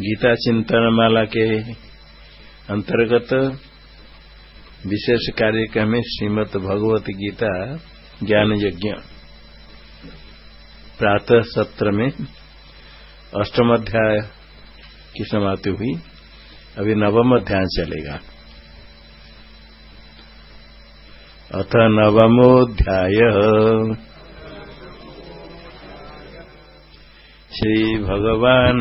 गीता चिंतन माला के अंतर्गत विशेष कार्यक्रम में श्रीमद भगवत गीता ज्ञान यज्ञ प्रातः सत्र में अष्टम अध्याय की समाप्ति हुई। अभी नवम अध्याय चलेगा। अथ नवमोध्याय भगवान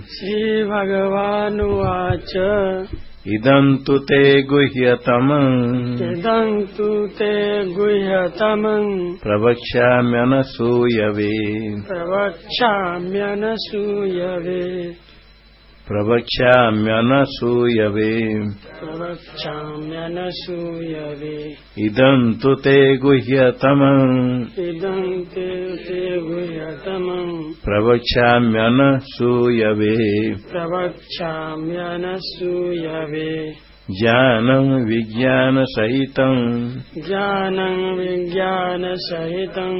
श्रीभगवानुवाच। इदं तु ते गुह्यतमम् इदं तु ते गुह्यतमम् प्रवक्ष्याम्यनसूयवे। प्रवक्ष्याम्यनसूयवे। प्रवक्ष्याम्यनसूयवे प्रवक्ष्याम्यनसूयवे इदं तु ते गुह्यतमम् इदं ते ते गुह्यतमम् प्रवक्ष्याम्यनसूयवे प्रवक्ष्याम्यनसूयवे ज्ञानम् विज्ञानसहितम् ज्ञानं विज्ञानसहितम्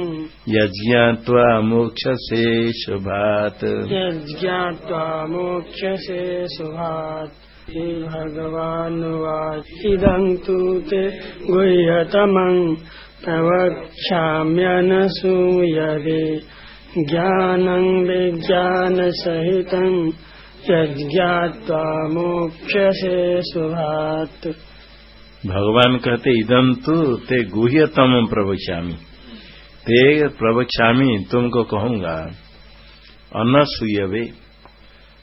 यज्ञात्वा मोक्षसे शुभात् यज्ञात्वा मोक्षसे शुभात् श्रीभगवानुवाच इदं तु ते गुह्यतमम् प्रवक्ष्याम्यनसूयवे ज्ञानं विज्ञानसहितम् शुभात् भगवान कहते इदम तु ते गुह्यतम प्रवक्ष्यामी। ते प्रवक्ष्यामी, तुमको कहूँगा अनसूय वे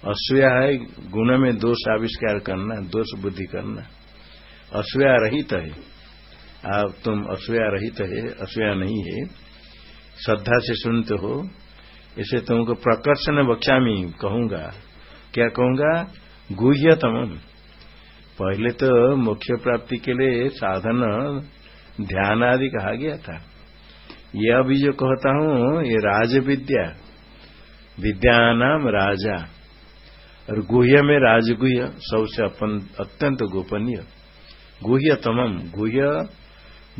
असूया है, गुण में दोष आविष्कार करना, दोष बुद्धि करना। असूया रहित है। आप, तुम असूया रहित है, असूया नहीं है। श्रद्धा से सुनते हो। इसे तुमको प्रकर्षण बक्षामी कहूँगा क्या कहूँगा? गुह्यतम पहले तो मुख्य प्राप्ति के लिए साधन, ध्यान आदि कहा गया था। ये अभी जो कहता हूँ, ये राज विद्या विद्या नाम राजा। और गुह्य में राजगुह्य, सबसे अत्यंत गोपनीय। गुह्यतमम। गुह्य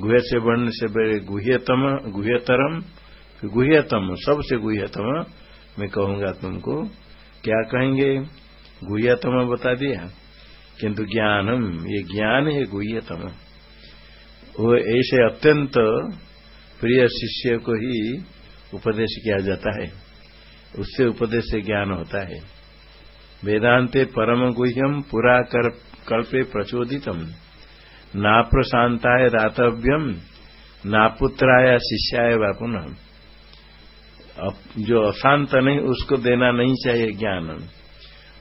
गुह्य से बढ़ने से गुह्यतम, गुह्यतरम गुह्यतम, सबसे गुह्यतम मैं कहूँगा तुमको। क्या कहेंगे? गुह्यतम बता दिया। किंतु ज्ञानम, ये ज्ञान है गुह्यतम वो ऐसे अत्यंत प्रिय शिष्य को ही उपदेश किया जाता है। उससे उपदेश से ज्ञान होता है। वेदांते परम गुह्यम पुरा कर, कल्पे प्रचोदितम। ना प्रशांताय दातव्यम ना पुत्राय शिष्याय व पुनः जो अशांत नहीं, उसको देना नहीं चाहिए ज्ञान।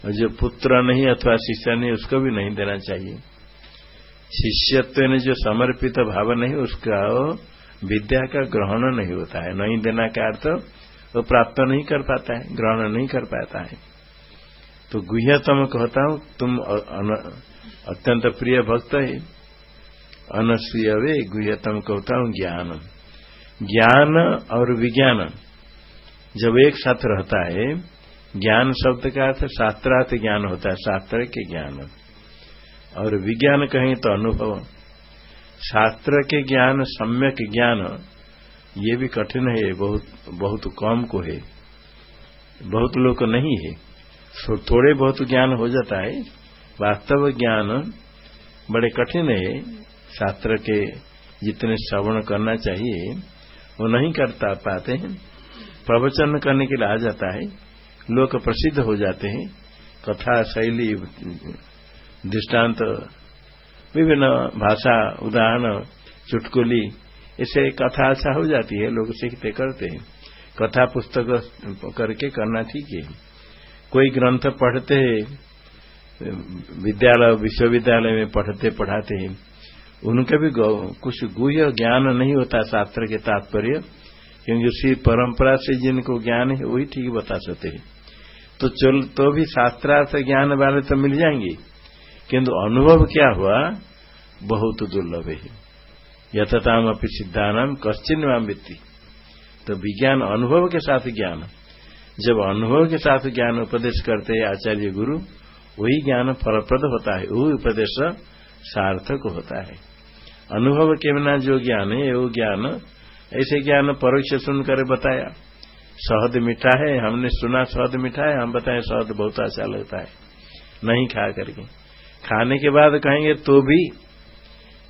और जो पुत्र नहीं अथवा शिष्य नहीं, उसको भी नहीं देना चाहिए। शिष्यत्व ने जो समर्पित भाव नहीं, उसका विद्या का ग्रहण नहीं होता है। नहीं देना का अर्थ, वो प्राप्त नहीं कर पाता है, ग्रहण नहीं कर पाता है। तो गुह्यतम कहता हूँ, तुम अत्यंत प्रिय भक्त है। अनसुय वे गुह्यतम कहता हूँ ज्ञान। ज्ञान और विज्ञान। जब एक साथ रहता है, ज्ञान शब्द का अर्थ शास्त्रार्थ ज्ञान होता है, शास्त्र के ज्ञान। और विज्ञान कहें तो अनुभव। शास्त्र के ज्ञान, सम्यक ज्ञान, ये भी कठिन है, बहुत बहुत कम को है। बहुत लोग नहीं है। थोड़े बहुत ज्ञान हो जाता है। वास्तव ज्ञान बड़े कठिन है। शास्त्र के जितने श्रवण करना चाहिए, वो नहीं करता पाते हैं। प्रवचन करने के लिए आ जाता है लोग प्रसिद्ध हो जाते हैं, कथा शैली, दृष्टांत, विभिन्न भाषा, उदाहरण, चुटकुली इसे कथा अच्छा हो जाती है, लोग सीखते करते हैं। कथा पुस्तक करके करना ठीक है। कोई ग्रंथ पढ़ते हैं विद्यालय, विश्वविद्यालय में पढ़ते, पढ़ाते हैं, उनका भी कुछ गुह्य ज्ञान नहीं होता शास्त्र के तात्पर्य। क्योंकि उसी परंपरा से जिनको ज्ञान है, वही ठीक बता सकते हैं। तो चल तो भी शास्त्रार्थ ज्ञान वाले तो मिल जाएँगे। किंतु अनुभव क्या हुआ? बहुत दुर्लभ है। यथताम अपनी सिद्धानाम कश्चिन वाम वित्ती तो विज्ञान अनुभव के साथ ज्ञान। जब अनुभव के साथ ज्ञान उपदेश करते हैं आचार्य गुरु, वही ज्ञान फलप्रद होता है। वही उपदेश सार्थक होता है। अनुभव के बिना जो ज्ञान है, वो ज्ञान ऐसे ज्ञान परोक्ष सुनकर बताया, शहद मीठा है, हमने सुना शहद मीठा है, हम बताए शहद बहुत अच्छा लगता है। नहीं खा करके। खाने के बाद कहेंगे तो भी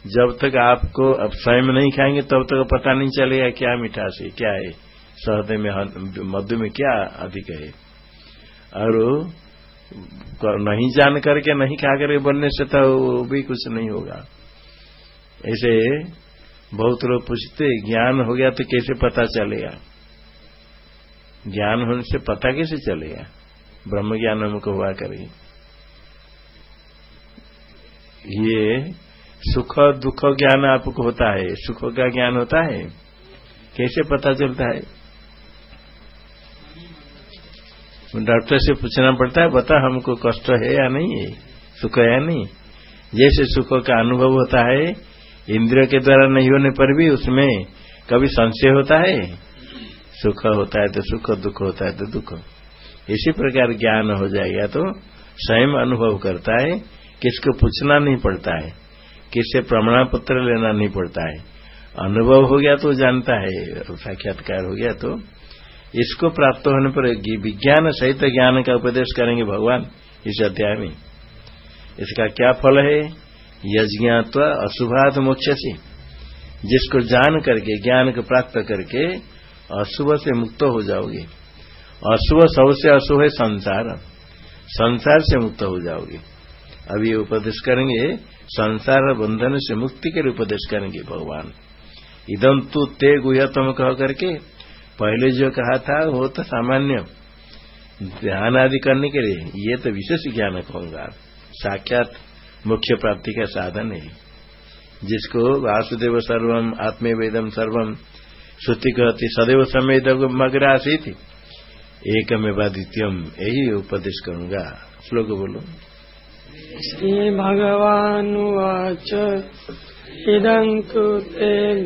जब तक आपको अब स्वयं नहीं खाएँगे, तब तक पता नहीं चलेगा क्या मिठास है, क्या है। शहद में मधु में क्या अधिक है? और नहीं जान करके, नहीं खा करके बनने से तो भी कुछ नहीं होगा। ऐसे बहुत लोग पूछते, ज्ञान हो गया तो कैसे पता चलेगा? ज्ञान होने से पता कैसे चलेगा? ब्रह्म ज्ञान हमको हुआ करेगी। ये सुख, दुख, ज्ञान आपको होता है। सुख का ज्ञान होता है। कैसे पता चलता है? डॉक्टर से पूछना पड़ता है, बता, हमको कष्ट है या नहीं? है सुख है या नहीं? जैसे सुख का अनुभव होता है इंद्रियों के द्वारा नहीं होने पर भी उसमें कभी संशय होता है? सुख होता है तो सुख, दुख होता है तो दुख। इसी प्रकार ज्ञान हो जाएगा तो स्वयं अनुभव करता है, किसको पूछना नहीं पड़ता है, किससे प्रमाण पत्र लेना नहीं पड़ता है। अनुभव हो गया तो जानता है, साक्षात्कार हो गया तो। इसको प्राप्त होने पर विज्ञान सहित ज्ञान का उपदेश करेंगे भगवान इस अध्याय में। इसका क्या फल है? यज्ञात्व अशुभात मोक्ष से जिसको जान करके, ज्ञान को प्राप्त करके अशुभ से मुक्त हो जाओगे। अशुभ सबसे अशुभ है संसार। संसार से मुक्त हो जाओगे। अब ये उपदेश करेंगे, संसार बंधन से मुक्ति के लिए उपदेश करेंगे भगवान। इदम तू ते गुहतम कह करके, पहले जो कहा था, वो तो सामान्य। ध्यान आदि करने के लिए, ये तो विशेष ज्ञान कहूँगा। साक्षात मुख्य प्राप्ति का साधन है। जिसको वासुदेव सर्वम आत्मे वेदम सर्वम श्रुति कहती, सदैव समय मग्र थी एक में द्वितीयम यही उपदेश करूँगा। श्लोक बोलो। श्री भगवान इदं तु ते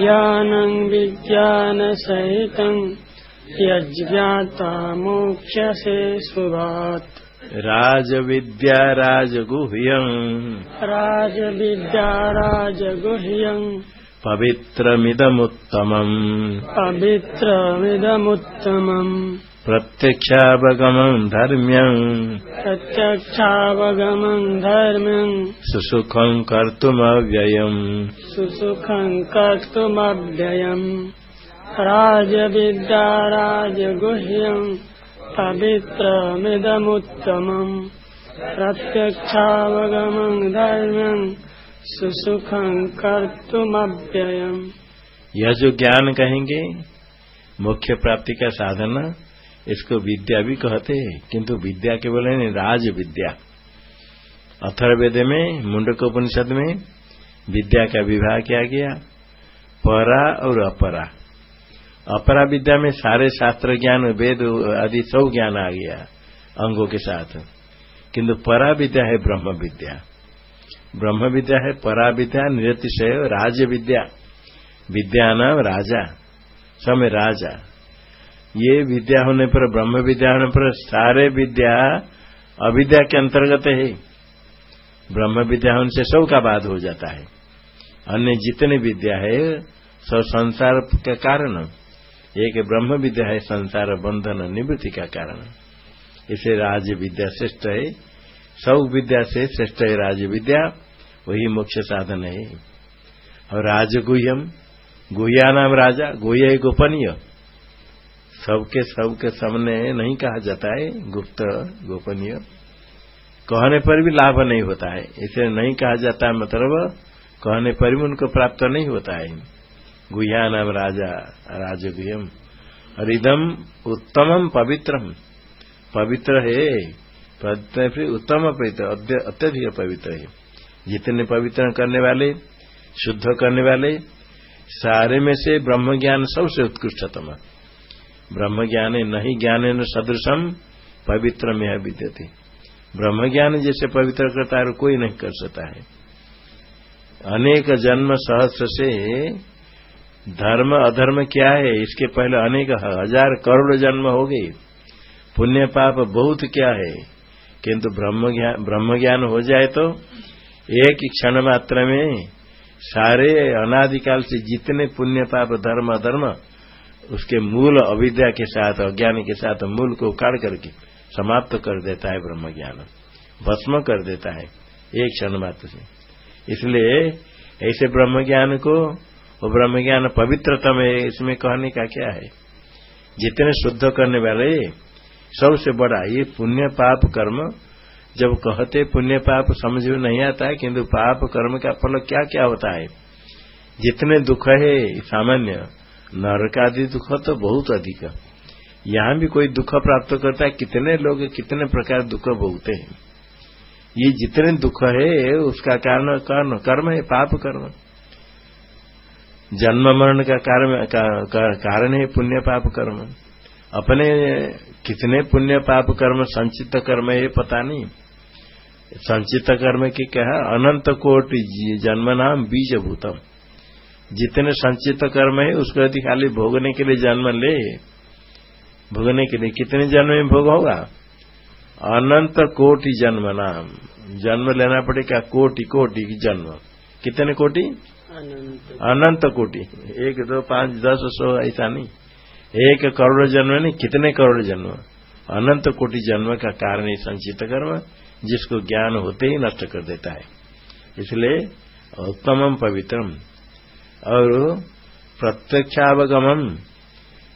ज्ञानं विज्ञानसहितं यज्ञाता मोक्ष्यसे शुभात् राजविद्या राजगुह्यम्। राजविद्या राजगुह्यम्। पवित्रमिदमुत्तमम्। पवित्रमिदमुत्तमम्। प्रत्यक्षावगमम् धर्म्यम्। प्रत्यक्षावगमम् धर्म्यम्। सुसुखम् कर्तुमव्ययम्। सुसुखम् कर्तुमव्ययम्। राजविद्या राजगुह्यम् पवित्रमिदमुत्तमम्। प्रत्यक्षावगमम् धर्म्यम् सुसुखम् कर्तुमव्ययम्। यह जो ज्ञान कहेंगे मुख्य प्राप्ति का साधन, इसको विद्या भी कहते हैं, किंतु विद्या केवल है राज विद्या अथर्वेद में मुंडक उपनिषद में, विद्या का विवाह किया गया, परा और अपरा। अपरा विद्या में सारे शास्त्र ज्ञान, वेद आदि सब ज्ञान आ गया अंगों के साथ। किंतु परा विद्या है ब्रह्म विद्या ब्रह्म विद्या है परा विद्या निरतिशय राज्य विद्या विद्या नाम राजा, समय राजा। ये विद्या होने पर ब्रह्म विद्या होने पर सारे विद्या अविद्या के अंतर्गत है। ब्रह्म विद्या होने से सब का बाद हो जाता है। अन्य जितने विद्या है, सब संसार के कारण एक ब्रह्म विद्या है, संसार बंधन निवृत्ति का कारण। इसे राज्य विद्या श्रेष्ठ है सब विद्या से श्रेष्ठ है राज विद्या वही मोक्ष साधन है। और राजगुह्यम, गुह्या नाम राजा, गुह्य गोपनीय। सबके सबके सामने नहीं कहा जाता है, गुप्त, गोपनीय। कहने पर भी लाभ नहीं होता है। इसे नहीं कहा जाता मतलब कहने पर भी उनको प्राप्त नहीं होता है। गुह्या नाम राजा, राजगुहम। और इदम उत्तमम पवित्रम। पवित्र है फिर उत्तम पवित्र अत्यधिक पवित्र है। जितने पवित्र करने वाले, शुद्ध करने वाले, सारे में से ब्रह्म ज्ञान सबसे उत्कृष्टतम। ब्रह्म ज्ञान नहीं ज्ञान सदृशम पवित्र में विद्यते। ब्रह्म ज्ञान जैसे पवित्र करता है कोई नहीं कर सकता है। अनेक जन्म सहस्र से धर्म अधर्म क्या है? इसके पहले अनेक हज़ार करोड़ जन्म हो गए। पुण्य पाप बहुत क्या है? किंतु ब्रह्म ज्ञान हो जाए तो एक क्षण मात्र में सारे अनादिकाल से जितने पुण्य पाप, धर्म अधर्म, उसके मूल अविद्या के साथ, अज्ञान के साथ मूल को उखाड़ करके समाप्त कर देता है ब्रह्म ज्ञान भस्म कर देता है एक क्षण मात्र से। इसलिए ऐसे ब्रह्म ज्ञान को वो ब्रह्म ज्ञान पवित्रतम है इसमें कहने का क्या है? जितने शुद्ध करने वाले, सबसे बड़ा ये पुण्य पाप कर्म। जब कहते पुण्य पाप, समझ में नहीं आता है किंतु पाप कर्म का फल क्या क्या होता है? जितने दुख है, सामान्य नरक आदि दुख तो बहुत अधिक। यहाँ भी कोई दुख प्राप्त करता है, कितने लोग कितने प्रकार दुख भोगते हैं। ये जितने दुख है, उसका कारण कर्म कर्म है, पाप कर्म। जन्म मरण का कारण का, का, है पुण्य पाप कर्म। अपने कितने पुण्य पाप कर्म संचित कर्म है पता नहीं। संचित कर्म की क्या है अनंत कोटि जन्म नाम बीज भूतम जितने संचित कर्म है उसको यदि खाली भोगने के लिए जन्म ले भोगने के लिए कितने जन्म में भोग होगा? अनंत कोटि जन्म नाम। जन्म लेना पड़ेगा कोटि कोटि जन्म। कितने कोटि? अनंत कोटि। एक, दो, पाँच, दस, सौ, ऐसा नहीं। एक करोड़ जन्म नहीं, कितने करोड़ जन्म? अनंत कोटि जन्म का कारण ही संचित कर्म, जिसको ज्ञान होते ही नष्ट कर देता है। इसलिए उत्तमम पवित्रम और प्रत्यक्षावगमम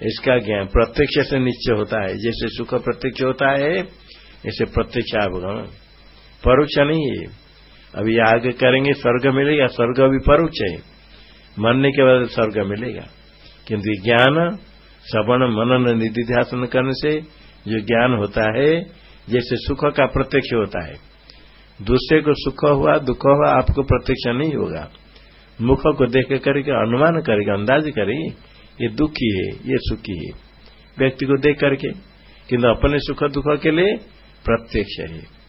इसका ज्ञान प्रत्यक्ष से निश्चय होता है। जैसे सुख प्रत्यक्ष होता है, ऐसे प्रत्यक्षावगम। परोक्ष नहीं है। अभी आगे करेंगे, स्वर्ग मिलेगा, स्वर्ग अभी परोक्ष। है मरने के बाद स्वर्ग मिलेगा। किंतु ज्ञान श्रवण मनन निधि ध्यान करने से जो ज्ञान होता है, जैसे सुख का प्रत्यक्ष होता है। दूसरे को सुख हुआ, दुख हुआ, आपको प्रत्यक्ष नहीं होगा। मुख को देख करके अनुमान करेगा, अंदाज करेगी, ये दुखी है, ये सुखी है। व्यक्ति को देख करके, किंतु अपने सुख दुख के लिए प्रत्यक्ष है।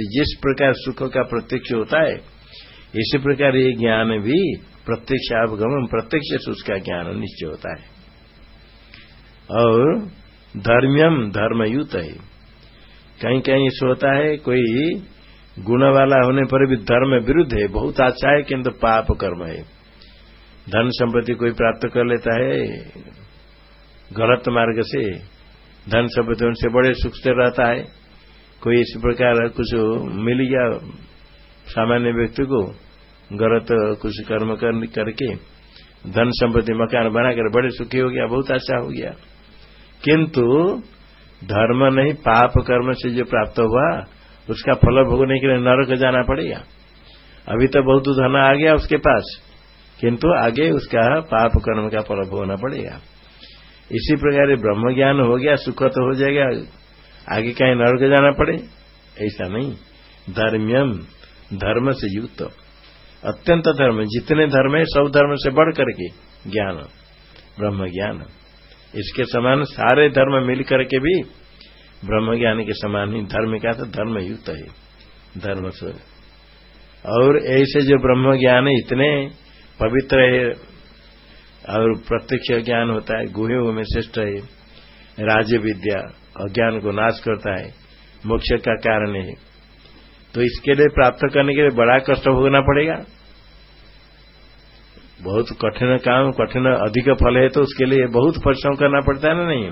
जिस प्रकार सुख का प्रत्यक्ष होता है, इसी प्रकार ये ज्ञान भी प्रत्यक्ष अवगम प्रत्यक्ष से उसका ज्ञान निश्चय होता है। और धर्म्यम धर्मयुत है। कहीं कहीं ऐसा होता है, कोई गुण वाला होने पर भी धर्म विरुद्ध है, बहुत अच्छा है किंतु पाप कर्म है। धन संपत्ति कोई प्राप्त कर लेता है, गलत मार्ग से। धन संपत्ति उनसे बड़े सुख से रहता है। कोई इस प्रकार कुछ मिल गया सामान्य व्यक्ति को, गलत कुछ कर्म करके, धन संपत्ति, मकान बनाकर बड़े सुखी हो गया, बहुत अच्छा हो गया। किंतु धर्म नहीं, पाप कर्म से जो प्राप्त हुआ, उसका फल भोगने के लिए नरक जाना पड़ेगा। अभी तो बहुत धन आ गया उसके पास, किंतु आगे उसका पाप कर्म का फल भोगना पड़ेगा। इसी प्रकार ब्रह्म ज्ञान हो गया सुख तो हो जाएगा आगे कहीं नरक जाना पड़े? ऐसा नहीं। धर्म्यम, धर्म से युक्त। अत्यंत धर्म, जितने धर्म है, सब धर्म से बढ़ करके ज्ञान ब्रह्म ज्ञान इसके समान सारे धर्म मिल करके भी ब्रह्म ज्ञान के समान ही धर्म का तो धर्म युक्त है। धर्म से। और ऐसे जो ब्रह्म ज्ञान है इतने पवित्र है, और प्रत्यक्ष ज्ञान होता है गुहे में श्रेष्ठ है। राज्य विद्या अज्ञान को नाश करता है, मोक्ष का कारण है। तो इसके लिए प्राप्त करने के लिए बड़ा कष्ट भोगना पड़ेगा। बहुत कठिन काम, कठिन अधिक फल है तो उसके लिए बहुत परिश्रम करना पड़ता है ना नहीं?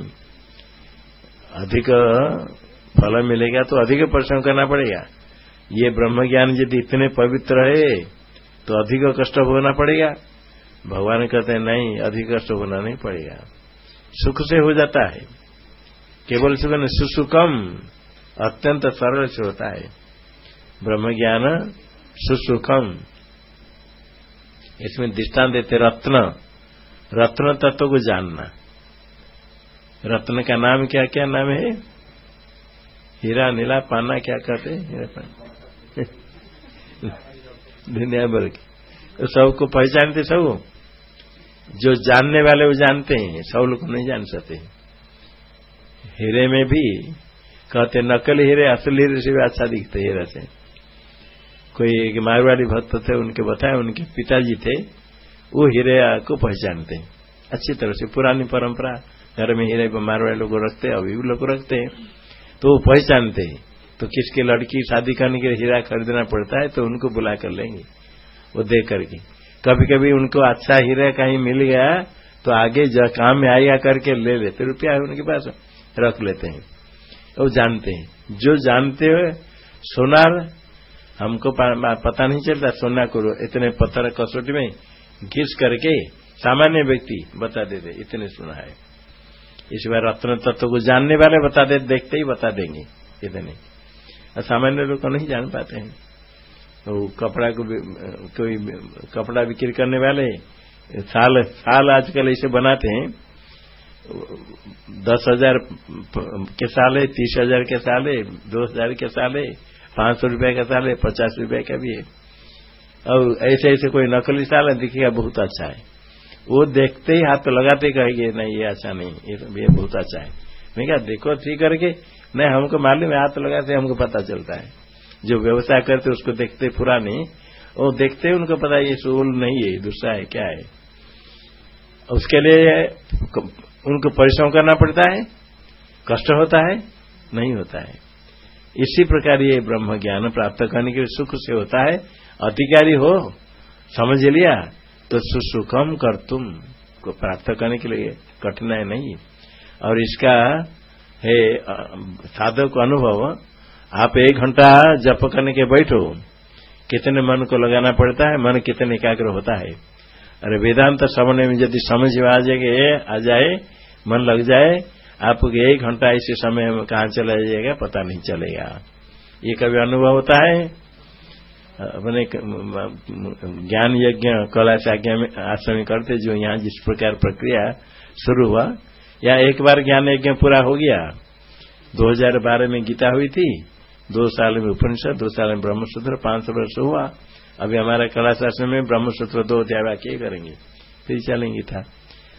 अधिक फल मिलेगा तो अधिक परिश्रम करना पड़ेगा। ये ब्रह्म ज्ञान यदि इतने पवित्र है तो अधिक कष्ट होना पड़ेगा। भगवान कहते हैं, नहीं, अधिक कष्ट होना नहीं पड़ेगा। सुख से हो जाता है। केवल सुख नहीं सुसुकम अत्यंत सरल से होता है। ब्रह्म ज्ञान सुसुखम। इसमें दृष्टान देते रत्न। रत्न तत्व को जानना। रत्न का नाम क्या क्या नाम है? हीरा, नीला, पाना, क्या कहते पाना। दुनिया भर की तो सबको पहचानते सब जो जानने वाले वो जानते हैं, सब लोग नहीं जान सकते। हीरे में भी कहते नकल हीरे असली हीरे से भी अच्छा दिखते हीरे से। कोई एक मारवाड़ी भक्त थे, उनके बताए, उनके पिताजी थे, वो हीरे को पहचानते अच्छी तरह से पुरानी परंपरा, घर में हीरे मारवाड़ी लोग रखते अभी भी लोग रखते हैं। तो वो पहचानते तो किसके लड़की शादी करने के लिए हीरा खरीदना पड़ता है तो उनको बुला कर लेंगे, वो दे करके। कभी कभी उनको अच्छा हीरा कहीं मिल गया तो आगे जो, काम में आएगा करके ले लेते, रुपया है उनके पास। रख लेते हैं। वो जानते हैं। जो जानते हुए सोनार, हमको पता नहीं चलता सोना को इतने पत्थर कसौटी में घिस करके सामान्य व्यक्ति बता देते, इतने सुना है। इस बार रत्न तत्व को जानने वाले बता दे, देखते ही बता देंगे इतने। और सामान्य लोग को नहीं जान पाते हैं। तो कपड़ा को कोई कपड़ा बिक्री करने वाले साल साल आजकल ऐसे बनाते हैं। दस हज़ार के साल है तीस हज़ार के साल है दो हज़ार के साल है पाँच सौ रुपये का साल है पचास रुपये का भी है। और ऐसे ऐसे कोई नकली साल है दिखेगा बहुत अच्छा है। वो देखते ही हाथ लगाते कहेंगे नहीं ये अच्छा नहीं ये, ये बहुत अच्छा है। मैं क्या देखो ठीक करके नहीं हमको मालूम है हाथ लगाते हमको पता चलता है। जो व्यवसाय करते उसको देखते पुराने वो देखते ही उनको पता ये सोल नहीं है दूसरा है क्या है? उसके लिए उनको परिश्रम करना पड़ता है, कष्ट होता है, नहीं होता है। इसी प्रकार ये ब्रह्म ज्ञान प्राप्त करने के सुख से होता है। अधिकारी हो, समझ लिया तो सुसुखम कर तुम को प्राप्त करने के लिए कठिनाई नहीं। और इसका, है साधक अनुभव, आप एक घंटा जप करने के बैठो, कितने मन को लगाना पड़ता है, मन कितने एकाग्र होता है। अरे वेदांत तो में यदि समझ में आ जाएगा आ जाए, मन लग जाए, आपको एक घंटा ऐसे समय में कहा चला जाएगा, पता नहीं चलेगा। ये कभी अनुभव होता है? अपने ज्ञान यज्ञ कला से आज्ञा में आश्रम करते, जो यहाँ जिस प्रकार प्रक्रिया शुरू हुआ, या एक बार ज्ञान यज्ञ पूरा हो गया। 2012 में गीता हुई थी, दो साल में उपनिषद, दो साल में ब्रह्मसूत्र, पाँच वर्ष हुआ। अभी हमारा कला शास्त्र में ब्रह्मसूत्र दो अध्याय वाक्य करेंगे। फिर चलेंगे था।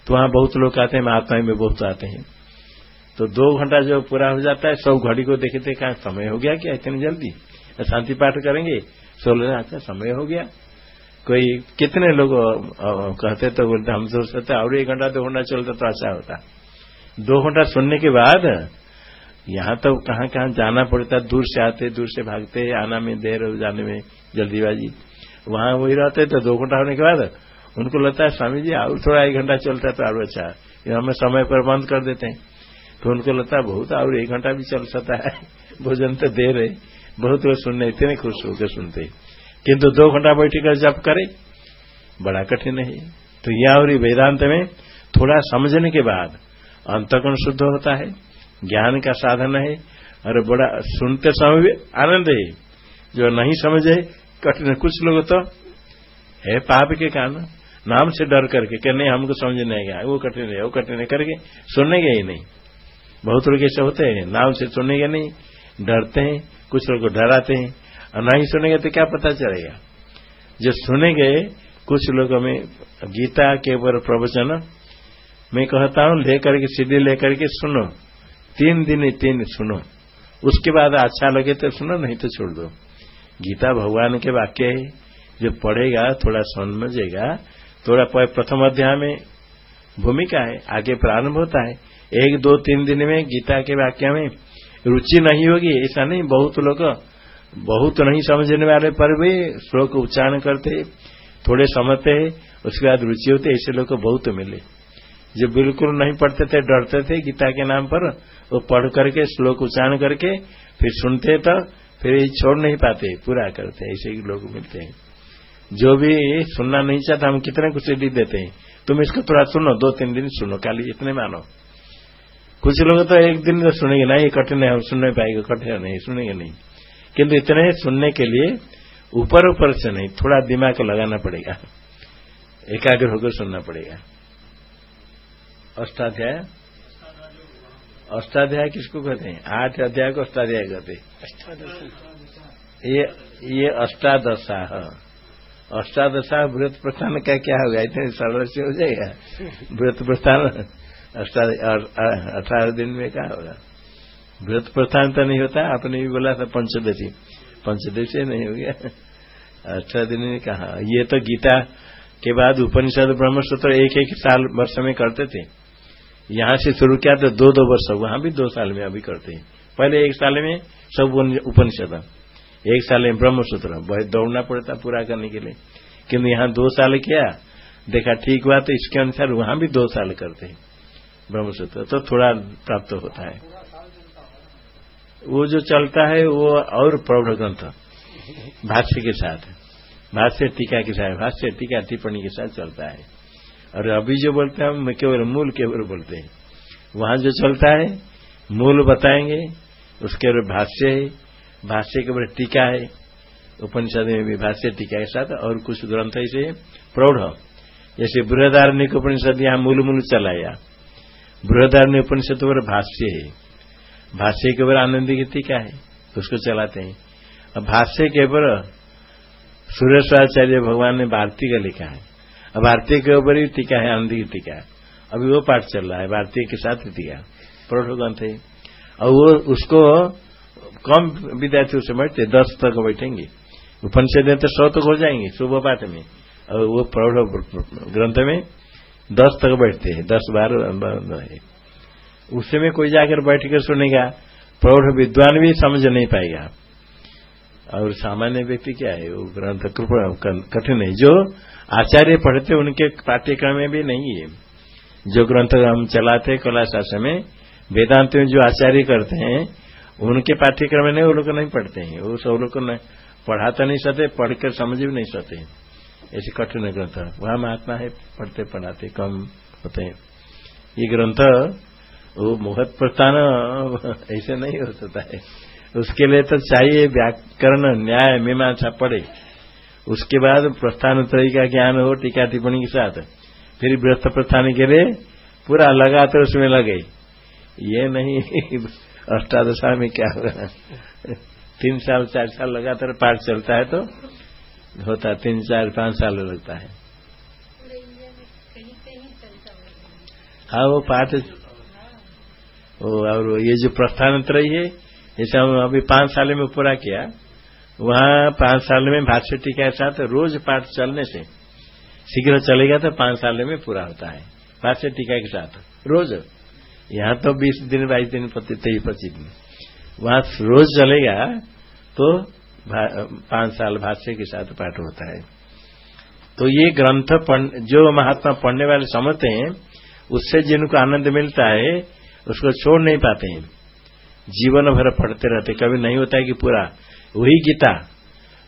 तो वहाँ बहुत लोग आते हैं महात्मा में बहुत आते हैं। तो दो घंटा जो पूरा हो जाता है, सब घड़ी को देखते कहा, समय हो गया क्या इतनी जल्दी? शांति पाठ करेंगे? सोलह अच्छा समय हो गया। कोई कितने लोग कहते तो बोलते, हम सोच सकते और एक घंटा दो घंटा चलता तो अच्छा होता। दो घंटा सुनने के बाद यहाँ तो कहाँ कहाँ जाना पड़ता, दूर से आते, दूर से भागते, आना में देर हो, जाने में जल्दीबाजी। वहाँ वही रहते तो दो घंटा होने के बाद उनको लगता है, स्वामी जी, और थोड़ा एक घंटा चलता तो और अच्छा हमें समय पर बंद कर देते हैं। तो उनको लगता है, बहुत और एक घंटा भी चल सकता है। भोजन तो देर है। बहुत लोग सुनने, इतने खुश होकर सुनते किंतु दो घंटा बैठ कर जब करे, बड़ा कठिन है। तो यह और वेदांत में थोड़ा समझने के बाद अंतकोण शुद्ध होता है। ज्ञान का साधन है और बड़ा सुनते समय भी आनंद है। जो नहीं समझे, कठिन कुछ लोग तो है पाप के कारण। नाम से डर करके कि नहीं, हमको समझ नहीं आएगा वो कठिन है, वो कठिन है करके सुनेंगे ही नहीं। बहुत लोग ऐसे होते हैं, नाम से सुनेंगे नहीं, डरते हैं, कुछ लोग डराते हैं। और नहीं सुनेंगे तो क्या पता चलेगा? जो सुनेंगे, कुछ लोग हमें गीता के ऊपर प्रवचन, मैं कहता हूँ, लेकर के, सीढ़ी लेकर के सुनो। तीन दिन तीन सुनो। उसके बाद अच्छा लगे तो सुनो, नहीं तो छोड़ दो। गीता भगवान के वाक्य है, जो पढ़ेगा, थोड़ा समझेगा, थोड़ा प्रथम अध्याय में भूमिका है, आगे प्रारंभ होता है। एक, दो, तीन दिन में गीता के वाक्य में रुचि नहीं होगी, ऐसा नहीं, बहुत लोग, बहुत नहीं समझने वाले पर भी श्लोक उच्चारण करते, थोड़े समझते, उसके बाद रुचि होते, ऐसे लोग बहुत मिले। जो बिल्कुल नहीं पढ़ते थे, डरते थे गीता के नाम पर, वो पढ़ करके, श्लोक उच्चारण करके, फिर सुनते तो फिर छोड़ नहीं पाते, पूरा करते ऐसे ही लोग मिलते हैं। जो भी सुनना नहीं चाहता, हम कितने कुछ सीढ़ी देते हैं? तुम इसको थोड़ा सुनो, दो तीन दिन सुनो काली इतने मानो। कुछ लोग तो एक दिन तो सुनेंगे, नहीं कठिन है, हम सुनने पाएँगे, कठिन नहीं, सुनेंगे नहीं। किंतु इतने सुनने के लिए ऊपर ऊपर से नहीं, थोड़ा दिमाग लगाना पड़ेगा, एकाग्र होकर सुनना पड़ेगा। अष्टाध्याय? अष्टाध्याय किसको कहते हैं? आठ अध्याय को अष्टाध्याय कहते हैं। ये ये अष्टादशा अष्टादशा व्रत प्रस्थान का क्या होगा इतने सरल से हो जाएगा। व्रत प्रस्थान अठारह दिन में क्या होगा? व्रत प्रस्थान तो नहीं होता, आपने भी बोला था पंचदशी। पंचदशी नहीं हो गया। अठारह दिन में कहा? ये तो गीता के बाद उपनिषद ब्रह्मसूत्र एक एक साल वर्ष में करते थे। यहाँ से शुरू किया तो दो दो वर्ष वहाँ भी दो साल में अभी करते हैं। पहले एक साल में सब उपनिषद। एक साल में ब्रह्मसूत्र। बहुत दौड़ना पड़ता पूरा करने के लिए। किन्तु यहाँ दो साल किया, देखा ठीक हुआ तो इसके अनुसार वहाँ भी दो साल करते हैं ब्रह्मसूत्र। तो थोड़ा प्राप्त होता है। वो जो चलता है, वो और प्रौढ़ ग्रंथ भाष्य के साथ। भाष्य टीका के साथ। भाष्य टीका टिप्पणी के साथ चलता है। और अभी जो बोलते हैं, हम केवल मूल केवल बोलते हैं। वहाँ जो चलता है, मूल बताएँगे, उसके ऊपर भाष्य है। भाष्य के ऊपर टीका है। उपनिषद में भी भाष्य टीका के साथ और कुछ ग्रंथ ऐसे प्रौढ़। जैसे बृहदारण्य उपनिषद यहाँ मूल मूल चलाया। बृहदारण्य उपनिषद पर भाष्य है। भाष्य के ऊपर आनंद की टीका है उसको चलाते हैं। और भाष्य के ऊपर सुरेश्वराचार्य भगवान ने भारती का लिखा है। भारतीय के ऊपर ही टीका है, आनंद की टीका अभी वो पाठ चल रहा है, भारतीय के साथ टीका प्रौढ़ ग्रंथ है। और वो उसको कम विद्यार्थी उसे बैठते दस तक बैठेंगे। उपनिषद में तो सौ तक हो जाएँगे, सुबह पाठ में। और वो प्रौढ़ ग्रंथ में दस तक बैठते हैं, दस बारह है। उसमें कोई जाकर बैठ कर सुनेगा। प्रौढ़ विद्वान भी समझ नहीं पाएगा। और सामान्य व्यक्ति क्या है? वो ग्रंथ कृपा कठिन है। जो आचार्य पढ़ते, उनके पाठ्यक्रम में भी नहीं है। जो ग्रंथ हम चलाते कला शासन में वेदांत में जो आचार्य करते हैं, उनके पाठ्यक्रम में नहीं वो लोग नहीं पढ़ते हैं। वो सब लोग पढ़ा तो नहीं सकते पढ़कर समझ भी नहीं सकते ऐसे कठिन ग्रंथ। वहाँ महात्मा है, पढ़ते, पढ़ाते, कम होते हैं। ये ग्रंथ वो मुहत प्रस्थान ऐसे नहीं हो सकता है। उसके लिए तो चाहिए व्याकरण न्याय, मीमांसा पढ़े। उसके बाद प्रस्थान त्रय का ज्ञान हो, टीका टिप्पणी के साथ। फिर व्यस्त प्रस्थान के लिए पूरा लगातार उसमें लगे। ये नहीं अष्टादशा में क्या होगा तीन साल, चार साल लगातार पाठ चलता है तो होता है, तीन, चार, पाँच साल लगता है। हाँ वो पाठ और ये जो प्रस्थान त्रय है जैसे हम अभी पाँच साल में पूरा किया, वहाँ पाँच साल में भाष्य टीका के साथ रोज पाठ चलने से शीघ्र चलेगा तो पाँच साल में पूरा होता है भाष्य टीका के साथ, रोज। यहाँ तो बीस दिन, बाईस दिन तेईस, पच्चीस दिन। वहाँ रोज चलेगा तो पाँच साल भाष्य के साथ पाठ होता है। तो ये ग्रंथ जो महात्मा पढ़ने वाले समझते हैं, उससे जिनको आनंद मिलता है, उसको छोड़ नहीं पाते हैं। जीवन भर पढ़ते रहते, कभी नहीं होता है कि पूरा वही गीता।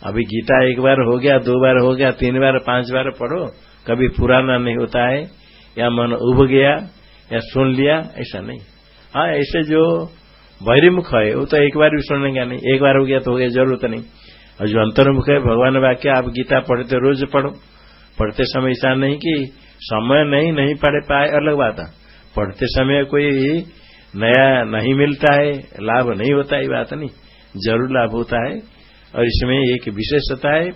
अभी गीता एक बार हो गया, दो बार हो गया, तीन बार, पाँच बार पढ़ो, कभी पुराना नहीं होता है, या मन उब गया, या सुन लिया, ऐसा नहीं। हाँ ऐसे जो बहिर्मुख है, वो तो एक बार भी सुनेगा नहीं, एक बार हो गया तो हो गया, ज़रूरत नहीं। और जो अंतर्मुख है, भगवान वाक्य, आप गीता पढ़ते रोज पढ़ो। पढ़ते समय ऐसा नहीं कि समय नहीं नहीं पढ़ पाए, अलग बात है। पढ़ते समय कोई नया नहीं मिलता है, लाभ नहीं होता है बात नहीं। ज़रूर लाभ होता है। और इसमें एक विशेषता है,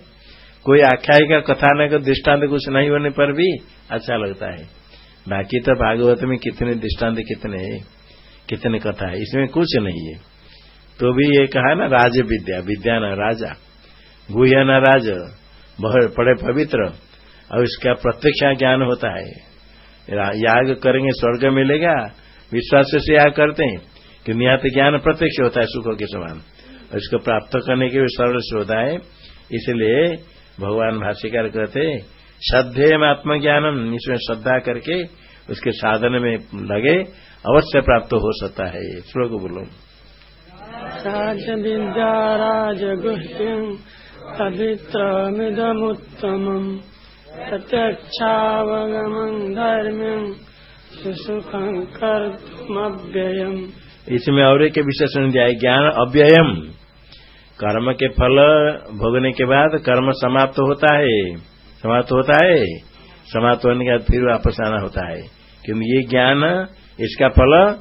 कोई आख्याय का कथानक दृष्टांत कुछ नहीं होने पर भी अच्छा लगता है। बाकी तो भागवत में कितने दृष्टांत कितने हैं, कितने कथा है, इसमें कुछ नहीं है। तो भी ये कहा ना, राज विद्या विद्या न राजा, गुह्य न राज बड़े पवित्र, और इसका प्रत्यक्ष ज्ञान होता है। याग करेंगे, स्वर्ग मिलेगा विश्वास से याग करते हैं कि निहत ज्ञान प्रत्यक्ष होता है सुखों के समान। और इसको प्राप्त करने के भी सरल से होता है। इसलिए भगवान भाष्यकार कहते श्रद्धे में आत्मज्ञानम, इसमें श्रद्धा करके उसके साधन में लगे, अवश्य प्राप्त हो सकता है। श्लोक बोलो। राजगुह्यम पवित्रमिदमुत्तमम् प्रत्यक्षावगमम् धर्म्यम् कर्तुमव्ययम्। इसमें और एक विशेषण दिया है, ज्ञान अव्ययम। कर्म के फल भोगने के बाद कर्म समाप्त होता है। समाप्त होता है। समाप्त होने के बाद फिर वापस आना होता है। क्योंकि ये ज्ञान, इसका फल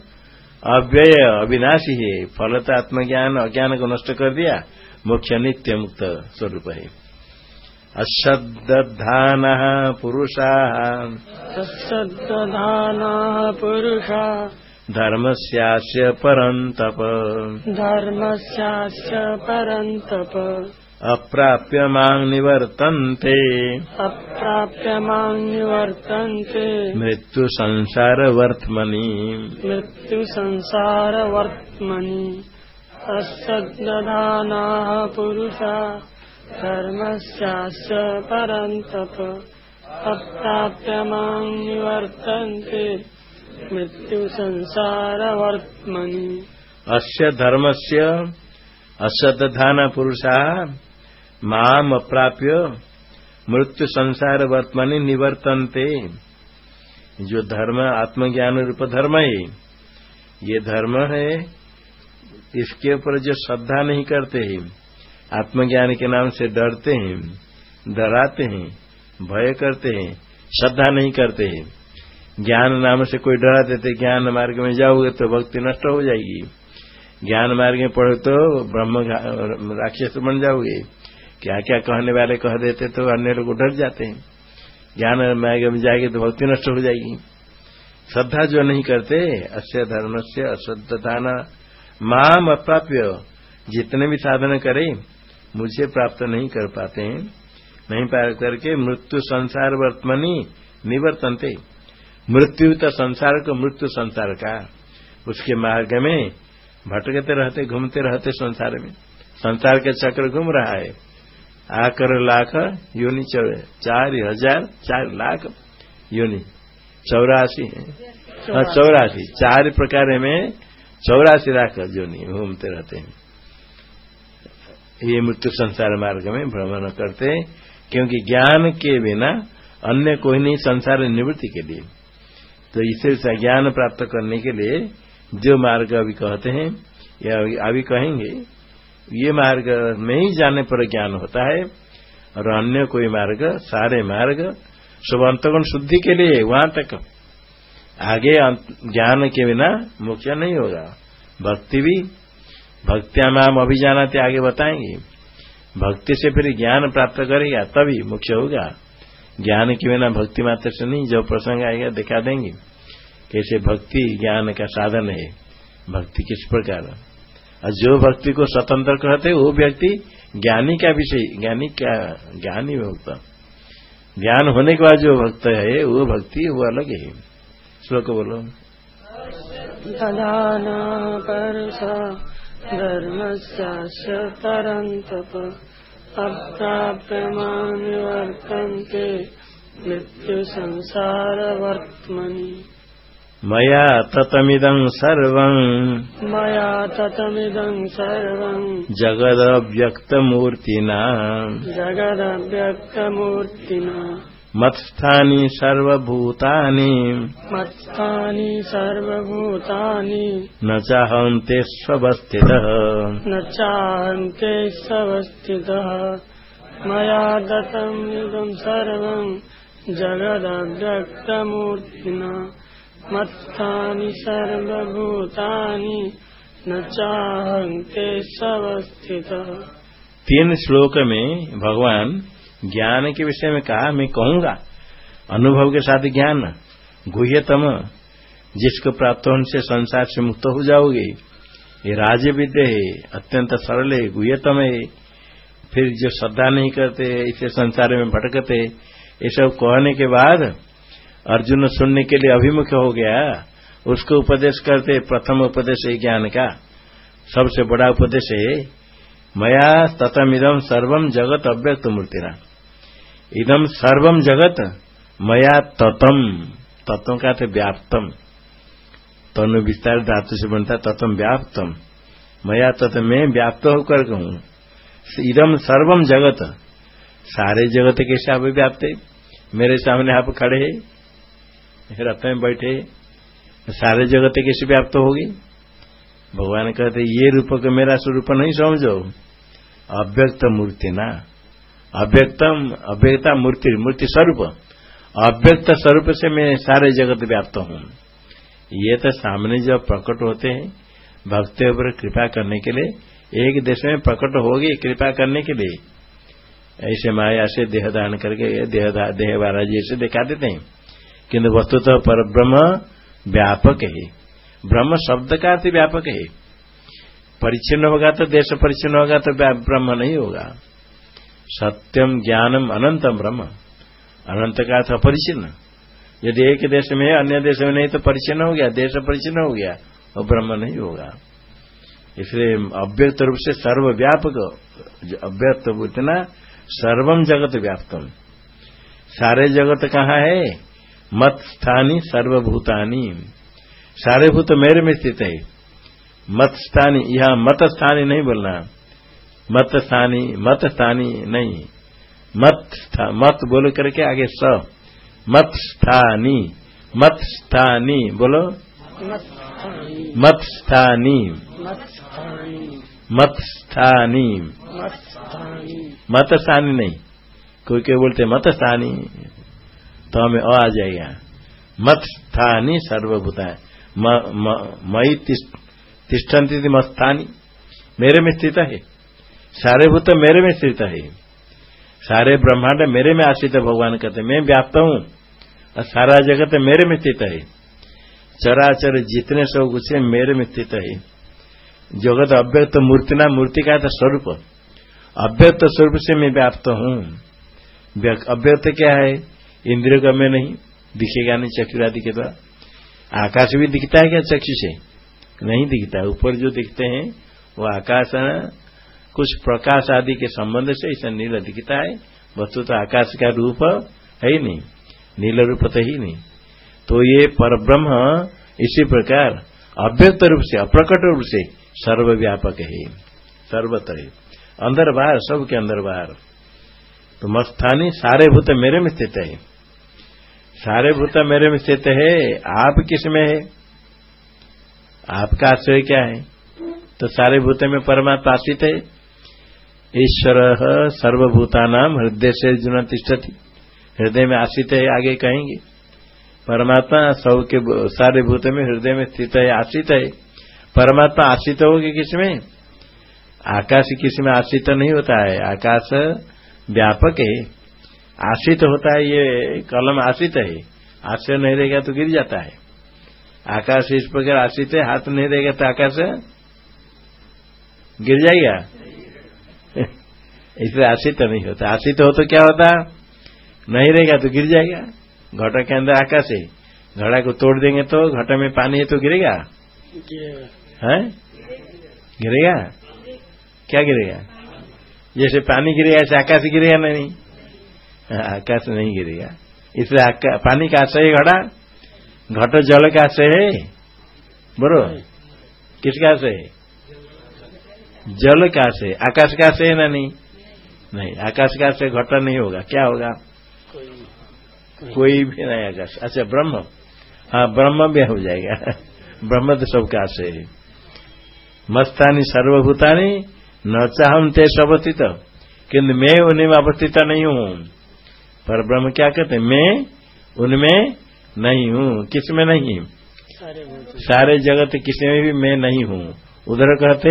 अव्यय, अविनाशी है। फल तो आत्मज्ञान, अज्ञान को नष्ट कर दिया। मोक्ष नित्य मुक्त स्वरूप है। अश्रद्धान पुरुषा। सद्दधाना पुरुषा। धर्मस्यास्य परन्तप। धर्मस्यास्य परन्तप। अप्राप्य माँ निवर्तन्ते अप्राप्य माँ निवर्तन्ते मृत्यु संसार वर्तमनि मृत्यु संसारवर्त्मनि असद्दधानाः पुरुषा। धर्मस्यास्य परन्तप अप्राप्य माँ निवर्तन्ते। मृत्युसंसारवर्त्मनि। अस्य धर्मस्य असतधान पुरुषा माम अप्राप्य मृत्यु संसार वर्तमानी निवर्तनते। जो धर्म आत्मज्ञान रूप धर्म है ये धर्म है, इसके ऊपर जो श्रद्धा नहीं करते हैं। आत्मज्ञान के नाम से डरते हैं, डराते हैं, भय करते हैं, श्रद्धा नहीं करते हैं। ज्ञान नाम से कोई डरा देते, ज्ञान मार्ग में जाओगे तो भक्ति नष्ट हो जाएगी। ज्ञान मार्ग में पढ़ो तो ब्रह्म राक्षस बन जाओगे। क्या क्या कहने वाले कह देते तो अन्य लोग डर जाते हैं। ज्ञान मार्ग में जाएँगे तो भक्ति नष्ट हो जाएगी। श्रद्धा जो नहीं करते, अस्य धर्म से अश्रद्धाना माम अप्राप्य। जितने भी साधन करें मुझे प्राप्त नहीं कर पाते हैं। नहीं पा करके मृत्यु संसार वर्तमनी निवर्तनते। मृत्यु तो संसार को मृत्यु संसार का। उसके मार्ग में भटकते रहते, घूमते रहते संसार में। संसार के चक्र घूम रहा है। आकर लाख योनि चार हज़ार चार लाख योनि। चौरासी हाँ चौरासी। चार प्रकार में चौरासी लाख योनि घूमते रहते हैं। ये मृत्यु संसार मार्ग में भ्रमण करते हैं, क्योंकि ज्ञान के बिना अन्य कोई नहीं संसार निवृत्ति के लिए। तो इसे ज्ञान प्राप्त करने के लिए जो मार्ग अभी कहते हैं, या अभी कहेंगे, ये मार्ग में ही जाने पर ज्ञान होता है, और अन्य कोई मार्ग, सारे मार्ग, शुभ अंतगुण शुद्धि के लिए वहाँ तक। आगे ज्ञान के बिना मुख्य नहीं होगा। भक्ति भी भक्त्या माम अभिजानाते, आगे बताएँगे। भक्ति से फिर ज्ञान प्राप्त करेगा, तभी मुख्य होगा। ज्ञान के बिना भक्ति मात्र से नहीं, जो प्रसंग आएगा दिखा देंगे। कैसे? भक्ति ज्ञान का साधन है। भक्ति किस प्रकार? और जो भक्ति को स्वतंत्र कहते वो व्यक्ति ज्ञानी का विषय, ज्ञानी क्या ज्ञानी भक्त ज्ञान होने के बाद जो भक्त है, वो भक्ति, वो अलग है। श्लोक बोलो। धर्मस्यास्य परन्तप अप्राप्यमानिवर्तन्ते मृत्युसंसारवर्त्मनि मया ततमिदं सर्वम् मया ततमिदं सर्वम् जगदव्यक्तमूर्तिना। जगदव्यक्तमूर्तिना। मत्स्थानि सर्वभूतानि। मत्स्थानि सर्वभूतानि। न चाहन्ते स्वस्थितः न चाहन्ते स्वस्थितः मया दत्तम् इदं सर्वम् जगदव्यक्तमूर्तिना मत्स्थानि सर्वभूतानि। न चाहन्ते स्वस्थितः तीन श्लोक में भगवान ज्ञान के विषय में कहा, मैं कहूँगा, अनुभव के साथ ज्ञान, गुह्यतम, जिसको प्राप्त होने से संसार से मुक्त हो जाओगे। ये राज्य विद्य है, अत्यंत सरल है, गुह्यतम है। फिर जो श्रद्धा नहीं करते, इसे संसार में भटकते, ये सब कहने के बाद अर्जुन सुनने के लिए अभिमुख हो गया। उसको उपदेश करते, प्रथम उपदेश है ज्ञान का। सबसे बड़ा उपदेश है, मया ततम इदम सर्वम जगत अव्यक्त मूर्तिना इदम सर्वम जगत मया ततम तत्व का थे व्याप्तम। तनु विस्तार धातु से बनता ततम व्याप्तम। मया तत्व में व्याप्त होकर कहूँ इदम सर्वम जगत। सारे जगत कैसे आप व्याप्त है। मेरे सामने आप खड़े हैं। रथ में बैठे सारे जगत कैसे व्याप्त होगी? भगवान कहते ये रूप को मेरा स्वरूप नहीं समझो। अव्यक्त मूर्ति ना। अव्यक्तम, अव्यक्ता मूर्ति मूर्ति स्वरूप। अव्यक्त स्वरूप से मैं सारे जगत व्याप्त हूँ। ये तो सामने जब प्रकट होते हैं, भक्त पर कृपा करने के लिए, एक देश में प्रकट होगी कृपा करने के लिए। ऐसे माया से देह देहदान करके, देह देह वाला जी से दिखा देते हैं। किंतु वस्तुतः तो पर ब्रह्म व्यापक है। ब्रह्म शब्द का अर्थ व्यापक है। परिच्छिन्न होगा तो देश परिच्छिन्न होगा तो ब्रह्म नहीं होगा। सत्यम ज्ञानम अनंतम ब्रह्म। अनंत का अर्थ अपरिचिन्न यदि एक देश में है, अन्य देश में नहीं तो परिचिन्न हो गया, देश परिचिन्न हो गया, और ब्रह्म नहीं होगा। इसलिए अव्यक्त रूप से सर्वव्यापक अव्यक्त इतना सर्वम जगत व्याप्तम। सारे जगत कहाँ है? मत स्थानी सर्वभूतानी। सारे भूत मेरे में स्थित है। मत स्थानी यहाँ मत स्थानी नहीं बोलना। मत स्थानी मत स्थानी नहीं। मत मत बोल करके आगे स। मत स्थानी मत स्थानी बोलो। मत स्थानी मत स्थानी मत स्थानी नहीं। कोई कोई बोलते मत स्थानी तो हमें अ आ जाएगा। मत स्थानी सर्वभूता मई तिष्ठन्ति मस्थानी मेरे में स्थित है। सारे भूत मेरे में स्थित है। सारे ब्रह्मांड मेरे में आश्रित है, भगवान कहते मैं व्याप्त हूँ और सारा जगत मेरे में स्थित है। चराचर जितने सब कुछ है, मेरे में स्थित है। जगत अव्यक्त मूर्ति ना मूर्ति का स्वरूप। अव्यक्त स्वरूप से मैं व्याप्त हूँ। अव्यक्त क्या है? इंद्रिय का मैं नहीं। दिखेगा नहीं चक्षुरादि के द्वारा। आकाश भी दिखता है क्या चक्षु से? नहीं दिखता। ऊपर जो दिखते हैं, वो आकाश कुछ प्रकाश आदि के संबंध से इसे नील दिखता है। वस्तु तो आकाश का रूप है ही नहीं, नील रूप तो ही नहीं। तो ये पर ब्रह्म इसी प्रकार अव्यक्त रूप से, अप्रकट रूप से सर्वव्यापक है, सर्वत्र अंदर बाहर सबके अंदर बाहर तो मस्थानी सारे भूत मेरे में स्थित है। सारे भूत मेरे में स्थित है, आप किसमें है? आपका आश्रय क्या है? तो सारे भूत में परमात्मा आश्रित है। ईश्वर सर्वभूता नाम हृदय से जुना तिष्ठती। हृदय में आश्रित है, आगे कहेंगे। परमात्मा सबके सारे भूत में हृदय में स्थित है, आश्रित है। परमात्मा आश्रित होगी किसमें आकाश किसी में आश्रित नहीं होता है? आकाश व्यापक है। आश्रित होता है, ये कलम आश्रित है। आश्रय नहीं रहेगा तो गिर जाता है। आकाश इस प्रकार आश्रित है, हाथ नहीं रहेगा तो आकाश गिर जाएगा। इसलिए आश्रित नहीं होता। आश्रित हो तो क्या होता? नहीं रहेगा तो गिर जाएगा। घटा के अंदर आकाश है। घड़ा को तोड़ देंगे तो घटा में पानी है तो गिरेगा? है? गिरेगा? क्या गिरेगा? जैसे पानी गिरेगा ऐसे आकाश गिरेगा नहीं। आकाश नहीं गिरेगा। इसलिए पानी का आशय है घड़ा। घट जल का आशय है। बोलो। किसका आशय है? जल का आशय आकाश का आशय है ना नहीं? नहीं आकाश का से घटा नहीं होगा। क्या होगा? कोई भी। नहीं आकाश। अच्छा ब्रह्म। हाँ ब्रह्म भी हो जाएगा। ब्रह्म तो सबका है। मस्तानी सर्वभूतानी न चाहम तेज अवस्थित किन्तु मैं उन्हीं में अवस्थित नहीं हूँ। पर ब्रह्म क्या कहते मैं उनमें नहीं हूँ। किसमें नहीं? सारे जगत किसी में भी मैं नहीं हूँ। उधर कहते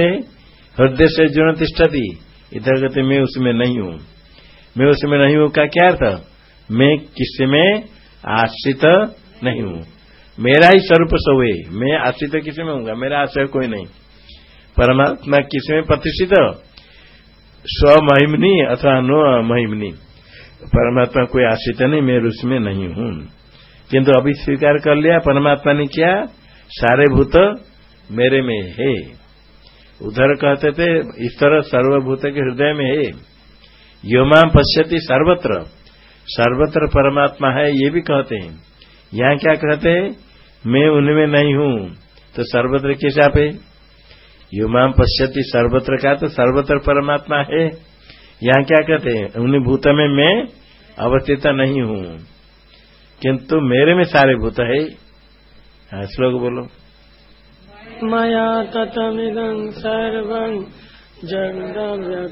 हृदय से जुड़ तिष्ठती इधर कहते मैं उसमें नहीं हूँ। मैं उसमें नहीं हूँ का क्या अर्थ? मैं किसी में आश्रित नहीं हूँ। मेरा ही स्वरूप सोए मैं आश्रित किसी में हूँगा? मेरा आश्रय कोई नहीं। परमात्मा किसी में प्रतिष्ठित? स्वमहिमनी अथवा नो महिमनी परमात्मा कोई आश्रित नहीं, मैं उसमें नहीं हूँ। किंतु अभी स्वीकार कर लिया, परमात्मा ने क्या, सारे भूत मेरे में है। उधर कहते थे इस तरह सर्वभूत के हृदय में है। योमा पश्यति सर्वत्र। सर्वत्र परमात्मा है ये भी कहते हैं। यहाँ क्या कहते हैं? मैं उनमें नहीं हूँ तो सर्वत्र किस आप है? युमाम पश्यति सर्वत्र का तो सर्वत्र परमात्मा है। यहाँ क्या कहते हैं? उन भूत में मैं अवस्थित नहीं हूँ। किंतु मेरे में सारे भूत है। हाँ, श्लोक बोलो। मया ततमिदं सर्वं जगदव्यक्तमूर्तिना।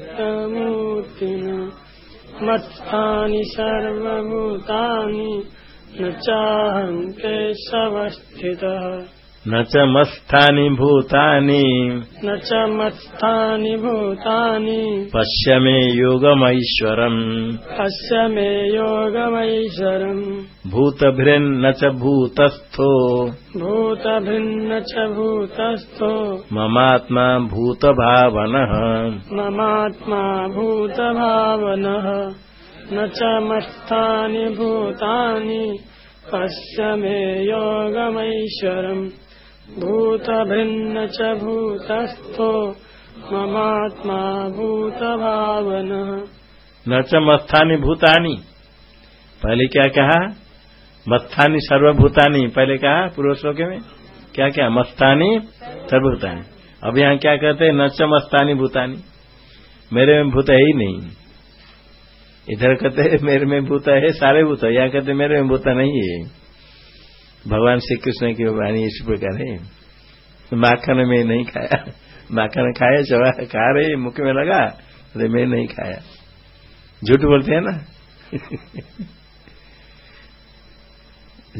मत्स्थानि सर्वभूतानि न चाहन्ते सवस्थितः न च मत्स्थानि भूतानि। न च मत्स्थानि भूतानि। पश्य मे योगमैश्वरम्। पश्य मे योगमैश्वरम्। भूतभृन्न च भूतस्थो। भूतभिन्न च भूतस्थो। ममात्मा भूतभावनः। ममात्मा भूतभावनः। न च मत्स्थानि भूतानि। पश्य मे योगमैश्वरम् भूतभिन्न च भूतस्थो ममात्मा भूत भावन न च मत्थानि भूतानि। पहले क्या कहा? मत्थानि सर्वभूतानी। पहले कहा पूर्व श्लोक में? क्या क्या? मस्तानी सर्वभूतानी। अब यहाँ क्या कहते हैं? न च मस्तानी भूतानी। मेरे में भूत है ही नहीं। इधर कहते मेरे में भूत है, सारे भूत यहाँ कहते मेरे में भूत नहीं है। भगवान श्री कृष्ण की वाणी इस प्रकार है। माखन में नहीं खाया। माखन खाया चवा खा रहे मुख में लगा अरे मैं नहीं खाया। झूठ बोलते हैं ना?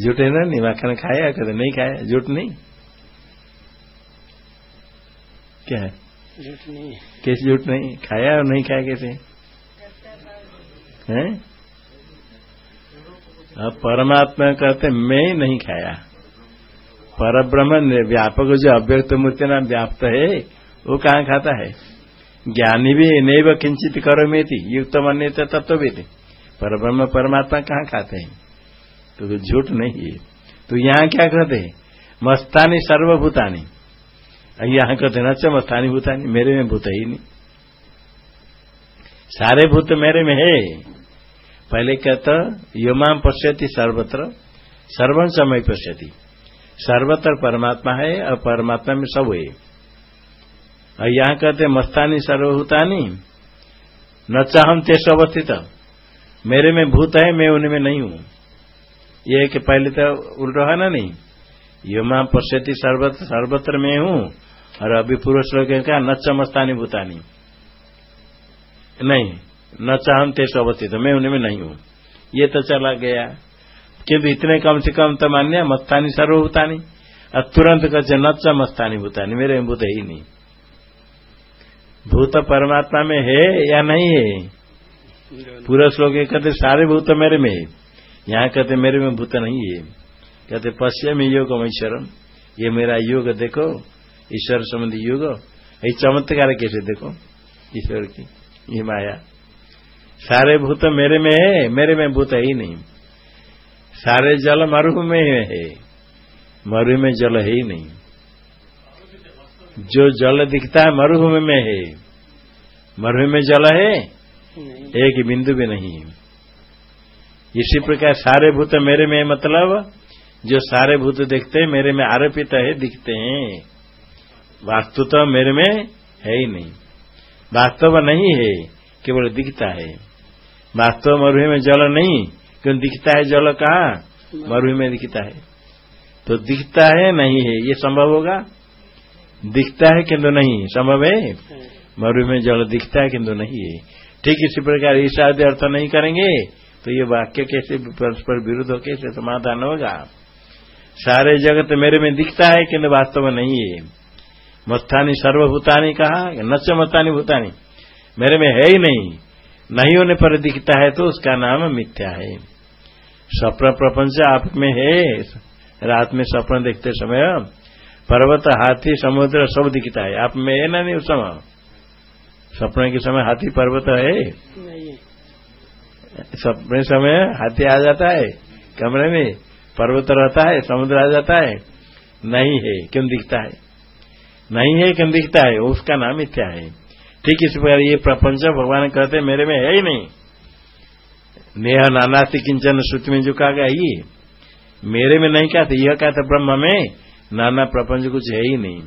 झूठ है ना? नहीं माखन खाया कहते नहीं खाया। झूठ नहीं? क्या है? झूठ नहीं। कैसे झूठ नहीं? खाया और नहीं खाया कैसे? हैं? अब परमात्मा कहते, मैं ही नहीं खाया। पर ब्रह्म व्यापक जो अव्यक्त मूर्ति नाम व्याप्त है, वो कहाँ खाता है? ज्ञानी भी नैव किंचित करो में थी युक्त मन तत्व भी थे पर ब्रह्म परमात्मा कहाँ खाते हैं? तो झूठ नहीं है। तो यहाँ क्या कहते हैं? मस्तानी सर्वभूतानी। यहाँ कहते न च मस्तानी भूतानी, मेरे में भूत ही नहीं। सारे भूत मेरे में है। पहले कहता योमाम पश्यति सर्वत्र, सर्वं समय पश्यति। सर्वत्र परमात्मा है, और परमात्मा में सब है। और यहाँ कहते, मस्तानी सर्वभूतानी, न चाहम तेज अवस्थित। मेरे में भूत है, मैं उनमें नहीं हूँ। यह कि पहले तो उल्टा है ना नहीं? योमा पश्यति सर्वत्र सर्वत्र में हूँ। और अभी श्लोक का न चमस्तानी भूतानी। नहीं। न चाहते तेज अवस्थित। मैं उनमें नहीं हूँ। ये तो चला गया। किंतु इतने कम से कम तो मान्य मस्तानी सर्वभूतानी। और तुरंत कहते न च मस्तानी भूतानी। मेरे भूत ही नहीं। भूत परमात्मा में है या नहीं है? पूरा श्लोक कहते सारे भूत मेरे में है। यहाँ कहते मेरे में भूत नहीं है। कहते पश्चिम योग ईश्वरम। ये मेरा योग देखो, ईश्वर संबंधी योग। ये चमत्कार कैसे देखो? ईश्वर की, ये माया। सारे भूत मेरे में है, मेरे में भूत है ही नहीं। सारे जल मरु में है, मरु में जल है ही नहीं। जो जल दिखता है मरुभूमि में है मरुभूमि में जल है, एक बिंदु भी नहीं इसी प्रकार सारे भूत मेरे में मतलब जो सारे भूत देखते हैं, मेरे में आरोपित है, दिखते हैं। वास्तु तो मेरे में है ही नहीं। वास्तव नहीं है, केवल दिखता है। वास्तव मरुभूमि में जल नहीं क्यों दिखता है जल कहा? मरुभूमि में दिखता है। तो दिखता है नहीं है ये संभव होगा? दिखता है किंतु नहीं संभव है? मरु में जल दिखता है किंतु नहीं है। ठीक इसी प्रकार ईसा अर्थ नहीं करेंगे तो ये वाक्य कैसे परस्पर विरुद्ध हो कैसे समाधान होगा? सारे जगत मेरे में दिखता है किंतु वास्तव में नहीं है। मत्थानी सर्वभूतानी कहा? नच मत्तानी भूतानी। मेरे में है ही नहीं। नहीं होने पर दिखता है तो उसका नाम मिथ्या है। स्वप्न प्रपंच आप में है। रात में स्वप्न देखते समय पर्वत हाथी समुद्र सब दिखता है। आप में है ना नहीं उस समय? सपने के समय हाथी पर्वत है? सपने समय हाथी आ जाता है कमरे में। पर्वत रहता है समुद्र आ जाता है। नहीं है क्यों दिखता है? नहीं है क्यों दिखता है? उसका नाम मिथ्या है। ठीक इस प्रकार ये प्रपंच भगवान कहते मेरे में है ही नहीं। नेह नानास्ति किंचन श्रुति में जो कहा गया, ये मेरे में नहीं कहते यह कहते ब्रह्म में, नाना प्रपंच कुछ है ही नहीं।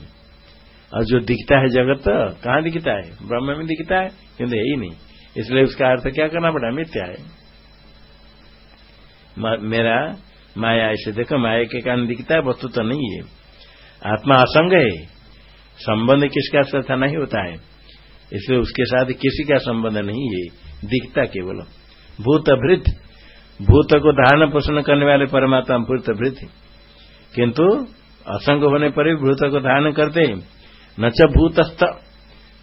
और जो दिखता है जगत, कहाँ दिखता है? ब्रह्म में दिखता है, किंतु है ही नहीं। इसलिए उसका अर्थ क्या करना पड़ा? मिथ्या है। मेरा माया ऐसे देखो, माया के कारण दिखता है, वस्तु तो नहीं है। आत्मा असंग है। संबंध किसका साथ नहीं होता है? इसलिए उसके साथ किसी का संबंध नहीं है दिखता केवल। भूत भृत भूत को धारण पोषण करने वाले परमात्मा भूत भृत किंतु असंग होने पर भी भूत को धारण करते न च भूतस्थ,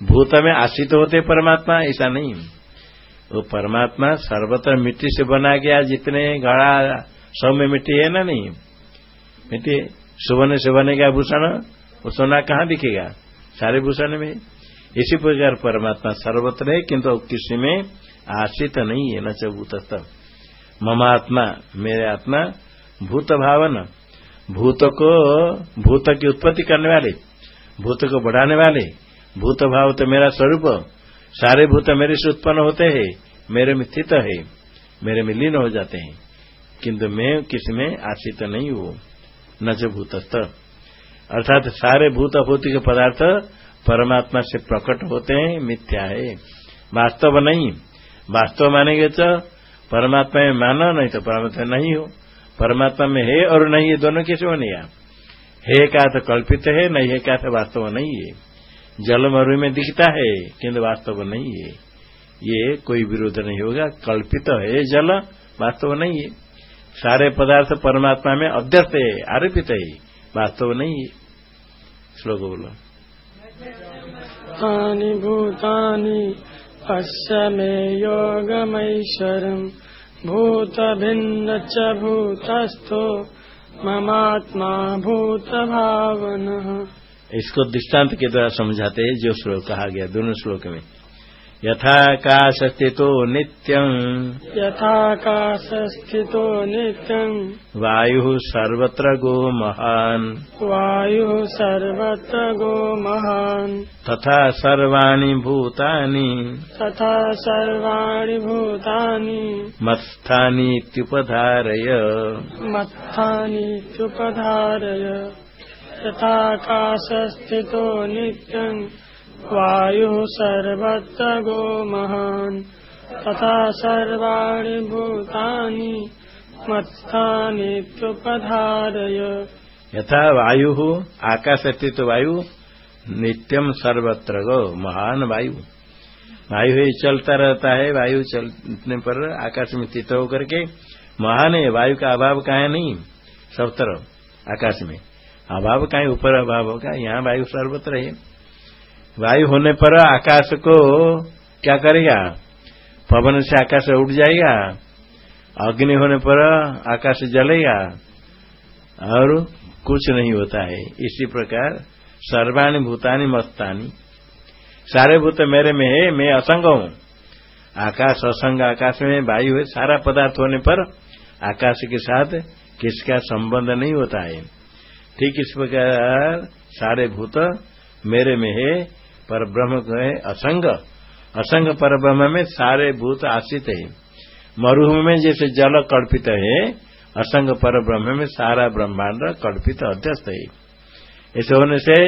भूत में आश्रित होते परमात्मा, ऐसा नहीं। वो परमात्मा सर्वत्र मिट्टी से बना गया, जितने घड़ा सब में मिट्टी है ना नहीं? मिट्टी सुबह से बनेगा भूषण, वो सोना कहाँ दिखेगा? सारे भूषण में। इसी प्रकार परमात्मा सर्वत्र है, किंतु किसी में आश्रित नहीं है, न च भूतस्थ ममात्मा मेरे आत्मा, भूत भावन, भूत को, भूत की उत्पत्ति करने वाले, भूत को बढ़ाने वाले, भूत भाव तो मेरा स्वरूप, सारे भूत मेरे से उत्पन्न होते हैं, मेरे में स्थित है, मेरे में लीन हो जाते हैं, किंतु मैं किसमें आश्रित नहीं हूँ, न जो भूतस्थ। अर्थात सारे भूत भौतिक पदार्थ परमात्मा से प्रकट होते हैं, मिथ्या है। वास्तव नहीं। वास्तव मानेंगे तो परमात्मा में मानो, नहीं तो परमात्मा नहीं हो। परमात्मा में है और नहीं है, दोनों कैसे होने है। क्या तो कल्पित है, नहीं है क्या तो वास्तव नहीं है। जल मरु में दिखता है, किंतु वास्तव नहीं है। ये कोई विरोध नहीं होगा। कल्पित है जल, वास्तव नहीं है। सारे पदार्थ परमात्मा में अध्यस्त है, आरोपित है, वास्तव नहीं है। श्लोक बोलो। तानि भूतानि पश्य मे योगमैश्वरम् भूतभिन्न च भूतस्थो ममात्मा भूतभावनः। इसको दृष्टांत के द्वारा समझाते हैं, जो श्लोक कहा गया, दोनों श्लोक में। यथाकाशस्थितो नित्यम्। यथाकाशस्थितो नित्यम्। वायुः सर्वत्र गो महान् वायुः सर्वत्र गो महान् तथा सर्वाणि भूतानि। तथा सर्वाणि भूतानि। मत्स्थानीत्युपधारय। मत्थानीत्युपधारय यथाकाशस्थितो नित्यम्। वायुः सर्वत्र गो महान् तथा सर्वाणि भूतानि मत्स्थानीत्युपधारय यथा वायु आकाश स्थित वायु नित्यम सर्वत्र गो महान वायु। वायु ही चलता रहता है, वायु चलने पर आकाश में स्थित होकर के महान है, वायु का अभाव कहा नहीं, सब तरफ़, आकाश में। अभाव कहा ऊपर अभाव होगा, यहाँ वायु सर्वत्र है। वायु होने पर आकाश को क्या करेगा? पवन से आकाश उठ जाएगा। अग्नि होने पर आकाश जलेगा। और कुछ नहीं होता है। इसी प्रकार सर्वाणी भूतानी मस्तानी सारे भूत मेरे में है, मैं असंग हूँ। आकाश असंग, आकाश में वायु है। सारा पदार्थ होने पर आकाश के साथ किसका संबंध नहीं होता है। ठीक इस प्रकार सारे भूत मेरे में है पर ब्रह्म है असंग। असंग पर ब्रह्म में सारे भूत आश्रित है। मरुभ में जैसे जल कल्पित है असंग पर ब्रह्म में सारा ब्रह्मांड कल्पित अध्यस्त है। ऐसे होने से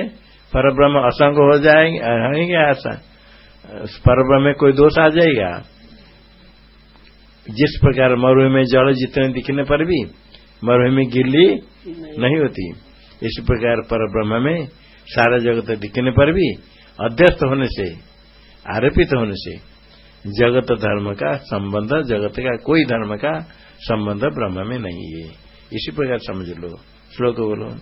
पर ब्रह्म असंग हो जाएँगे ऐसा पर ब्रह्म में कोई दोष आ जाएगा। जिस प्रकार मरुभ में जल जितने दिखने पर भी मरुभ में गिल्ली नहीं होती। इस प्रकार पर ब्रह्म में सारा जगत दिखने पर भी अध्यस्त होने से, आरोपित होने से, जगत धर्म का संबंध, जगत का कोई धर्म का संबंध ब्रह्म में नहीं है। इसी प्रकार समझ लो। श्लोक बोलो।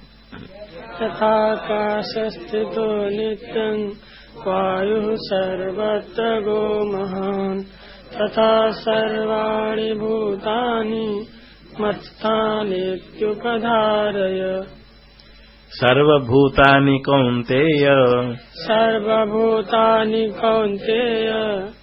तथाकाश स्थितो नित्यं वायुः सर्वत्र गो महान् तथा सर्वाणि भूतानि मत्स्थानेत्युपधारय। सर्वभूतानि कौन्तेय। सर्वभूतानि कौन्तेय।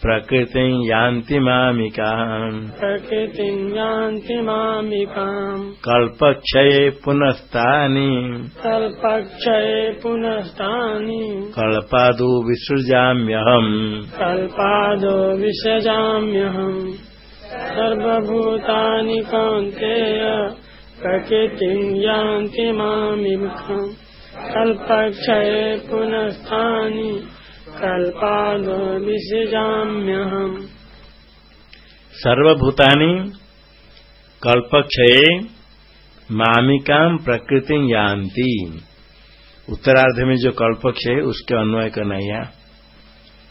प्रकृतिं यान्ति मामिकाम्। प्रकृतिं यान्ति मामिकाम्। कल्पक्षये पुनस्तानि। कल्पक्षये पुनस्तानि। कल्पादो विसृजाम्यहम्। कल्पादो विसृजाम्यहम्। सर्वभूतानि कौन्तेय। प्रकृतिं यान्ति मामिमुखम् कल्पक्षये पुनस्थानि कल्पादो विसृजाम्यहम् सर्वभूतानि, कल्पक्षये मामिकाम प्रकृति यान्ति। उत्तरार्ध में जो कल्पक्ष है उसके अन्वय करना यहाँ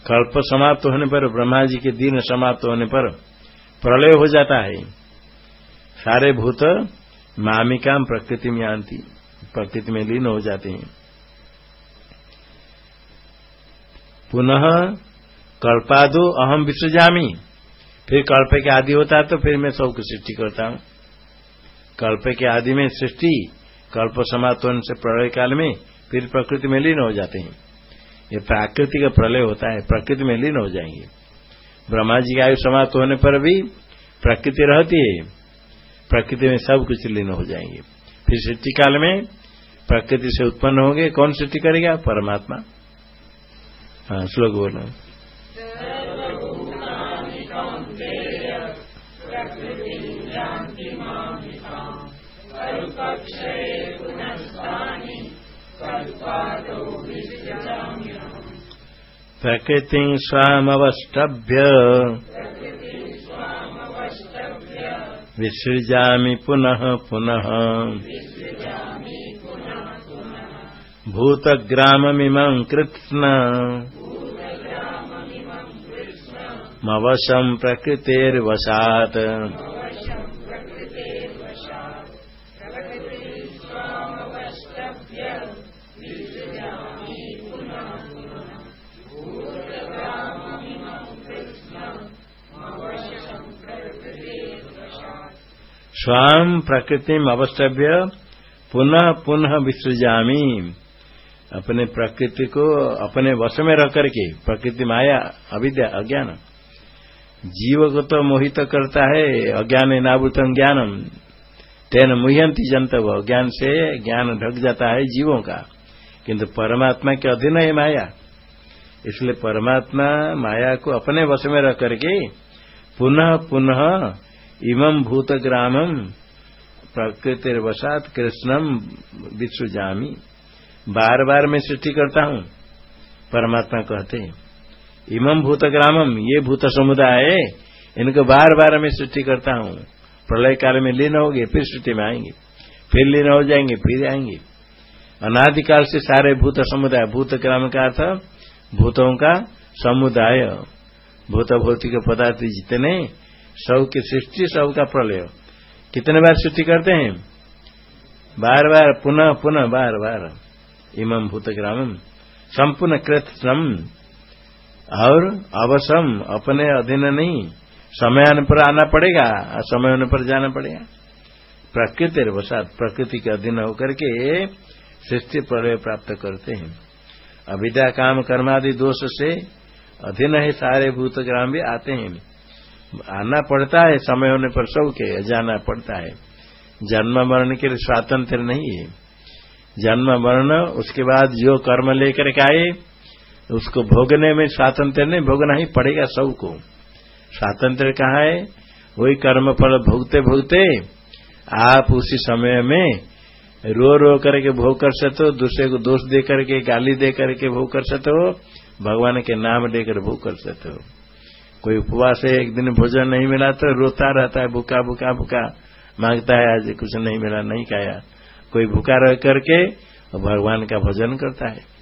कल्प समाप्त होने पर ब्रह्मा जी के दिन समाप्त होने पर, प्रलय हो जाता है। सारे भूत मामिकाम प्रकृति में आती, प्रकृति में लीन हो जाते हैं। पुनः कल्पादो अहम विसृजामी। फिर कल्प के आदि होता है तो फिर मैं सबको सृष्टि करता हूँ। कल्प के आदि में सृष्टि, कल्प समाप्त होने से प्रलय काल में फिर प्रकृति में लीन हो जाते हैं। ये प्राकृतिक का प्रलय होता है, प्रकृति में लीन हो जाएँगे। ब्रह्मा जी की आयु समाप्त होने पर भी प्रकृति रहती है। प्रकृति में सब कुछ लीन हो जाएँगे। फिर सृष्टि काल में प्रकृति से उत्पन्न होंगे। कौन सृष्टि करेगा? परमात्मा। हाँ श्लोक बोलो। प्रकृति स्वामवष्टभ्य। विसृजा पुनः पुनः। भूतग्राममिमं कृत्स्न मवशं प्रकृतेर्वशात्। स्वाम प्रकृति अवस्तव्य पुनः पुनः विसृजामी। अपने प्रकृति को अपने वश में रह करके, प्रकृति माया, अविद्या, अज्ञान। जीव को तो मोहित करता है, अज्ञान नाभूतम ज्ञानम। तेन मुह्यंती जनतव। अज्ञान से ज्ञान ढक जाता है जीवों का। किंतु परमात्मा के अधीन है माया। इसलिए परमात्मा माया को अपने वश में रख करके, पुनः पुनः इमं भूतग्रामम प्रकृतिर्वशात कृष्णम विश्वजामी बार बार मैं सृष्टि करता हूँ, परमात्मा कहते इमं भूत ग्रामम ये भूत समुदाय, इनको बार बार मैं सृष्टि करता हूँ। प्रलय काल में लीन हो गए फिर सृष्टि में आएँगे। फिर लीन हो जाएँगे, फिर आएँगे। अनादिकाल से सारे भूत समुदाय भूत ग्राम का अर्थ, भूतों का समुदाय। भूत भौतिक पदार्थ जितने सब की सृष्टि सब का प्रलय। कितने बार सृष्टि करते हैं? बार बार, पुनः पुनः, बार बार। इमं भूतग्रामम संपूर्ण कृत श्रम और अवसम, अपने अधीन नहीं। समय पर आना पड़ेगा और समय पर जाना पड़ेगा। प्रकृति वसात, प्रकृति के अधीन होकर के सृष्टि प्रलय प्राप्त करते हैं। अविद्या, काम, कर्मादि दोष से अधीन है सारे भूतग्राम भी आते हैं। आना पड़ता है, समय होने पर सब के जाना पड़ता है। जन्म मरण के लिए स्वातंत्र नहीं है। जन्म मरण, उसके बाद जो कर्म लेकर के आए, उसको भोगने में स्वातंत्र नहीं, भोगना ही पड़ेगा सबको। स्वातंत्र कहा है? वही कर्म फल भोगते भोगते आप उसी समय में रो रो करके भोग कर सकते हो, दूसरे को दोष दे करके गाली दे करके भोग कर सकते हो, भगवान के नाम लेकर भोग कर सकते हो। कोई उपवास है, एक दिन भोजन नहीं मिला तो रोता रहता है, भूखा भूखा भूखा। माँगता है, आज कुछ नहीं मिला, नहीं खाया। कोई भूखा रह करके भगवान का भोजन करता है।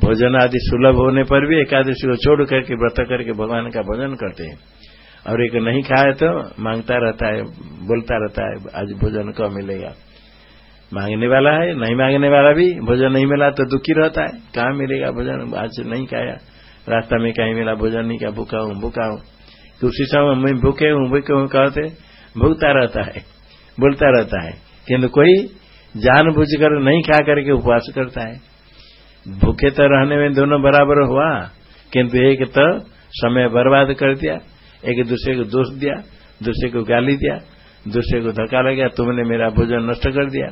भोजन आदि सुलभ होने पर भी एकादशी को छोड़ करके व्रत करके भगवान का भोजन करते हैं। और एक नहीं खाए तो माँगता रहता है, बोलता रहता है, आज भोजन कब मिलेगा? मांगने वाला है, नहीं मांगने वाला भी, भोजन नहीं मिला तो दुखी रहता है। कहाँ मिलेगा भोजन? आज नहीं खाया। रास्ता में कहीं मिला, भोजन नहीं क्या, भूखा हूँ भूखा हूँ। तो उसी समय मैं भूखे हूँ भूखे हूँ, कहते, भूखता रहता है, बोलता रहता है। किंतु कोई जान बुझ कर नहीं खा करके उपवास करता है। भूखे तो रहने में दोनों बराबर हुआ, किंतु एक तो समय बर्बाद कर दिया, एक दूसरे को दोष दिया, दूसरे को गाली दिया, दूसरे को धक्का लग गया, तुमने मेरा भोजन नष्ट कर दिया।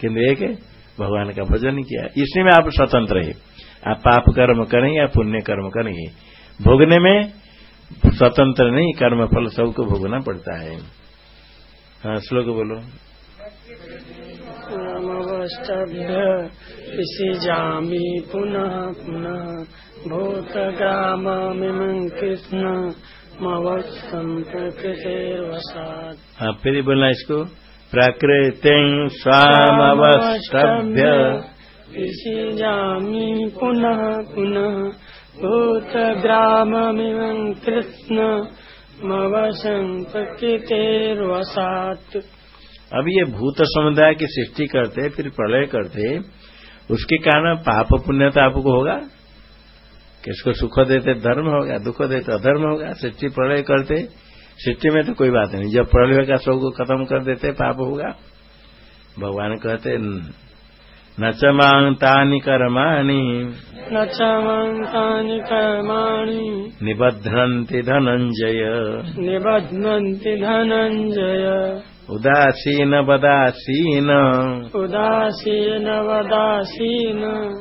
किंतु एक भगवान का भोजन किया। इसी में आप स्वतंत्र है। आप पाप कर्म करें या पुण्य कर्म करेंगे भोगने में स्वतंत्र नहीं कर्म फल सबको भोगना पड़ता है। हाँ श्लोक बोलो। इसी जामी पुनः पुनः भूतग्राममिमं कृष्ण प्रकृतिर्वसात् हाँ फिर बोलना इसको। प्रकृति स्वामवष्टभ्य विषिजामि पुनः पुनः भूतग्राममिमं कृष्ण मवशं प्रकृतेर्वसात् अब ये भूत समुदाय की सृष्टि करते, फिर प्रलय करते, उसके कारण पाप पुण्य तो आपको होगा? किसको सुख देते, धर्म होगा, दुख देते, अधर्म होगा, सृष्टि प्रलय करते, सृष्टि में तो कोई बात नहीं। जब प्रलय का सबको खत्म कर देते, पाप होगा। भगवान कहते न च माङ्तानि कर्माणि। न च माङ्तानि कर्माणि। निबध्नन्ति धनञ्जय। निबध्नन्ति धनञ्जय। उदासीन वदासीन। उदासीन वदासीन।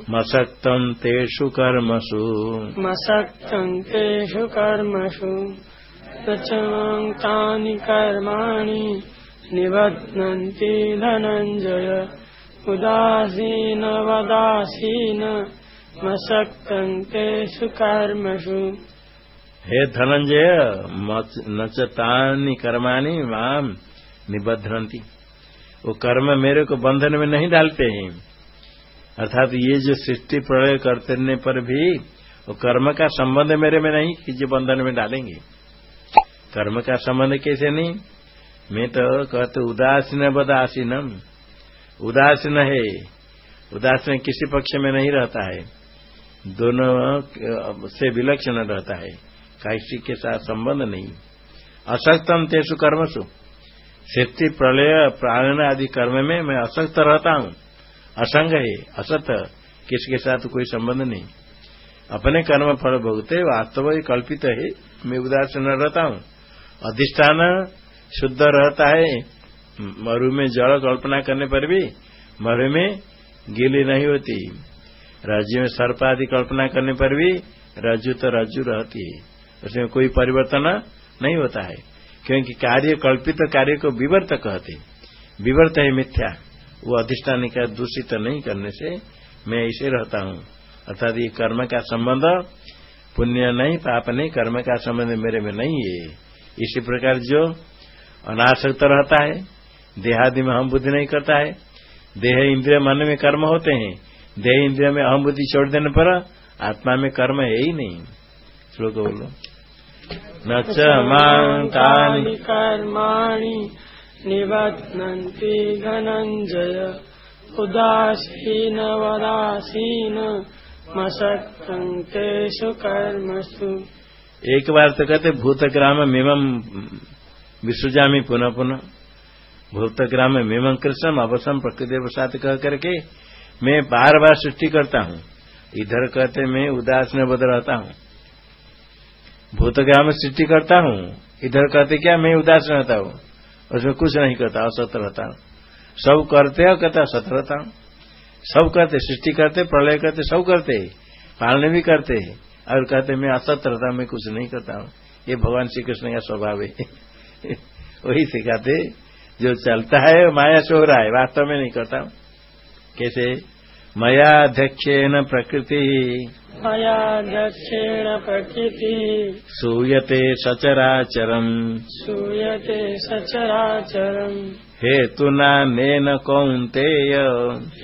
मसक्तम तेषु कर्मसु। मसक्तं तेषु कर्मसु। प्रचमाङ्कानि कर्माणि। निबध्नन्ति धनञ्जय उदासीन वदासीन मसक्तं तेषु कर्मसु हे धनंजय नचतानी कर्माणी माम निबद्धरंती वो कर्म मेरे को बंधन में नहीं डालते हैं। अर्थात ये जो सृष्टि प्रलय करने पर भी वो कर्म का संबंध मेरे में नहीं कि जो बंधन में डालेंगे। कर्म का संबंध कैसे नहीं? मैं तो कहते उदासीन बदासीनम उदासीन है उदासीन किसी पक्ष में नहीं रहता है। दोनों से विलक्षण रहता है। कैसी के साथ संबंध नहीं। असक्तम तेसु कर्मसु। सृष्टि प्रलय, प्राण आदि कर्म में मैं असक्त रहता हूँ। असंग है। असत। किसके साथ कोई संबंध नहीं। अपने कर्म फल भोगते वास्तव कल्पित है। मैं उदासीन रहता हूँ। अधिष्ठान शुद्ध रहता है। मरु में जड़ कल्पना करने पर भी मरु में गीली नहीं होती। राज्य में सर्प आदि कल्पना करने पर भी रज्जु तो रज्जु रहती है। उसमें कोई परिवर्तन नहीं होता है। क्योंकि कार्य कल्पित तो कार्य को विवर्त कहते विवर्त है मिथ्या। वो अधिष्ठान का दूषित तो नहीं करने से मैं ऐसे रहता हूँ। अर्थात ये कर्म का संबंध पुण्य नहीं, पाप नहीं, कर्म का संबंध मेरे में नहीं है। इसी प्रकार जो अनासक्त रहता है देहादि में हम बुद्धि नहीं करता है। देह इंद्रिय मन में कर्म होते हैं। देह इंद्रिय में अहम बुद्धि छोड़ देने पर आत्मा में कर्म है ही नहीं। श्लोक बोलो। न च मांतानि। कर्माणि निबध्नन्ति धनञ्जय। उदासीन वदासीन मसक्तं कर्मसु। एक बार तो कहते भूतग्राम मेमम विसृजामी पुनः पुनः। भूतग्राम मेमम कृष्ण अवसम प्रकृति प्रसाद कह करके मैं बार बार सृष्टि करता हूँ। इधर कहते मैं उदास में बद रहता हूँ। भूतग्राम सृष्टि करता हूँ। इधर कहते क्या मैं उदास रहता हूँ। उसमें कुछ नहीं करता, असत रहता हूँ। सब करते हो कहता असत रहता हूँ। सब करते, सृष्टि करते, प्रलय करते, सब करते, पालने भी करते। और कहते मैं असत रहता मैं कुछ नहीं करता हूँ। ये भगवान श्री कृष्ण का स्वभाव है। वही सिखाते जो चलता है माया से हो रहा है वास्तव में नहीं करता। हूँ कैसे? मयाध्यक्षेण प्रकृति। मयाध्यक्षेण प्रकृति। सूयते सचराचरम्। सूयते सचराचरम्। हेतुनानेन कौन्तेय।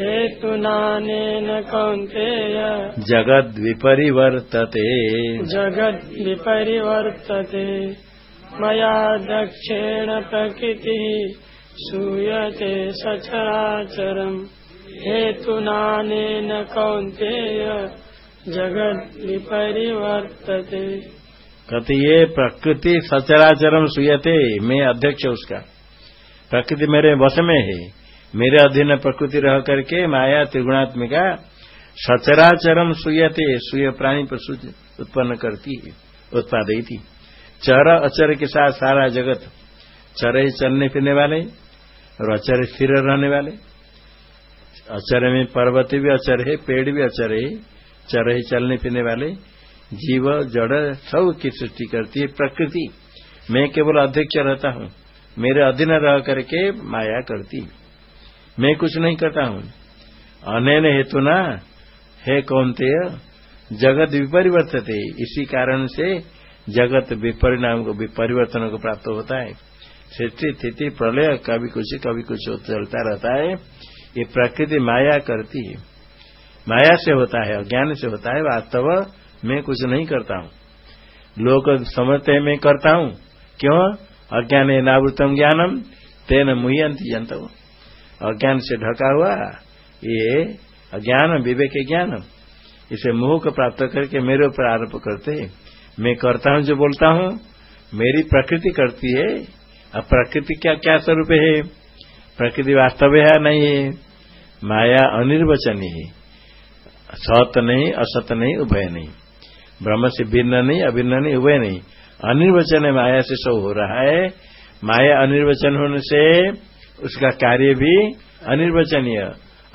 हेतुनानेन कौन्तेय। जगद्विपरिवर्तते। जगद्विपरिवर्तते। मया दक्षेण प्रकृतिः। सूयते सचराचरम् हेतुनानेन कौन्तेय जगद्विपरिवर्तते कहते, ये प्रकृति सचराचरम सुयते मैं अध्यक्ष उसका। प्रकृति मेरे वश में है। मेरे अधीन प्रकृति रह करके माया त्रिगुणात्मिका सचराचरम सुयते सुय प्राणी पर उत्पन्न करती है उत्पादयी थी चर अचर के साथ सारा जगत चर ही चलने फिरने वाले और अचर स्थिर रहने वाले। अचर में पर्वत भी अचर है, पेड़ भी अचर है, चर ही चलने फिरने वाले। जीव, जड़ सब की सृष्टि करती है, प्रकृति। मैं केवल अध्यक्ष रहता हूँ, मेरे अधीन रह करके माया करती मैं कुछ नहीं करता हूँ। अनैन हेतु ना, है कौनते जगत विपरिवर्तते। इसी कारण से जगत विपरिणाम को परिवर्तन को प्राप्त होता है। सृष्टि स्थिति, प्रलय कभी कुछ कभी कुछ चलता रहता है। ये प्रकृति माया करती है। माया से होता है, अज्ञान से होता है, वास्तव मैं कुछ नहीं करता हूँ। लोग समझते हैं, मैं करता हूँ। क्यों? अज्ञान है नावृतम ज्ञानम, तेन मुहंती जनता अज्ञान से ढका हुआ, ये अज्ञान, विवेक ज्ञान इसे मोह को प्राप्त करके मेरे ऊपर आरोप करते मैं करता हूँ जो बोलता हूँ, मेरी प्रकृति करती है अब प्रकृति क्या क्या स्वरूप है? प्रकृति वास्तव है नहीं है? माया अनिर्वचनीय है। सत नहीं, असत नहीं, उभय नहीं। ब्रह्म से भिन्न नहीं, अभिन्न नहीं, उभय नहीं। अनिर्वचन माया से सब हो रहा है। माया अनिर्वचन होने से उसका कार्य भी अनिर्वचनीय।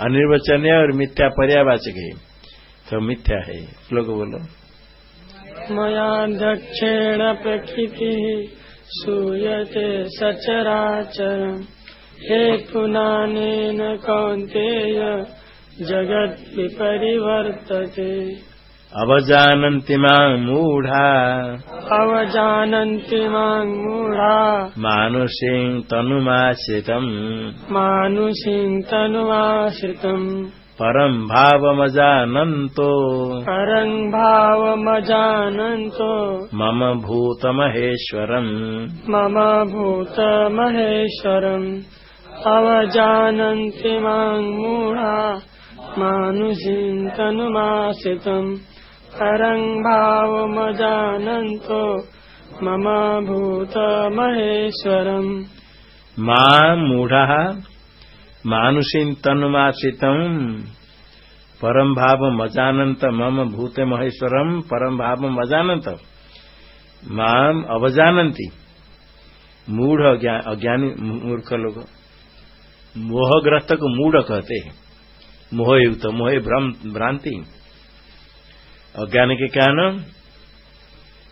अनिर्वचनीय और मिथ्या पर्यावाचक है। तो मिथ्या है। श्लोक बोलो। मयाध्यक्षेण प्रकृति सूयते सचराचर हे पुनानेन कौन्तेय जगत् विपरिवर्तते। अवजानन्ति मां मूढा। अवजानन्ति मां मूढा। मानुषीं तनुमाश्रितम्। मानुषीं तनुमाश्रितम् परम् भावमजानन्तो। परं भावमजानन्तो। मम भूतमहेश्वरम्। मम भूतमहेश्वरम्। अवजानन्ति मां मूढा मानुषीं तनुमाश्रितम् परं भावमजानन्तो मम भूतमहेश्वरम्। मां मूढः मानुषीं तनुमाश्रितम् परम भाव मजानंत मम भूत महेश्वरम परम भाव मजानंत माम अवजानंती मूढ़ अज्ञानी मूर्ख लोग मोहग्रस्त को मूढ़ कहते हैं। मोहयुक्त, मोह भ्रांति। अज्ञान के कारण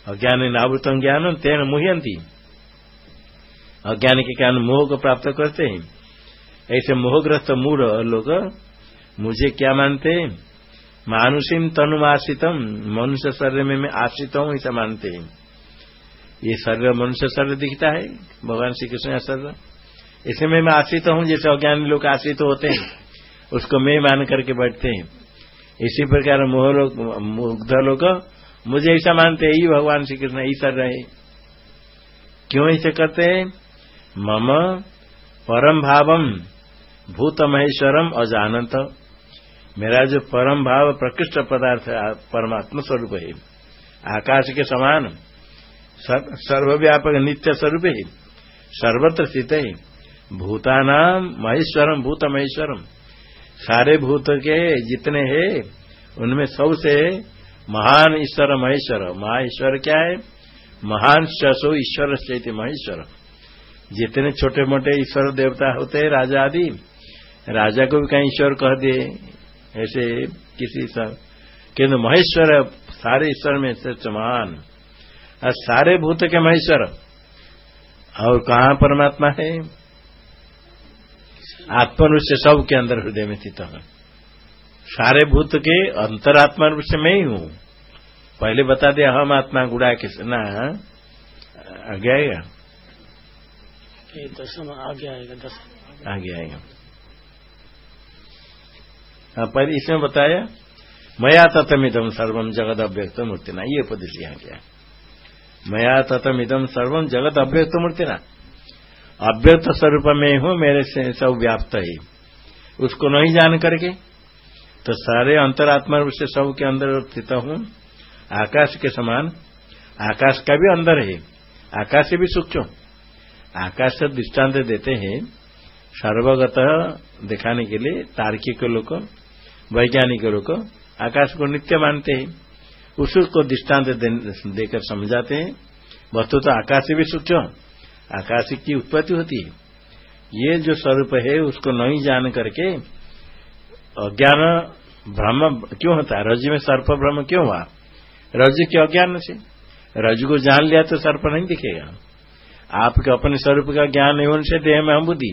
अज्ञान नावृतम ज्ञान, तेन मुह्यंती अज्ञान के कारण मोह को प्राप्त करते हैं। ऐसे मोहग्रस्त मूढ़ लोग, मुझे क्या मानते? हैं मानुषिम तनुमाश्रितम मनुष्य शरीर में मैं आश्रित हूँ, ऐसा मानते। हैं ये शरीर मनुष्य शरीर दिखता है, भगवान श्री कृष्ण का शरीर इसमें मैं आश्रित हूँ, जैसे अज्ञानी लोग आश्रित होते हैं, उसको मैं मान करके बैठते हैं। इसी प्रकार मोह लोग, मुग्ध लोग, मुझे ऐसा मानते ही भगवान श्री कृष्ण ईश्वर रहे क्यों ऐसे करते हैं? मम परम भावम। भूत महेश्वरम अजानत। मेरा जो परम भाव प्रकृष्ट पदार्थ परमात्मा स्वरूप है। आकाश के समान सर्वव्यापक नित्य स्वरूप है। सर्वत्र स्थित है। भूतानाम महेश्वरम भूत महेश्वरम सारे भूत के जितने हैं, उनमें सबसे महान ईश्वर महेश्वर। महाईश्वर क्या है? महान शसो ईश्वर से महेश्वर। जितने छोटे मोटे ईश्वर देवता होते हैं, राजा आदि राजा को भी कहीं ईश्वर कह दिए ऐसे किसी सब। किन्तु महेश्वर सारे ईश्वर में श्रेष्ठ महान और सारे भूत के महेश्वर। और कहा परमात्मा है? आत्मरूप से सब के अंदर हृदय में स्थित हूँ। सारे भूत के अंतरात्मा रूप से मैं ही हूँ। पहले बता दे हम आत्मा गुड़ा के ना आगे आएगा? दसम आगे आएगा दस आगे आएगा। हाँ पहले इसमें बताया मया तथमिदम सर्वम जगत अव्यक्त मूर्तिना ये उपदेश यहाँ क्या मया तथमिदम सर्वम जगत अव्यक्त मूर्तिना अव्यक्त स्वरूप में हूँ, मेरे से सब व्याप्त है। उसको नहीं जान करके तो सारे अंतरात्मा रूप से सब के अंदर स्थित हूँ। आकाश के समान, आकाश का भी अंदर है। आकाश से भी सूक्ष्म आकाश से दृष्टांत देते हैं, सर्वगत दिखाने के लिए तार्किक लोग वैज्ञानिक लोग आकाश को नित्य मानते हैं उसको दृष्टांत देकर समझाते हैं वस्तु तो आकाश भी सूक्ष्म आकाश की उत्पत्ति होती है? ये जो स्वरूप है, उसको नहीं जान करके अज्ञान भ्रम क्यों होता? है रज में सर्प भ्रम क्यों हुआ? रज के अज्ञान से। रज को जान लिया तो सर्प नहीं दिखेगा। आपके अपने स्वरूप का ज्ञान नहीं होने से देह में हम बुद्धि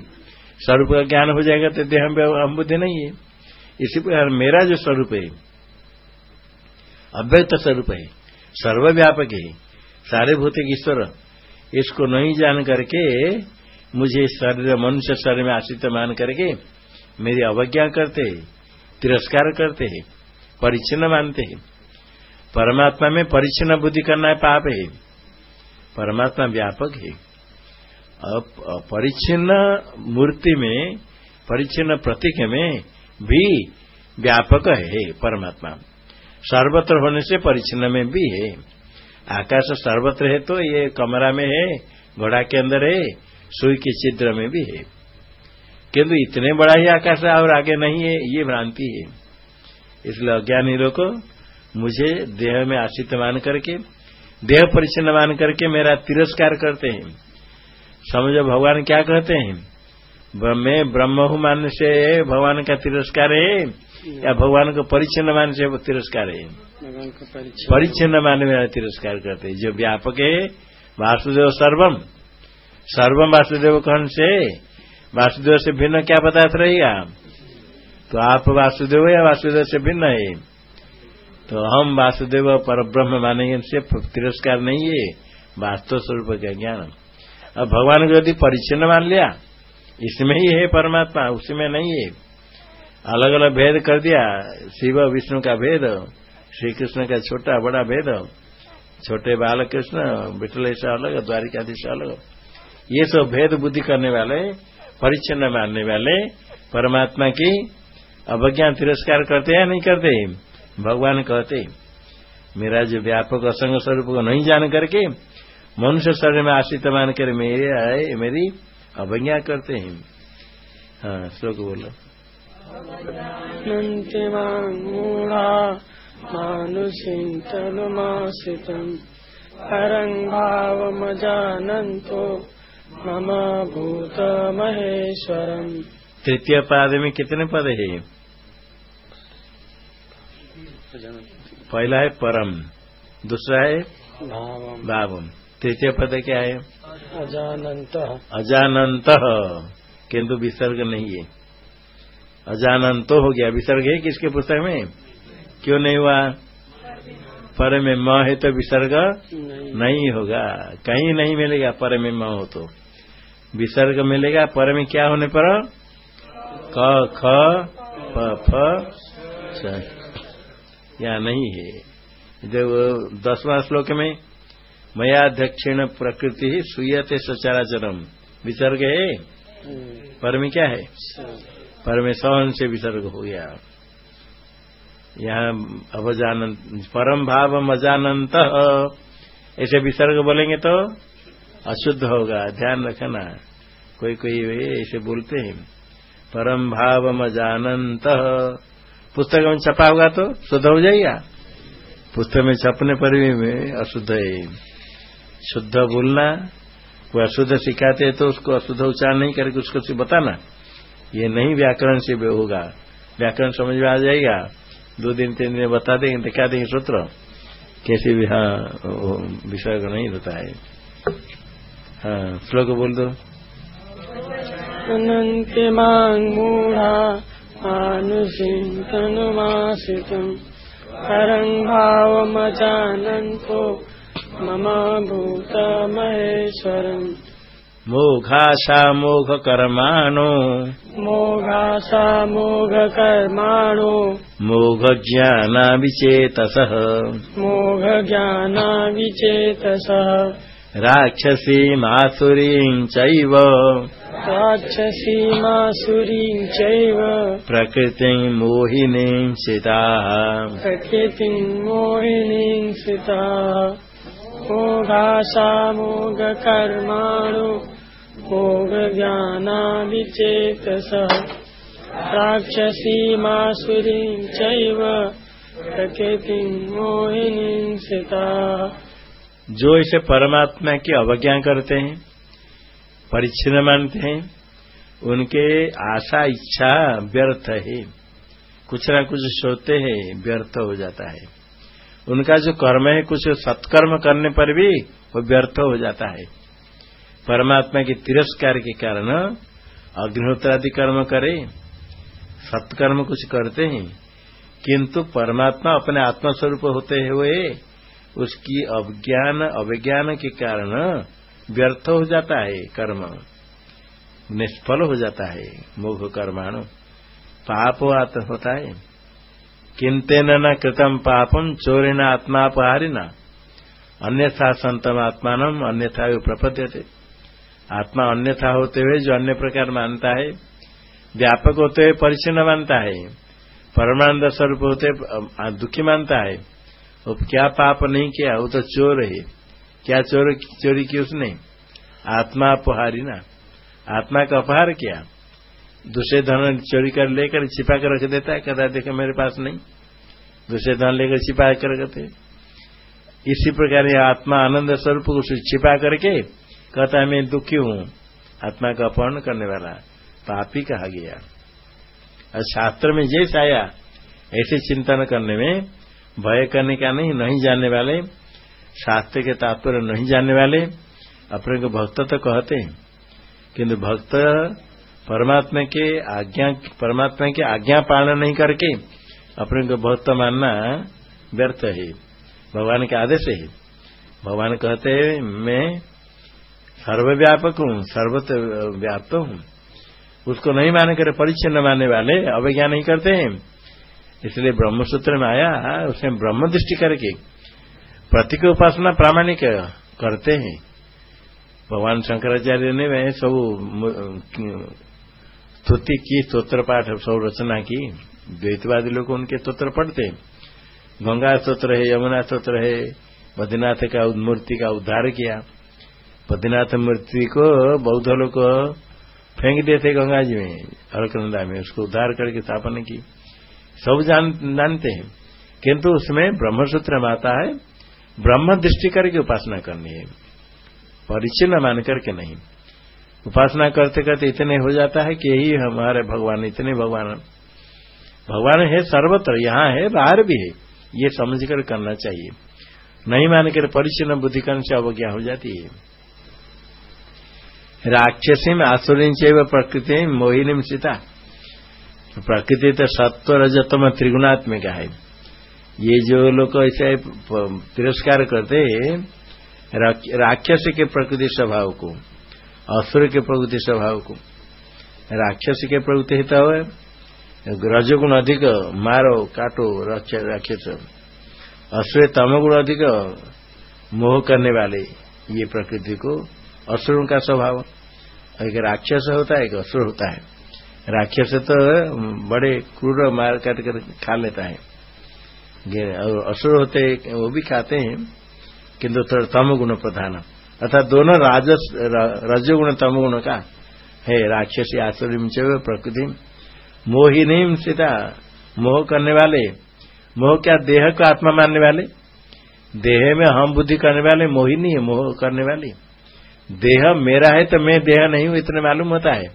स्वरूप का ज्ञान हो जाएगा तो देह में हम बुद्धि नहीं है। इसी प्रकार मेरा जो स्वरूप है, अव्यक्त स्वरूप है, सर्वव्यापक है सारे भूत ईश्वर, इसको नहीं जान करके मुझे शरीर, मनुष्य शरीर में आश्रित मान करके मेरी अवज्ञा करते तिरस्कार करते हैं परिच्छिन्न मानते हैं। परमात्मा में परिच्छिन्न बुद्धि करना है, पाप है। परमात्मा व्यापक है। परिच्छिन्न मूर्ति में परिच्छिन्न प्रतीक में भी व्यापक है परमात्मा। सर्वत्र होने से परिचन्न में भी है। आकाश सर्वत्र है तो ये कमरा में है, घोड़ा के अंदर है, सुई के छिद्र में भी है। किंतु इतने बड़ा ही आकाश है और आगे नहीं है, ये भ्रांति है। इसलिए अज्ञानी लोग, मुझे देह में आश्रित मान करके, देह परिचन्न मान करके मेरा तिरस्कार करते हैं। समझो, भगवान क्या कहते हैं? मैं ब्रह्म हूँ मान से भगवान का तिरस्कार है या भगवान को परिच्छिन्न मान से वो तिरस्कार। है परिच्छिन्न। मान में तिरस्कार करते। जो व्यापक है वासुदेव सर्वम। सर्वम वासुदेव कौन से? वासुदेव से भिन्न क्या पदार्थ रहेगा? तो आप वासुदेव या वासुदेव से भिन्न है? तो हम वासुदेव पर ब्रह्म मानेंगे से तिरस्कार नहीं है। वास्तव स्वरूप का ज्ञान। अब भगवान को यदि परिच्छिन्न मान लिया इसमें ही है परमात्मा, उसमें नहीं है। अलग अलग भेद कर दिया, शिव, विष्णु का भेद श्री कृष्ण का छोटा, बड़ा भेद, छोटे बाल कृष्ण बिटल से अलग, द्वारिकाधीश अलग। ये सब भेद बुद्धि करने वाले, परिच्छिन्न मानने वाले, परमात्मा की अवज्ञा तिरस्कार करते या नहीं करते? भगवान कहते, मेरा जो व्यापक असंग स्वरूप को नहीं जान करके, मनुष्य शरीर में आश्रित मान कर मेरे आए, मेरी अवज्ञा करते हैं। हाँ श्लोक बोलो। मूढ़ा मानुषिन्तनुमाश्रितम् परं भावमजानन्तो मम भूतमहेश्वरम्। तृतीय पाद में कितने पद है? पहला है परम दूसरा है भावम। तृतीय पद क्या है? अजानंत अजानंत किंतु विसर्ग नहीं है। अजानंत हो गया। विसर्ग है किसके पुस्तक में? क्यों नहीं हुआ? पर में म है तो विसर्ग नहीं, नहीं होगा। कहीं नहीं मिलेगा पर में म हो तो। विसर्ग मिलेगा पर में क्या होने पर? क ख प फ या नहीं है। जब दसवां श्लोक में मयाध्यक्षिण प्रकृति ही सुयते सचाराचरम। विसर्ग है? हम्म। पर में क्या है? पर में सहन से विसर्ग हो गया। यहाँ अवजानंत परम भाव अजानंत। ऐसे विसर्ग बोलेंगे तो अशुद्ध होगा। ध्यान रखना। कोई कोई ऐसे बोलते हैं। परम भाव अजानंत। पुस्तक में छपा होगा तो शुद्ध हो जाएगा? पुस्तक में छपने पर भी अशुद्ध है। शुद्ध बोलना कोई अशुद्ध सिखाते हैं तो उसको अशुद्ध उच्चारण नहीं करके उसको बताना। ये नहीं व्याकरण से होगा। व्याकरण समझ में आ जाएगा। दो दिन, तीन दिन बता देंगे, दिखा देंगे सूत्र। कैसे भी हाँ विषय को नहीं होता है हाँ श्लोक बोल दो। अनंत मूढ़ा आनुसिंतनुमासितम् परं भावमजानन्तो मम भूतमहेश्वरम् मोघाशा मोघकर्माणो मोघाशा मोघकर्माणो मोघज्ञानाविचेतसः। मोघज्ञानाविचेतसः। राक्षसीमासुरीम् चैव। राक्षसीमासुरीम् चैव। प्रकृतिम् मोहिनीम् सिताः प्रकृतिम् मोहिनीम् सिताः मोघाशा मोघकर्माणो भोगज्ञानादिचेतसः। राक्षसीमासुरीं चैव प्रकृतिं मोहिनीं सिता जो इसे परमात्मा की अवज्ञा करते हैं, परिच्छिन्न मानते हैं, उनके आशा, इच्छा व्यर्थ है। कुछ ना कुछ सोते हैं, व्यर्थ हो जाता है। उनका जो कर्म है, कुछ सत्कर्म करने पर भी वो व्यर्थ हो जाता है। परमात्मा के तिरस्कार के कारण अग्निहोत्र आदि कर्म करे, सत्कर्म कुछ करते हैं, किंतु परमात्मा अपने आत्मस्वरूप होते हुए उसकी अज्ञान, अविज्ञान के कारण व्यर्थ हो जाता है कर्म। निष्फल हो जाता है मोघ कर्माणु। पाप होता है। किंतेन न कृतम पापम चोरेण आत्मापहारिना अन्यथा संतम आत्मान, अन्यथा प्रपद्य थे आत्मा अन्यथा होते हुए जो अन्य प्रकार मानता है, व्यापक होते हुए परिचिन्न मानता है, परमानंद स्वरूप होते दुखी मानता है। वो क्या पाप नहीं किया, वो तो चोर है। क्या चोर, चोरी की उसने? आत्मा अपहारी ना आत्मा का अपहार किया। दूसरे धन चोरी कर लेकर छिपा कर रख देता है, कहता देखो, मेरे पास नहीं। दूसरे धन लेकर छिपा कर रखते इसी प्रकार आत्मा आनंद स्वरूप को छिपा करके कहता है, मैं दुखी हूँ। आत्मा का अपहरण करने वाला पापी कहा गया और शास्त्र में जैसे आया ऐसे चिंतन करने में भय करने का नहीं नहीं जानने वाले, शास्त्र के तात्पर्य नहीं जानने वाले, अपने को भक्त तो कहते हैं। किंतु भक्त परमात्मा के आज्ञा, परमात्मा की आज्ञा पालन नहीं करके अपने को भक्त मानना व्यर्थ है। भगवान के आदेश है। भगवान कहते हैं, मैं सर्वव्यापक हूँ, सर्वत्र व्याप्त हूँ। उसको नहीं माने कर परिचय मानने वाले अवज्ञा नहीं करते हैं। इसलिए ब्रह्मसूत्र में आया उसमें ब्रह्म दृष्टि करके प्रतीक उपासना प्रामाणिक करते हैं। भगवान शंकराचार्य ने सब स्तुति की स्त्रोत्र पाठ सब रचना की। द्वैतवादी लोग उनके स्त्रोत्र पढ़ते। गंगा स्त्रोत्र है यमुना स्त्रोत्र है बद्रीनाथ का मूर्ति का उद्धार किया। बद्रीनाथ मूर्ति को बौद्ध लोग फेंक देते गंगा जी में अलकनंदा में। उसको उद्धार करके स्थापना की। सब जान, जानते हैं। किंतु उसमें ब्रह्मसूत्र में आता है। ब्रह्म दृष्टि करके उपासना करनी है। परिचय न मान करके नहीं। उपासना करते करते इतने हो जाता है कि यही हमारे भगवान, इतने भगवान। भगवान है सर्वत्र, यहाँ है, बाहर भी है। ये समझ कर करना चाहिए। नहीं मान कर परिचय न बुद्धि से अवज्ञा हो जाती है। राक्षसी में आसुरी प्रकृति मोहिनी सीता। प्रकृति तो सत्व रजतम त्रिगुणात्मिक है। ये जो लोग ऐसे तिरस्कार करते राक्षस के प्रकृति स्वभाव को। असुर के प्रकृति स्वभाव को राक्षस के प्रकृति हिता हुआ रजगुण अधिक, मारो, काटो राक्षस। असुर तमगुण अधिक, मोह करने वाले, ये प्रकृति को असुरों का स्वभाव। एक राक्षस होता है, एक असुर होता है। राक्षस तो बड़े क्रूर मार काट कर खा लेता है। और असुर होते, वो भी खाते हैं, किंतु थोड़ा तम गुण प्रधान। अर्थात दोनों राजस रजोगुण तम गुण का, है राक्षसी आश्चर्य प्रकृति, मोहिनी सीता, मोह करने वाले, मोह क्या देह को आत्मा मानने वाले? देह में हम बुद्धि करने वाले मोहिनी है, मोह करने वाली। देह मेरा है तो मैं देह नहीं हूँ, इतने मालूम होता है।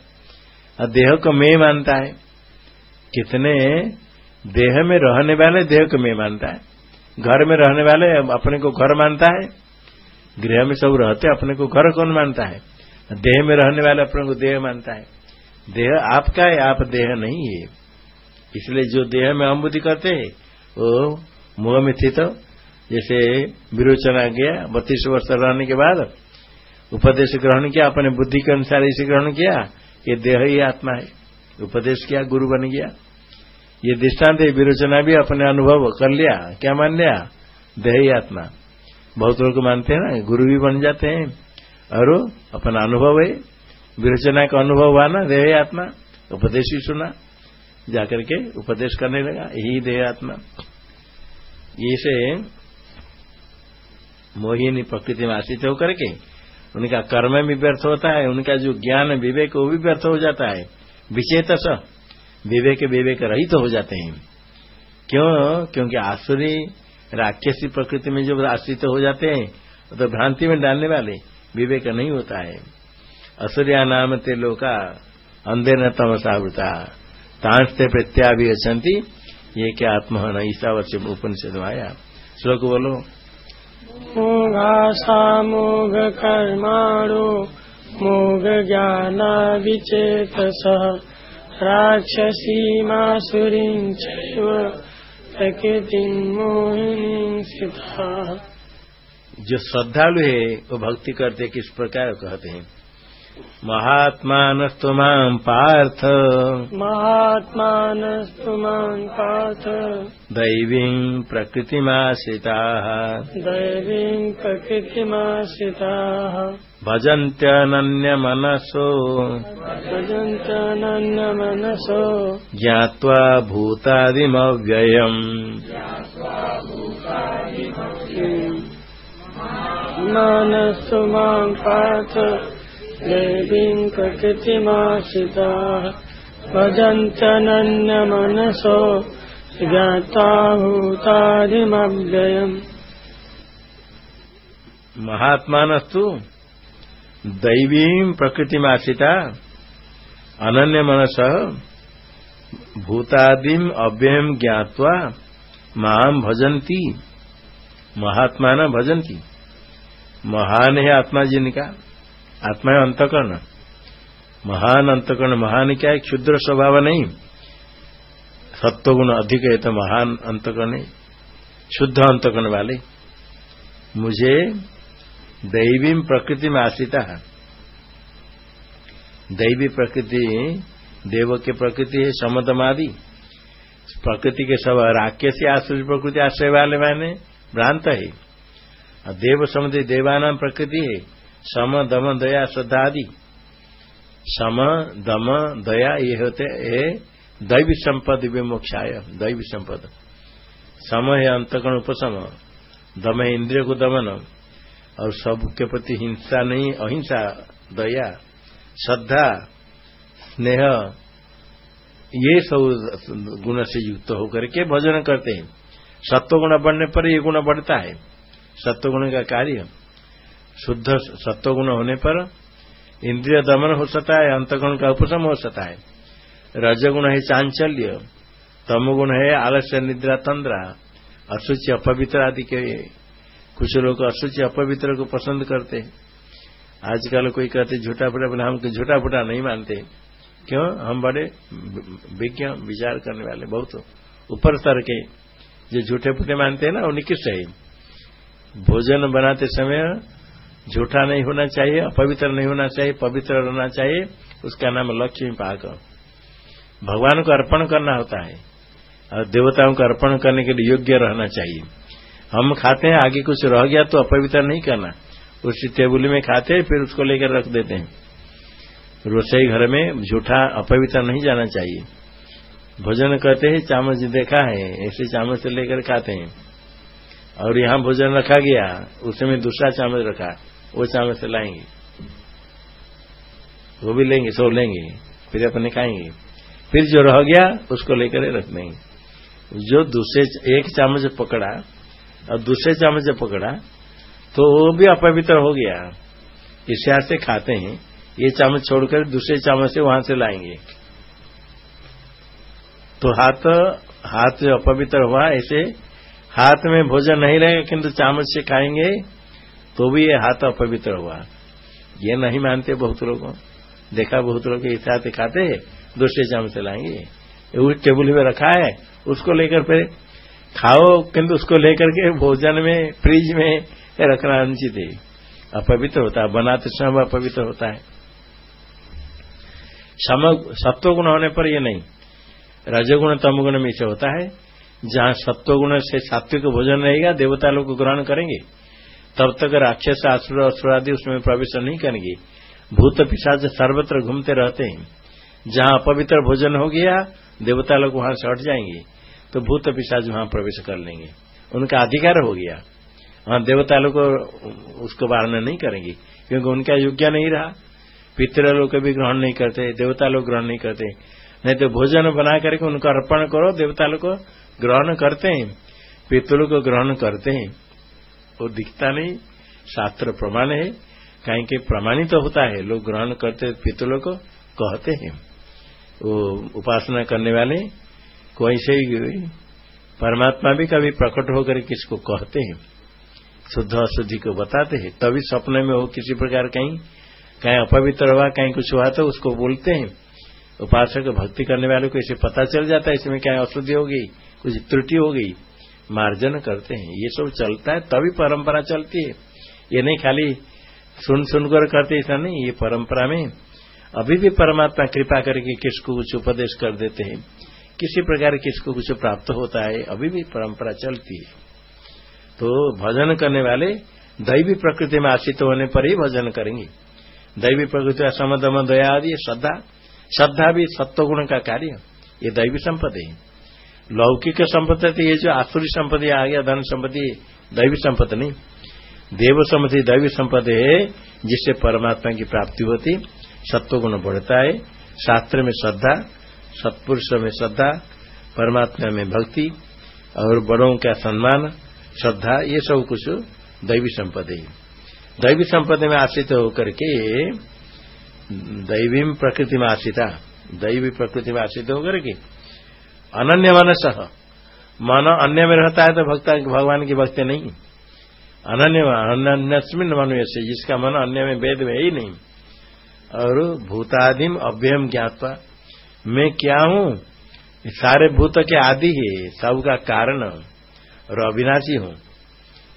और देह को मैं मानता है। कितने? देह में रहने वाले देह को मैं मानता है। घर में रहने वाले अपने को घर मानता है। गृह में सब रहते अपने को घर कौन मानता है? देह में रहने वाले अपने को देह मानता है। देह आपका है, आप देह नहीं है। इसलिए जो देह में हम बुद्धि करते हैं, वो मुँह में थी तो जैसे विरोचना गया बत्तीस वर्ष रहने के बाद उपदेश ग्रहण किया, अपने बुद्धि के अनुसार इसे ग्रहण किया, ये देह ही आत्मा है। उपदेश किया, गुरु बन गया। ये दृष्टांत विरोचना भी अपने अनुभव कर लिया, क्या मान लिया? देह ही आत्मा। बहुत लोग मानते हैं ना, गुरु भी बन जाते हैं। और अपना अनुभव है। विरोचना का अनुभव हुआ ना, देह आत्मा। उपदेश ही सुना। जाकर के उपदेश करने लगा, यही देह आत्मा। ये से मोहिनी प्रकृति में आश्रित होकर के, उनका कर्म भी व्यर्थ होता है, उनका जो ज्ञान, विवेक, वो भी व्यर्थ हो जाता है। विचेत विवेक विवेक रहित तो हो जाते हैं। क्यों? क्योंकि आसुरी राक्षसी प्रकृति में जो आश्रित हो जाते हैं तो भ्रांति में डालने वाले विवेक नहीं होता है। असुरिया नाम ते लोका अंधे न तमसावृता प्रत्या भी अच्छी ये क्या आत्महन वर्ष उपनिषद आया। श्लोक बोलो। मोघासामोघकर्माणो मोघज्ञानाविचेतसः। राक्षसीमासुरीं मोहिनीं जो श्रद्धालु है वो भक्ति करते किस प्रकार कहते हैं? महात्मानस्तु माम् पार्थ। महात्मानस्तु माम् पार्थ। दैवीम् प्रकृतिमाश्रिताः। दैवीम् प्रकृतिमाश्रिताः। भजन्त्यनन्यमनसो। भजन्त्यनन्यमनसो। ज्ञात्वा भूतादिमव्ययम्। मानस्तु माम् पार्थ देवीं प्रकृतिमाश्रिताः भजन्तनन्यमनसो ज्ञाता भूतादिमव्ययम् महात्मानस्तु दैवी प्रकृति में आश्रिता अनन्य मनस भूतादिम अव्ययम ज्ञावा माम भजंती महात्मा न भजंती महान है आत्मा जिनका आत्मा है अंतकर्ण। महान अंतकर्ण, महान क्या है? क्षुद्र स्वभाव नहीं। सत्वगुण अधिक है तो महान अंतकर्ण शुद्ध अंतकर्ण वाले। मुझे दैवी प्रकृति में आश्रिता है। दैवी प्रकृति देव के प्रकृति है, समदमादि। प्रकृति के सब राक्य से आश्रय प्रकृति आश्रय वाले माने भ्रांत है। देव समुद्र देवानाम प्रकृति है। सम दम दया श्रद्धा आदि सम दम दया ये होते है दैवी संपद विमोक्षाय, दैवी संपद। सम है अंतगण उपसम, दम है इंद्रिय को दमन, और सबके प्रति हिंसा नहीं, अहिंसा, दया, श्रद्धा, स्नेह, ये सब गुण से युक्त होकर के भजन करते हैं। सत्व गुण बढ़ने पर ये गुण बढ़ता है। सत्व गुण का कार्य शुद्ध सत्वगुण होने पर इंद्रिय दमन हो सकता है, अंतगुण का उपशम हो सकता है। रजगुण है चांचल्य, तमगुण है आलस्य, निद्रा, तंद्रा असुचि अपवित्र आदि के कुछ लोग असुचि अपवित्र को पसंद करते हैं। आजकल कोई कहते झूठा फूटा, बोले हम झूठा फूटा नहीं मानते। क्यों? हम बड़े विज्ञ, विचार करने वाले, बहुत ऊपर स्तर के। जो झूठे फूटे मानते हैं ना वो निकृष्ट है भोजन बनाते समय झूठा नहीं होना चाहिए, अपवित्र नहीं होना चाहिए, पवित्र रहना चाहिए, उसका नाम लक्ष्मी पाक भगवान को अर्पण करना होता है और देवताओं को अर्पण करने के लिए योग्य रहना चाहिए। हम खाते हैं, आगे कुछ रह गया तो अपवित्र नहीं करना। उसी टेबुल में खाते हैं, फिर उसको लेकर रख देते हैं। रसोई घर में झूठा, अपवित्र नहीं जाना चाहिए। भोजन करते ही चामच देखा है, ऐसे चामच से लेकर खाते हैं। और यहाँ भोजन रखा गया, उसमें दूसरा चामच रखा। वो चामच से लाएँगे। वो भी लेंगे, सो लेंगे, फिर अपने खाएँगे। फिर जो रह गया, उसको लेकर रख देंगे। जो दूसरे एक चामच पकड़ा, और दूसरे चामच पकड़ा तो वो भी अपवित्र हो गया। इस से खाते हैं। ये चामच छोड़कर दूसरे चामच से वहाँ से लाएँगे। तो हाथ हाथ जो अपवित्र हुआ, ऐसे हाथ में भोजन नहीं रहेगा, किंतु चामच से खाएँगे। तो भी ये हाथ अपवित्र हुआ। ये नहीं मानते बहुत लोगों। देखा बहुत लोग इस हाथ खाते हैं, दूसरे चामच से लाएँगे। टेबल में रखा है, उसको लेकर फिर खाओ, किंतु उसको लेकर के भोजन में, फ्रिज में रखना अनुचित है। अपवित्र होता है, बनाते समय अपवित्र होता है। सत्वगुण होने पर ये नहीं। रजगुण तमगुण में से होता है। जहाँ सत्वगुण से सात्विक भोजन रहेगा देवता लोग ग्रहण करेंगे। तब तक राक्षस आसुर असुर आदि उसमें प्रवेश नहीं करेंगे। भूत पिशाच सर्वत्र घूमते रहते हैं। जहाँ अपवित्र भोजन हो गया, देवता लोग वहाँ से हट जाएँगे। तो भूत पिशाच वहाँ प्रवेश कर लेंगे। उनका अधिकार हो गया। वहाँ देवता लोग उसको वारण नहीं करेंगे, क्योंकि उनका योग्य नहीं रहा। पितृ लोग भी ग्रहण नहीं करते, देवता लोग ग्रहण नहीं करते। नहीं तो भोजन बना करके उनको अर्पण करो, देवता लोग ग्रहण करते हैं। पितृ को ग्रहण करते हैं। वो दिखता नहीं। शास्त्र प्रमाण है। कहीं के प्रमाणित तो होता है। लोग ग्रहण करते पितरों को कहते हैं। वो उपासना करने वाले कोई से ही परमात्मा भी कभी प्रकट होकर किसको कहते हैं? शुद्ध अशुद्धि को बताते हैं। तभी सपने में हो किसी प्रकार कहीं कहीं अपवित्र हुआ, कहीं कुछ हुआ तो उसको बोलते हैं। उपासक भक्ति करने वाले को इसे पता चल जाता है, इसमें क्या अशुद्धि हो गई कुछ त्रुटि हो गई मार्जन करते हैं। ये सब चलता है, तभी परंपरा चलती है। ये नहीं खाली सुन सुनकर करते, ऐसा नहीं, ये परंपरा में अभी भी परमात्मा कृपा करके किसको कुछ उपदेश कर देते हैं। किसी प्रकार किसको कुछ प्राप्त होता है, अभी भी परंपरा चलती है। तो भजन करने वाले दैवी प्रकृति में आश्रित होने पर ही भजन करेंगे। दैवी प्रकृति समदम दया आदि श्रद्धा। श्रद्धा भी सत्वगुण का कार्य। ये दैवी संपत्ति है। लौकिक संपत्ति तो ये जो आसुरी संपत्ति आ गया, धन संपत्ति, दैवी संपत्ति नहीं। देव संपत्ति, दैवी संपत्ति है, जिससे परमात्मा की प्राप्ति होती, सत्वगुण बढ़ता है, शास्त्र में श्रद्धा, सत्पुरुष में श्रद्धा, परमात्मा में भक्ति, और बड़ों का सम्मान, श्रद्धा, ये सब कुछ दैवी संपत्ति दैवी संपत्ति में आश्रित होकर के, दैवी प्रकृति में आश्रिता, दैवी प्रकृति में आश्रित होकर के अनन्य मन सह मन अन्य में रहता है तो भक्त भगवान की भक्ति नहीं। अनन्य अन्यस्मिन मनु ऐसे, जिसका मन अन्य में वेद में ही नहीं। और भूतादिम अव्ययम ज्ञातवा, मैं क्या हूँ? सारे भूत के आदि है सबका कारण और अविनाशी हूँ।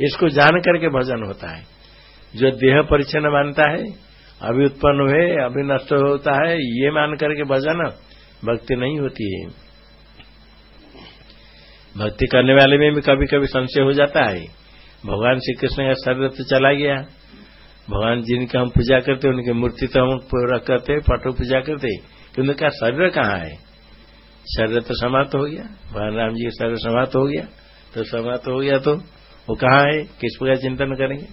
इसको जान करके भजन होता है। जो देह परिचन्न मानता है, अभी उत्पन्न हुए, अभी नष्ट होता है, ये मान करके भजन भक्ति नहीं होती है। भक्ति करने वाले में भी कभी कभी संशय हो जाता है। भगवान श्री कृष्ण का शरीर तो चला गया। भगवान जिनका हम पूजा करते उनकी मूर्ति तो हम पूरा करते पटो पूजा करते कि उनका शरीर कहाँ है? शरीर तो समाप्त हो गया। भगवान राम जी का शरीर समाप्त हो गया। तो समाप्त हो गया तो वो कहाँ है? किस प्रकार चिंतन करेंगे?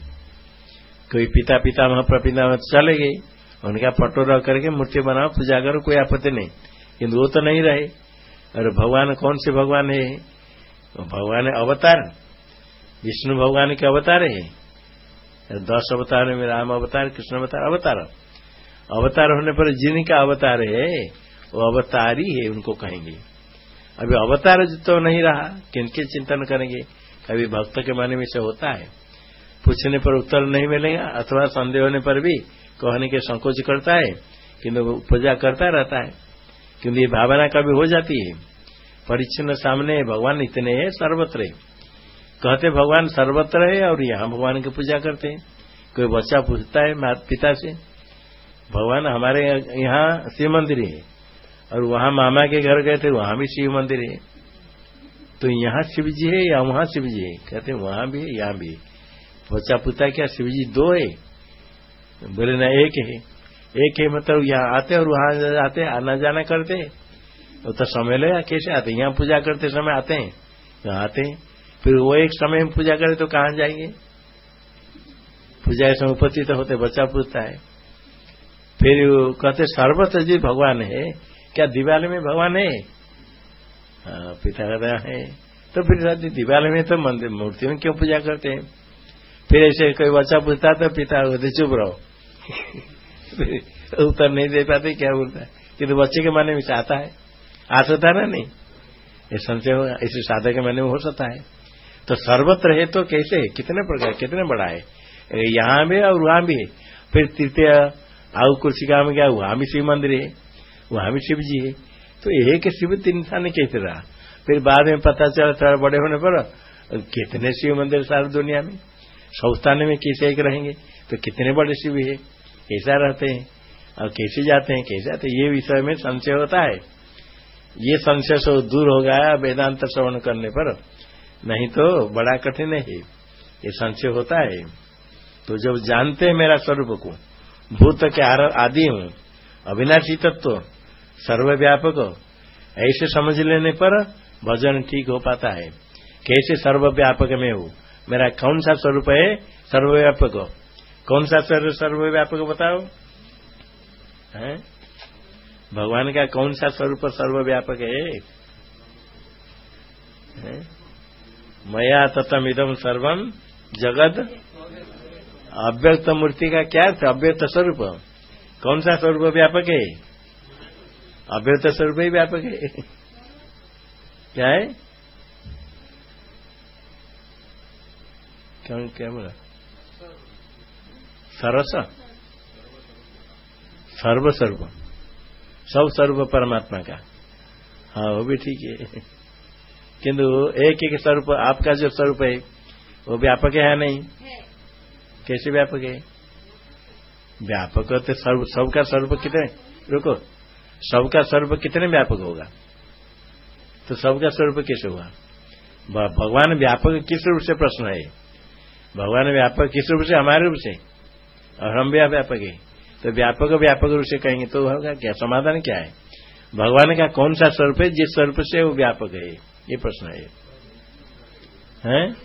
कोई पिता पिता वहाँ प्रपिता चले गए। उनका पटो रख करके मूर्ति बनाओ, पूजा करो, कोई आपत्ति नहीं। किंतु वो तो नहीं रहे। और भगवान कौन से भगवान है? भगवान अवतार, विष्णु भगवान के अवतार है। दस अवतार में राम अवतार, कृष्ण अवतार अवतार। अवतार होने पर जिनका अवतार है, वो अवतारी है, उनको कहेंगे। अभी अवतार तो नहीं रहा, किनके चिंतन करेंगे? कभी भक्त के मन में से होता है। पूछने पर उत्तर नहीं मिलेगा, अथवा संदेह होने पर भी कहने के संकोच करता है, किंतु पूजा करता रहता है। किंतु ये भावना कभी हो जाती है। परिच्छिन्न सामने भगवान इतने हैं, सर्वत्र है। कहते भगवान सर्वत्र है और यहाँ भगवान की पूजा करते हैं। कोई बच्चा पूछता है माता पिता से, भगवान हमारे यहाँ शिव मंदिर है। और वहाँ मामा के घर गए थे, वहाँ भी शिव मंदिर है। तो यहाँ शिव जी है या वहाँ शिव जी है? कहते वहाँ भी है, यहाँ भी है। बच्चा पूछता क्या शिव जी दो है? बोले ना एक है। एक है मतलब यहाँ आते और वहाँ आते आना जाना करते वो तो समय लगा कैसे आते यहाँ पूजा करते समय आते हैं। यहाँ आते हैं। फिर वो एक समय में पूजा करे तो कहाँ जाएँगे? पूजा के समय उपस्थित तो होते बच्चा पूछता है। फिर कहते सर्वत्र जी भगवान है। क्या दिवाली में भगवान है? हाँ, पिता कहता है। तो फिर दिवाली में तो मंदिर मूर्ति में क्यों पूजा करते हैं? फिर ऐसे कोई बच्चा पूछता तो पिता कहते चुप रहो। उत्तर नहीं दे पाते क्या बोलता है? कि तो बच्चे के मन में आता है। आ सकता है ना नहीं। ये संशय होगा इसे साधक के मन में हो सकता है। तो सर्वत्र है तो कैसे? है कितने प्रकार, कितने बड़ा है यहाँ भी और वहाँ भी है। फिर तृतीय आउ कुर्सिका में गया वहाँ भी शिव मंदिर है। वहाँ भी शिव जी है। तो एक शिव तीन स्थान कैसे रहा। फिर बाद में पता चला, थोड़ा बड़े होने पर, कितने शिव मंदिर सारी दुनिया में? संस्थान में कैसे एक रहेंगे? तो कितने बड़े शिव है? कैसा रहते हैं? और कैसे जाते हैं? कैसे आते ये विषय में संशय होता है। ये संशय से दूर हो गया वेदांत श्रवण करने पर। नहीं तो बड़ा कठिन है ये। संशय होता है। तो जब जानते हैं मेरा स्वरूप को, भूत के आदि हूँ, अविनाशी तत्व, सर्वव्यापक, ऐसे समझ लेने पर भजन ठीक हो पाता है। कैसे सर्वव्यापक में हूँ? मेरा कौन सा स्वरूप है सर्वव्यापक? कौन सा सर्वव्यापक बताओ? है? भगवान का कौन सा स्वरूप सर्वव्यापक है? मया ततम इदम सर्वम जगत अव्यक्त मूर्ति का क्या था अव्यक्त स्वरूप। कौन सा स्वरूप व्यापक है? अव्यक्त स्वरूप ही व्यापक है। क्या है? क्या क्या बोला? सरस सर्व सर्व सब सर्व परमात्मा का। हाँ वो भी ठीक है। किंतु एक एक स्वरूप आपका जो स्वरूप है वो व्यापक है नहीं? कैसे व्यापक है? व्यापक तो सर्व सबका स्वरूप कितने? रुको सबका स्वरूप कितने व्यापक होगा? तो सबका स्वरूप कैसे हुआ भगवान व्यापक किस रूप से प्रश्न है? भगवान व्यापक किस रूप से? हमारे रूप से। और हम भी व्यापक है। तो व्यापक व्यापक रूप से कहेंगे तो होगा, क्या समाधान क्या है? भगवान का कौन सा स्वरूप है, जिस स्वरूप से वो व्यापक है? ये प्रश्न है। हैं?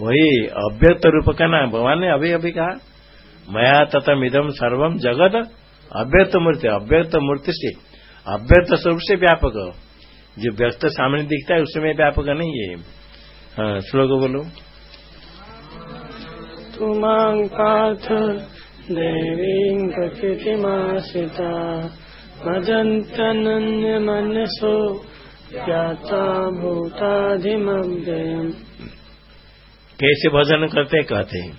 वही अव्यक्त रूप का नाम, भगवान ने अभी अभी कहा, मया तथम इदम सर्वम जगत अव्यक्त मूर्ति अव्यक्त मूर्ति से, अव्यक्त स्वरूप से व्यापक। जो व्यक्त सामने दिखता है, उसमें व्यापक नहीं है। हाँ श्लोक बोलो। तु माँ पार्थ देवीं प्रकृतिमाश्रिता भजन्तनन्यमनसो ज्ञाता भूताधिमव्ययम् कैसे भजन करते कहते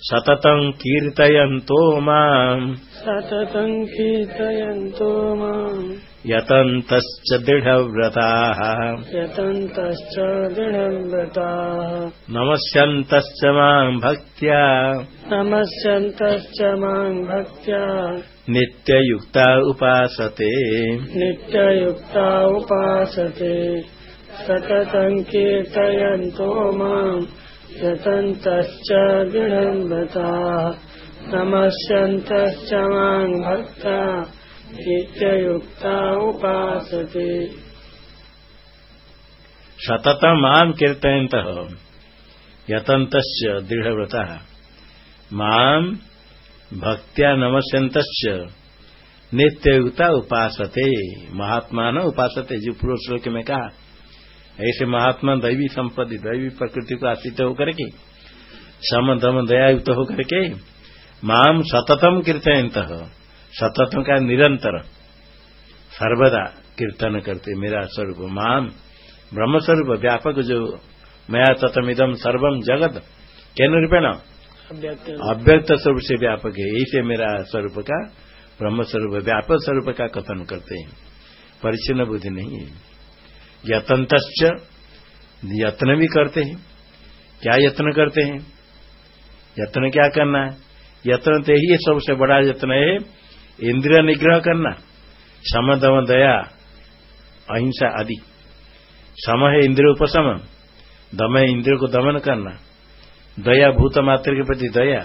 सततं कीर्तयन्तो माम्। सततं कीर्तयन्तो माम्। यतन्तश्च दृढव्रताः। यतन्तश्च दृढव्रताः। नमस्यन्तश्च माम् भक्त्या। नमस्यन्तश्च माम् भक्त्या। नित्ययुक्ता उपासते। नित्ययुक्ता उपासते। सततं कीर्तयन्तो माम् यतन्तश्च दृढव्रताः। नमस्यन्तश्च माम् भक्ता नित्ययुक्ता उपासते। सततं माम् कीर्तयन्तः यतन्तश्च दृढव्रतः। माम् भक्त्या नमस्यन्तश्च नित्ययुक्ता उपासते। महात्मा न उपासते। जो पूर्व श्लोक में कहा, ऐसे महात्मा दैवी संपत्ति, दैवी प्रकृति को आश्रित होकर के सम दम दयायुक्त होकर के माम सततम कीर्तयंत सततम का निरंतर सर्वदा कीर्तन करते मेरा स्वरूप माम ब्रह्म स्वरूप व्यापक जो मया ततमिदम सर्वम जगत केन रूपेण? अव्यक्त। स्वरूप से व्यापक है यही से मेरा स्वरूप का ब्रह्म स्वरूप व्यापक स्वरूप का कथन करते हैं। परिचन्न बुद्धि नहीं है। यतंत यत्न भी करते हैं। क्या यत्न करते हैं? यत्न क्या करना है? यत्न तो यही सबसे बड़ा यत्न है इंद्रिय निग्रह करना। सम दम दया, अहिंसा आदि। सम है इंद्रिय उपशम, दम है इंद्रिय को दमन करना। दया भूत मात्र के प्रति दया।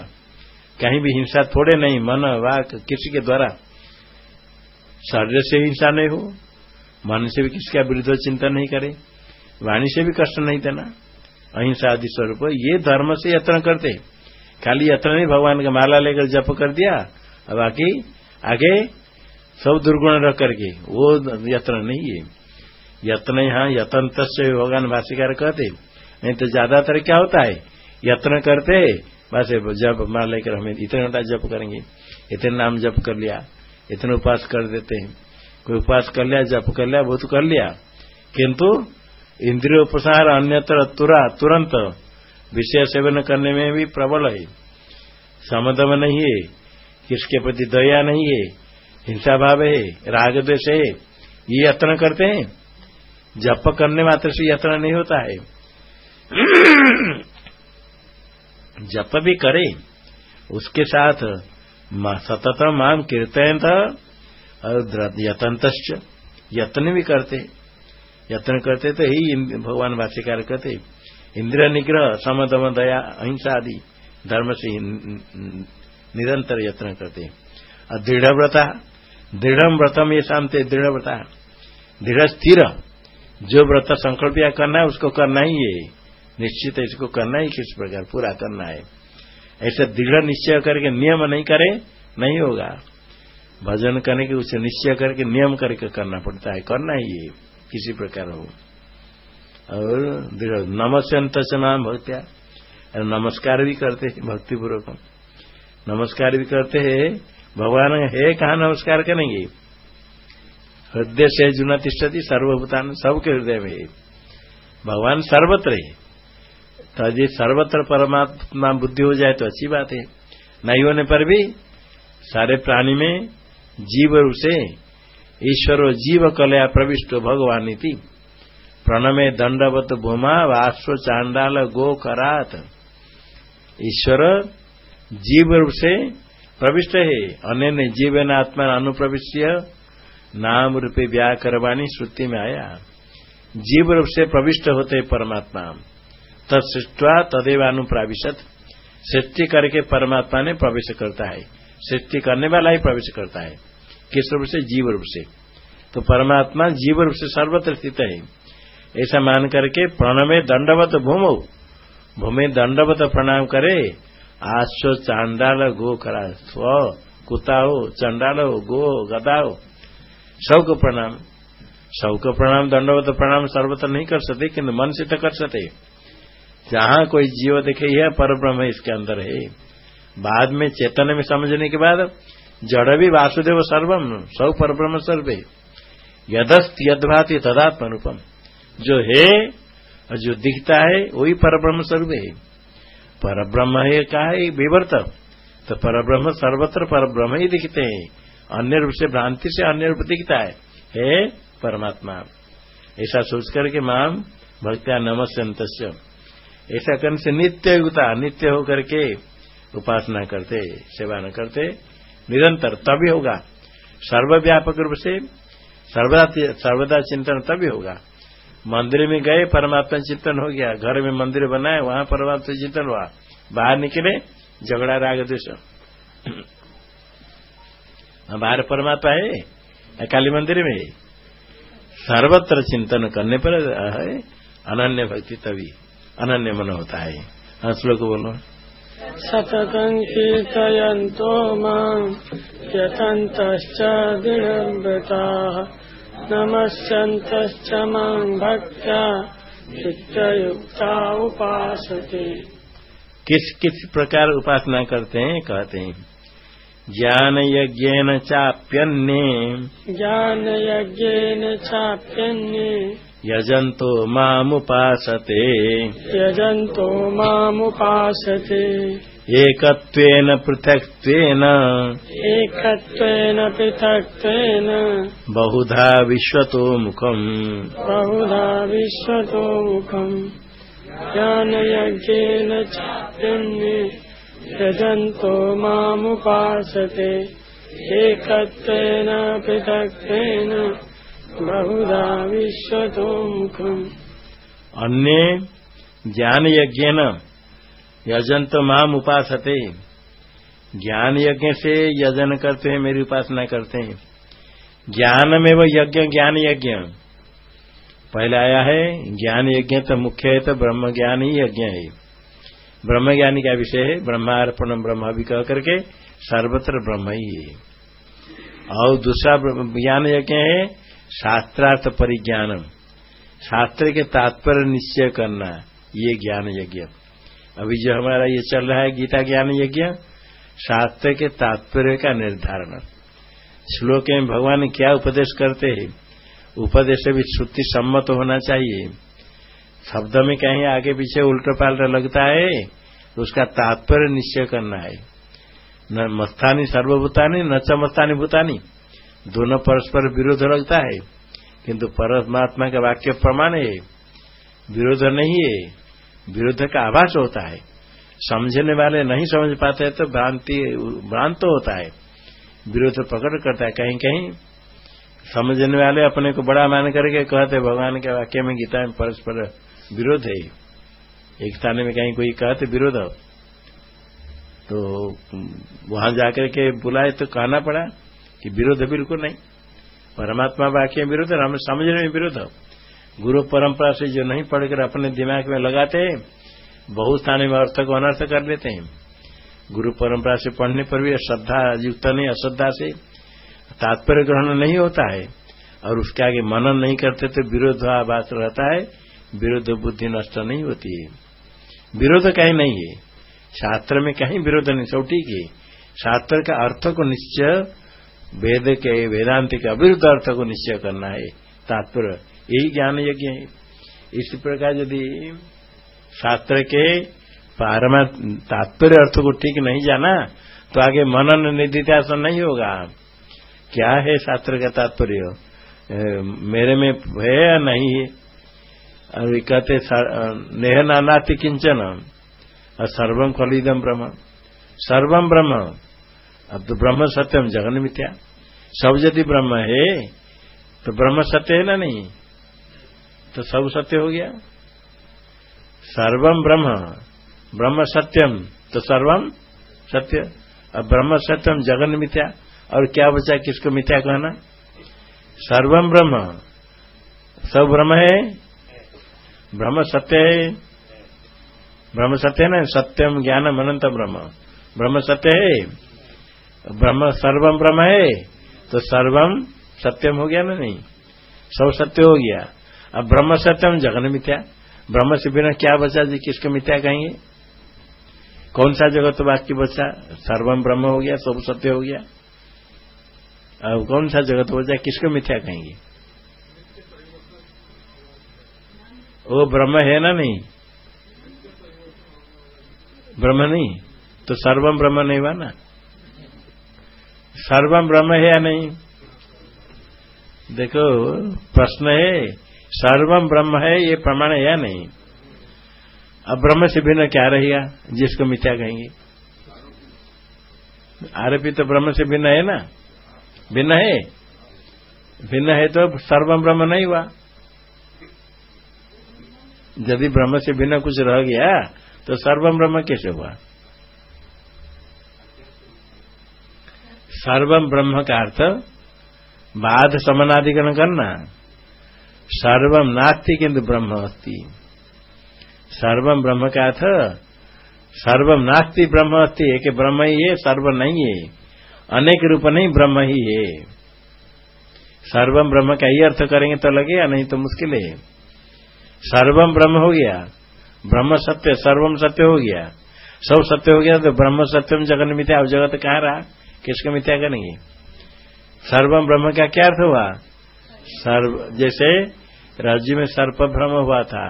कहीं भी हिंसा थोड़े नहीं, मन, वाक, किसी के द्वारा। शरीर से हिंसा नहीं हो, मन से भी किसका विरुद्ध चिंतन नहीं करे, वाणी से भी कष्ट नहीं देना। अहिंसा आदि स्वरूप, ये धर्म से यत्न करते। खाली यत्न नहीं, भगवान का माला लेकर जप कर दिया, बाकी आगे सब दुर्गुण रह करके, वो यत्न नहीं है। यत्न यहाँ यत्न से भगवान भाषिकार कहते नहीं तो ज़्यादातर क्या होता है? यत्न करते, बस जब मान लेकर हमें इतने घंटा जप करेंगे। इतने नाम जप कर लिया, इतने उपास कर देते हैं। कोई उपास कर लिया, जप कर लिया, वो तो कर लिया। किंतु इंद्रिय उपसार अन्यत्र तुरा, तुरंत विषय सेवन करने में भी प्रबल है। समदम नहीं है। किसके प्रति दया नहीं है? हिंसा भाव है, राग द्वेष है, ये यत्न करते हैं। जप करने मात्र से यत्न नहीं होता है। जप भी करे। उसके साथ सतत माम कीर्तन और यतंत यत्न भी करते। यत्न करते तो ही भगवान भाष्यकार करते इंद्र निग्रह, समदम दया, अहिंसा आदि, धर्म से निरंतर यत्न करते और दृढ़ व्रता दृढ़ व्रतम ये शांति दृढ़ व्रता दृढ़, स्थिर। जो व्रत संकल्प या करना है, उसको करना ही है। निश्चित है, इसको करना ही किस प्रकार पूरा करना है। ऐसा दृढ़ निश्चय करके नियम नहीं करे, नहीं होगा। भजन करने के उसे निश्चय करके नियम करके करना पड़ता है, करना ही है, किसी प्रकार हो। और दृढ़, नमस्यंत नाम भक्त्या नमस्कार भी करते भक्तिपूर्वक। नमस्कार भी करते हैं। भगवान है कहा नमस्कार करेंगे। हृदय से जुना तिष्ठती सर्वभूतान सबके हृदय में। भगवान सर्वत्र है। तो यदि सर्वत्र परमात्मा बुद्धि हो जाए तो अच्छी बात है। नहीं होने पर भी सारे प्राणी में जीव रूप से ईश्वर जीव कलया प्रविष्ट भगवान नीति प्रणमे दंडवत भूमा वाश्व चांडाल गो करात। ईश्वर जीव रूप से प्रविष्ट है। अन्य जीवन आत्मा अनुप्रविष्ट नाम रूपे व्याकरवाणी श्रुति में आया। जीव रूप से प्रविष्ट होते परमात्मा। तत्सृष्टवा तदेव अनुप्राविशत। सृष्टि करके परमात्मा ने प्रवेश करता है। सृष्टि करने वाला ही प्रवेश करता है। किस रूप से? जीव रूप से। तो परमात्मा जीव रूप से सर्वत्र स्थित है। ऐसा मान करके प्रणमे दंडवत भूमो। भूमि दंडवत प्रणाम करे। आश्व चांडाल गो करा, स्व कुत्ता हो चंडाल हो गो गदा हो सबको प्रणाम। सबको प्रणाम, दंडवत प्रणाम, सर्वत्र नहीं कर सकते किन्तु मन से तो कर सकते। जहाँ कोई जीव देखे, यह पर ब्रह्म इसके अंदर है। बाद में चेतन में समझने के बाद, जड़ भी वासुदेव सर्वम सब पर ब्रह्म सर्वे। यदस्त, यदभाति तदात्म रूपम जो है, और जो दिखता है, वही पर ब्रह्म सर्व है। पर ब्रह्म है कहा है? विवर्त। तो पर ब्रह्म सर्वत्र पर ब्रह्म ही दिखते हैं। अन्य रूप से भ्रांति से अन्य रूप दिखता है। हे परमात्मा। ऐसा सोच करके माम भक्त्या नमस्यंत ऐसा करने से नित्य युगता, नित्य होकर के उपासना करते, सेवा न करते, निरंतर तभी होगा। सर्वव्यापक रूप से, सर्वदा सर्वदा चिंतन तभी होगा। मंदिर में गए, परमात्मा चिंतन हो गया। घर में मंदिर बनाए वहाँ परमात्मा चिंतन हुआ। बाहर निकले, झगड़ा राग देश बाहर परमात्मा है काली मंदिर में। सर्वत्र चिंतन करने पर, है, अनन्य भक्ति तभी, अनन्य मन होता है। हाँ श्लोक बोलो। सततं कीर्तयन्तो दृढव्रताः नमस्यन्तश्च माम् भक्त्या चित्तयुक्ता उपासते। किस किस प्रकार उपासना करते हैं कहते हैं ज्ञान यज्ञ चाप्यन्ये। ज्ञान यज्ञेन चाप्यन्ये। यजन्तो मामुपासते। यजन्तो मामुपासते। एकत्वेन पृथक्त्वेन। एकत्वेन पृथक्त्वेन। बहुधा विश्वतो मुखम्। बहुधा विश्वतो मुखम्। ज्ञानयज्ञेन चाप्यन्ये यजन्तो मामुपासते। एकत्वेन पृथक्त्वेन बहुधा विश्वतो मुखम्। अन्य ज्ञान यजन तो माम उपासते। ज्ञान यज्ञ से यजन करते हैं, मेरी उपासना करते हैं। ज्ञान में वो यज्ञ, ज्ञान यज्ञ। पहले आया है, ज्ञान यज्ञ तो मुख्य है तो ब्रह्म ज्ञान ही यज्ञ है। ब्रह्म ज्ञान का विषय है? ब्रह्मार्पण ब्रह्म भी कह करके सर्वत्र ब्रह्म ही है। और दूसरा ज्ञान यज्ञ है, शास्त्रार्थ परिज्ञान शास्त्र के तात्पर्य निश्चय करना, ये ज्ञान यज्ञ। अभी जो हमारा ये चल रहा है गीता ज्ञान यज्ञ, शास्त्र के तात्पर्य का निर्धारण। श्लोक में भगवान क्या उपदेश करते हैं? उपदेश भी श्रुति सम्मत होना चाहिए। शब्द में कहीं आगे पीछे उल्टा पाल्टा लगता है तो उसका तात्पर्य निश्चय करना है। न मस्तानी सर्वभूतानी, न चमस्तानी भूतानी। दोनों परस्पर विरोध लगता है, किंतु परमात्मा का वाक्य प्रमाण है। विरोध नहीं है विरोध का आभास होता है। समझने वाले नहीं समझ पाते तो भ्रांति, भ्रांत तो होता है। विरोध पकड़ करता है, कहीं कहीं। समझने वाले अपने को बड़ा मान करके कहते, भगवान के वाक्य में गीता में परस्पर विरोध है। एक स्थान में कहीं कोई कहते विरोध। तो वहाँ जाकर के बुलाए तो कहना पड़ा कि विरोध बिल्कुल नहीं। परमात्मा वाक्य में विरोध हम समझने में विरोध। गुरु परंपरा से जो नहीं पढ़कर अपने दिमाग में लगाते हैं बहुत स्थान में अर्थ को अनर्थ कर लेते हैं। गुरु परंपरा से पढ़ने पर भी श्रद्धा युक्त नहीं, अश्रद्धा से तात्पर्य ग्रहण नहीं होता है। और उसके आगे मनन नहीं करते तो विरोधाभास रहता है, विरोध बुद्धि नष्ट नहीं होती है। विरोध कहीं नहीं है। शास्त्र में कहीं विरोध नहीं, सब ठीक है। शास्त्र का अर्थ को निश्चय, वेद के वेदांत के अविरुद्ध अर्थ को निश्चय करना है। तात्पर्य यही ज्ञान यज्ञ है। इसी प्रकार यदि शास्त्र के पारमा तात्पर्य अर्थ को ठीक नहीं जाना तो आगे मनन निधिध्यासन नहीं होगा। क्या है शास्त्र का तात्पर्य? मेरे में है या नहीं है? और कहते नेह नानाति किंचन, और सर्वम खलिदम ब्रह्म। सर्वम ब्रह्म, अब तो ब्रह्म सत्यम जगन मिथ्या सब यदि ब्रह्म है तो ब्रह्म सत्य है ना नहीं? तो सब सत्य हो गया। सर्वम ब्रह्म। ब्रह्म सत्यम तो सर्वम सत्य। अब ब्रह्म सत्यम जगन मिथ्या, और क्या बचा किसको मिथ्या कहना? सर्वम ब्रह्म। सब ब्रह्म है? ब्रह्म सत्य है। ब्रह्म सत्य है ना? सत्यम ज्ञानम अनंत ब्रह्म। ब्रह्म सत्य है? ब्रह्म सर्वम ब्रह्म है? तो सर्वम सत्यम हो गया ना नहीं? सब सत्य हो गया। अब ब्रह्म सत्यम, जगन मिथ्या। ब्रह्म से बिना क्या बचा जी? किसको मिथ्या कहेंगे? कौन सा जगत वाक्य बचा? सर्वम ब्रह्म हो गया, सब सत्य हो गया। अब कौन सा जगत जाए किसको मिथ्या कहेंगे? वो ब्रह्म है ना नहीं? ब्रह्म नहीं? तो सर्वम ब्रह्म नहीं हुआ ना? सर्वम ब्रह्म है या नहीं? देखो, प्रश्न है सर्वम ब्रह्म है, ये प्रमाण है या नहीं? अब ब्रह्म से भिन्न क्या रहेगा, जिसको मिथ्या कहेंगे? आरोपी तो ब्रह्म से भिन्न है ना? भिन्न है? भिन्न है तो सर्वम ब्रह्म नहीं हुआ। यदि ब्रह्म से भिन्न कुछ रह गया तो सर्वम ब्रह्म कैसे हुआ? सर्वम ब्रह्म का अर्थ, बाध समनाधिकरण करना। सर्वम नास्ति किंतु ब्रह्म अस्ति सर्वम ब्रह्म का अर्थ सर्वम नास्ति ब्रह्म अस्ति एक ब्रह्म ही है, सर्व नहीं है। अनेक रूप नहीं, ब्रह्म ही है। सर्वम ब्रह्म का ही अर्थ करेंगे तो लगेगा, नहीं तो मुश्किल है। सर्वम ब्रह्म हो गया। ब्रह्म सत्य सर्वम सत्य हो गया। सब सत्य हो गया तो ब्रह्म सत्यम जगन मिथ्या, अब जगत कहाँ रहा? किसको मिथ्या करेंगे? सर्वम ब्रह्म का क्या अर्थ हुआ? सर्व, जैसे राज्य में सर्प भ्रम हुआ था,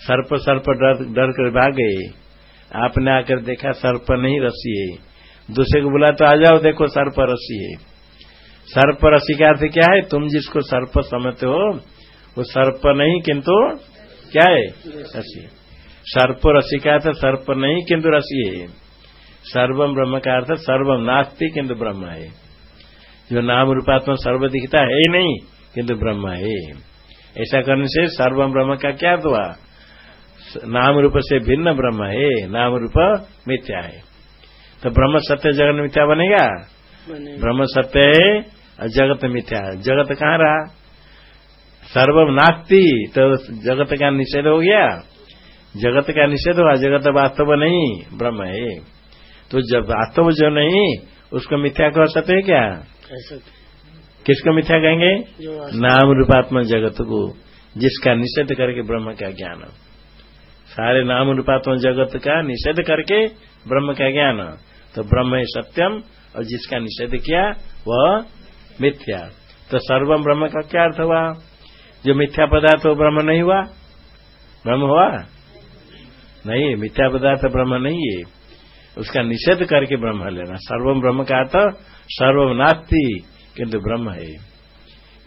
सर्प सर्प डर डर कर भाग गए आपने आकर देखा सर्प नहीं रसी है दूसरे को बुला तो आ जाओ, देखो सर्प रसी है सर्प रसी का अर्थ क्या है? तुम जिसको सर्प समझते हो, वो सर्प नहीं, किंतु क्या है? रसी सर्प रसी का अर्थ सर्प नहीं, किंतु रसी है सर्वम ब्रह्म का अर्थ सर्वम नास्ति, किंतु ब्रह्म है। जो नाम रूपात्मा सर्व दिखता है ही नहीं किंतु ब्रह्म है। ऐसा करने से सर्व ब्रह्म का क्या हुआ? नाम रूप से भिन्न ब्रह्म है नाम रूप मिथ्या है। तो ब्रह्म सत्य जगत मिथ्या बनेगा? ब्रह्म सत्य है और जगत मिथ्या जगत कहाँ रहा? सर्व नास्ती तो जगत का निषेध हो गया। जगत का निषेध हुआ जगत वास्तव नहीं ब्रह्म है। तो जब वास्तव जो नहीं उसको मिथ्या कह सकते है क्या? किसको मिथ्या कहेंगे? नाम रूपात्मक जगत को जिसका निषेध करके ब्रह्म का ज्ञान। सारे नाम रूपात्मक जगत का निषेध करके ब्रह्म का ज्ञान। तो ब्रह्म है सत्यम और जिसका निषेध किया वह मिथ्या। तो सर्वम ब्रह्म का क्या अर्थ हुआ? जो मिथ्या पदार्थ वो ब्रह्म नहीं हुआ? ब्रह्म हुआ? नहीं मिथ्या पदार्थ ब्रह्म नहीं है। उसका निषेध करके ब्रह्म लेना। सर्वम ब्रह्म का अर्थ सर्वम नास्ती किंतु ब्रह्म है।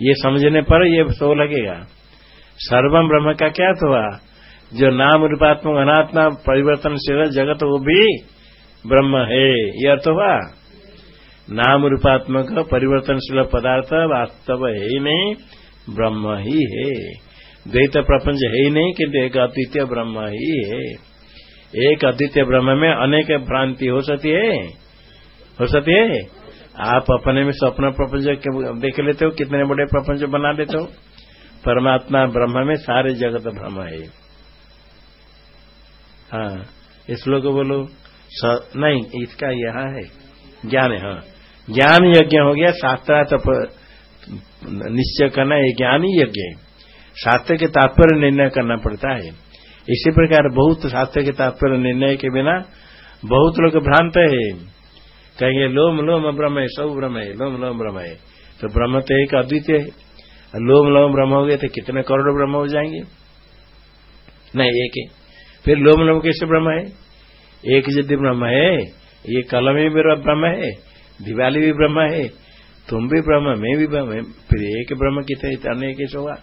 ये समझने पर ये सो लगेगा। सर्वम ब्रह्म का क्या हुआ? जो नाम रूपात्मक अनात्मा परिवर्तनशील जगत वो भी ब्रह्म है। ये अर्थ हुआ? नाम रूपात्मक परिवर्तनशील पदार्थ वास्तव है ही नहीं, ब्रह्म ही है। द्वैत प्रपंच है ही नहीं किंतु एक अद्वितीय ब्रह्म ही है। एक अद्वितीय ब्रह्म में अनेक भ्रांति हो सकती है। हो सकती है? आप अपने में स्वप्न प्रपंच देख लेते हो, कितने बड़े प्रपंच बना लेते हो। परमात्मा ब्रह्म में सारे जगत ब्रह्म है। हाँ इस लोग बोलो नहीं, इसका यहाँ है। ज्ञान है ज्ञान यज्ञ हो गया शास्त्रार्थ निश्चय करना, ये ज्ञान ही यज्ञ शास्त्र के तात्पर्य निर्णय करना पड़ता है। इसी प्रकार बहुत शास्त्र के तात्पर्य निर्णय के बिना बहुत लोग भ्रांत है। कहेंगे, लोम लोम, ब्रह्म है सब ब्रह्म है लोम लोम, ब्रह्म। है तो ब्रह्म तो एक अद्वितीय है। लोम लोम, ब्रह्म हो गए तो कितने करोड़ ब्रह्म हो जाएँगे? नहीं, एक है। फिर लोम लोम कैसे ब्रह्म है? एक यदि ब्रह्म है, ये कलम ब्रह्म है, दिवाली भी ब्रह्म है, तुम भी ब्रह्म, मैं भी ब्रह्म फिर एक ब्रह्म कितने, अनेक कैसे होगा?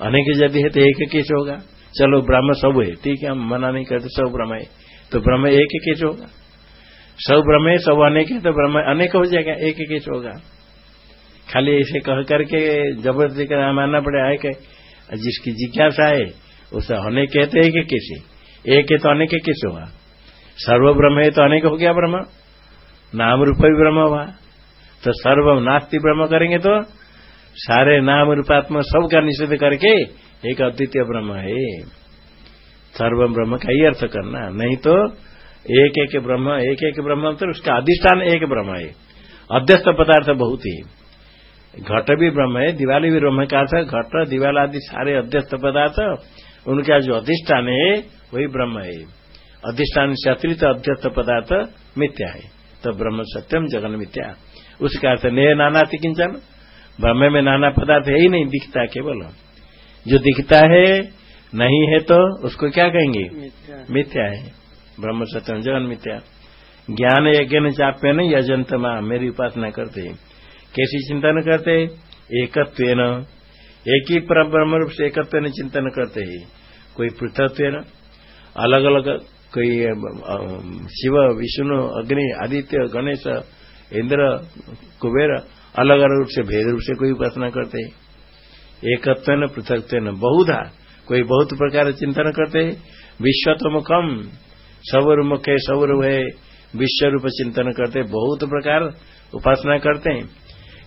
अनेक यदि है तो एक कैसे होगा? चलो ब्रह्म सब है, ठीक है, हम मना नहीं करते, सब ब्रह्म है। तो ब्रह्म एक कैसे होगा? सब ब्रह्म है, सब अनेक है तो ब्रह्म अनेक हो जाएगा, एक कैसे होगा। खाली ऐसे कह करके ज़बरदस्ती कर मानना पड़ेगा है जिसकी जिज्ञासा है, उसे अनेक कहते हैं कि कैसे एक है तो अनेक कैसे होगा। सर्व ब्रह्म है तो अनेक हो गया ब्रह्म। नाम रूप भी ब्रह्म हुआ तो सर्व नास्ति ब्रह्म करेंगे तो सारे नाम रूपात्मा सब का निषेध करके एक अद्वितीय ब्रह्म है सर्व ब्रह्म का ही अर्थ करना नहीं तो एक एक ब्रह्म, एक एक ब्रह्म तो उसका अधिष्ठान एक ब्रह्म है। अध्यस्त पदार्थ बहुत ही। घट भी ब्रह्म है, दिवाली भी ब्रह्म का अर्थ घट, दिवाल आदि सारे अध्यस्त पदार्थ, उनका जो अधिष्ठान है, वही ब्रह्म है। अधिष्ठान से अतिरिक्त अध्यस्त पदार्थ मिथ्या है। तो ब्रह्म सत्यम, जगन मिथ्या। उसका अर्थ नए नाना किंचन। ब्रह्म में नाना पदार्थ है ही नहीं, दिखता केवल। जो दिखता है नहीं है तो उसको क्या कहेंगे? मिथ्या। है। ब्रह्म सत्यम जगन मिथ्या। ज्ञान यज्ञ न चाप्य न यजंत माँ मेरी उपासना करते कैसी चिंतन करते एकत्व न एक ही पर ब्रह्म रूप से एकत्व चिंतन करते हैं। कोई पृथत्व न अलग अलग कोई शिव विष्णु अग्नि आदित्य गणेश इंद्र कुबेर अलग अलग रूप से भेद रूप से कोई उपासना करते एकत्व न पृथकत्व न बहुधा। कोई बहुत प्रकार चिंतन करते विश्वतमुखम, सौरमुख है सौर है विश्व रूप चिंतन करते बहुत प्रकार उपासना करते हैं।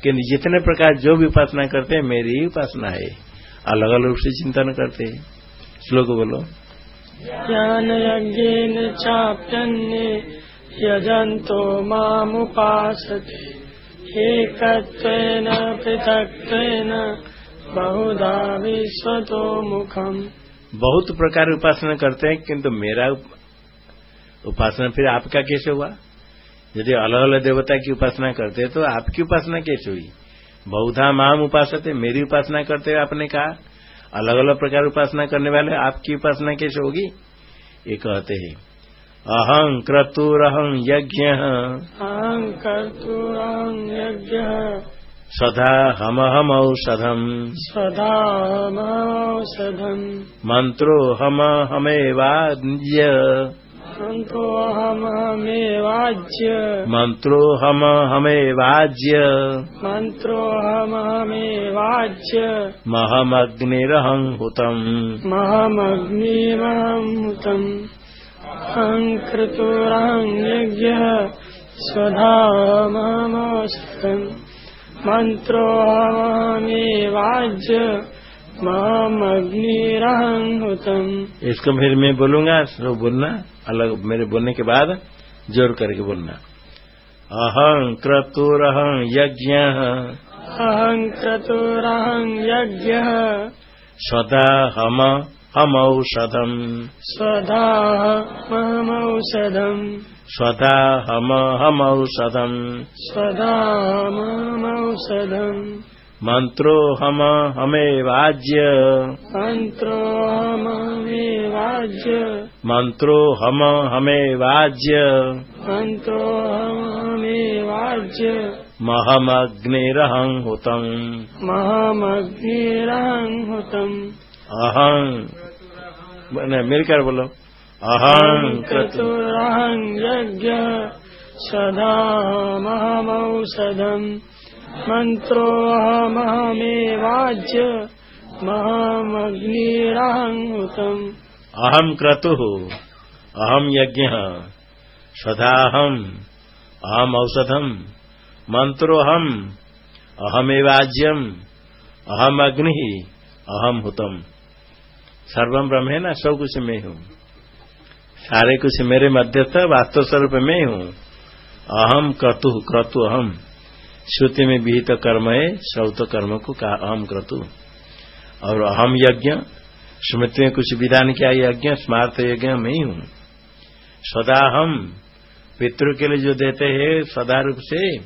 कि जितने प्रकार जो भी उपासना करते हैं, मेरी ही उपासना है। अलग अलग रूप से चिंतन करते हैं। श्लोक बोलो। ज्ञान यज्ञ चाप्यन्य यजंतो मामुपासते। एक पृथक्त्वेन बहुधा विश्वतो मुखम बहुत प्रकार उपासना करते हैं किंतु मेरा उपासना फिर आपका कैसे हुआ? यदि अलग अलग देवता की उपासना करते हैं तो आपकी उपासना कैसे हुई? बहुधा माम उपासते मेरी उपासना करते आपने कहा। अलग अलग प्रकार उपासना करने वाले आपकी उपासना कैसे होगी? ये कहते हैं अहं क्रतुरहं यज्ञ। अहं कर्तुरहं यज्ञ। सदा हम हम औषधम सदा हम औषधम मंत्रो हम हमेवाज्य मन्त्रोऽहमहमेवाज्य मंत्रोहम हमेवाज्य मन्त्रोऽहमहमेवाज्य महमग्निरहं हुतम् महमग्निमहं हुतम् अहं कृतोरहं यज्ञः मन्त्रोऽहमहमेवाज्य महमग्निरहं हुतम् इसको फिर मैं बोलूँगा तो बोलना अलग मेरे बोलने के बाद ज़ोर करके बोलना। अहं क्रतुरहं यज्ञ। अहं क्रतुरहं यज्ञः। सदा हम हम औषधम स्वधा महमौषधम् स्वदा हम हम औषधम स्वधा महमौषधम् मंत्रो हम हमेवाज्य मंत्रो हम हमेवाज्य महमग्निरहं हुतम्। महमग्निरहं हुतम्। अहं मिलकर बोलो? अहं क्रतुरहं यज्ञः सदा महमौषधम् मन्त्रोऽहमहमेवाज्य महमग्निरहं हुतम् अहम क्रतु अहम यज्ञ सदाहम अहम औषधम मंत्रोहम अहमेवाज्यम अहम अग्नि अहम हुतम सर्वम ब्रह्म हूँ। सारे कुछ मेरे मध्यस्थ वास्तव स्वरूप में हूँ। अहम क्रतु क्रतु अहम। श्रुति में विहित कर्म है सौत कर्म को कहा अहम क्रतु। और अहम यज्ञ, स्मृति में कुछ विधान किया यज्ञ, स्मार्थ यज्ञ मैं ही हूँ। सदा हम पितृ के लिए जो देते हैं, सदा रूप से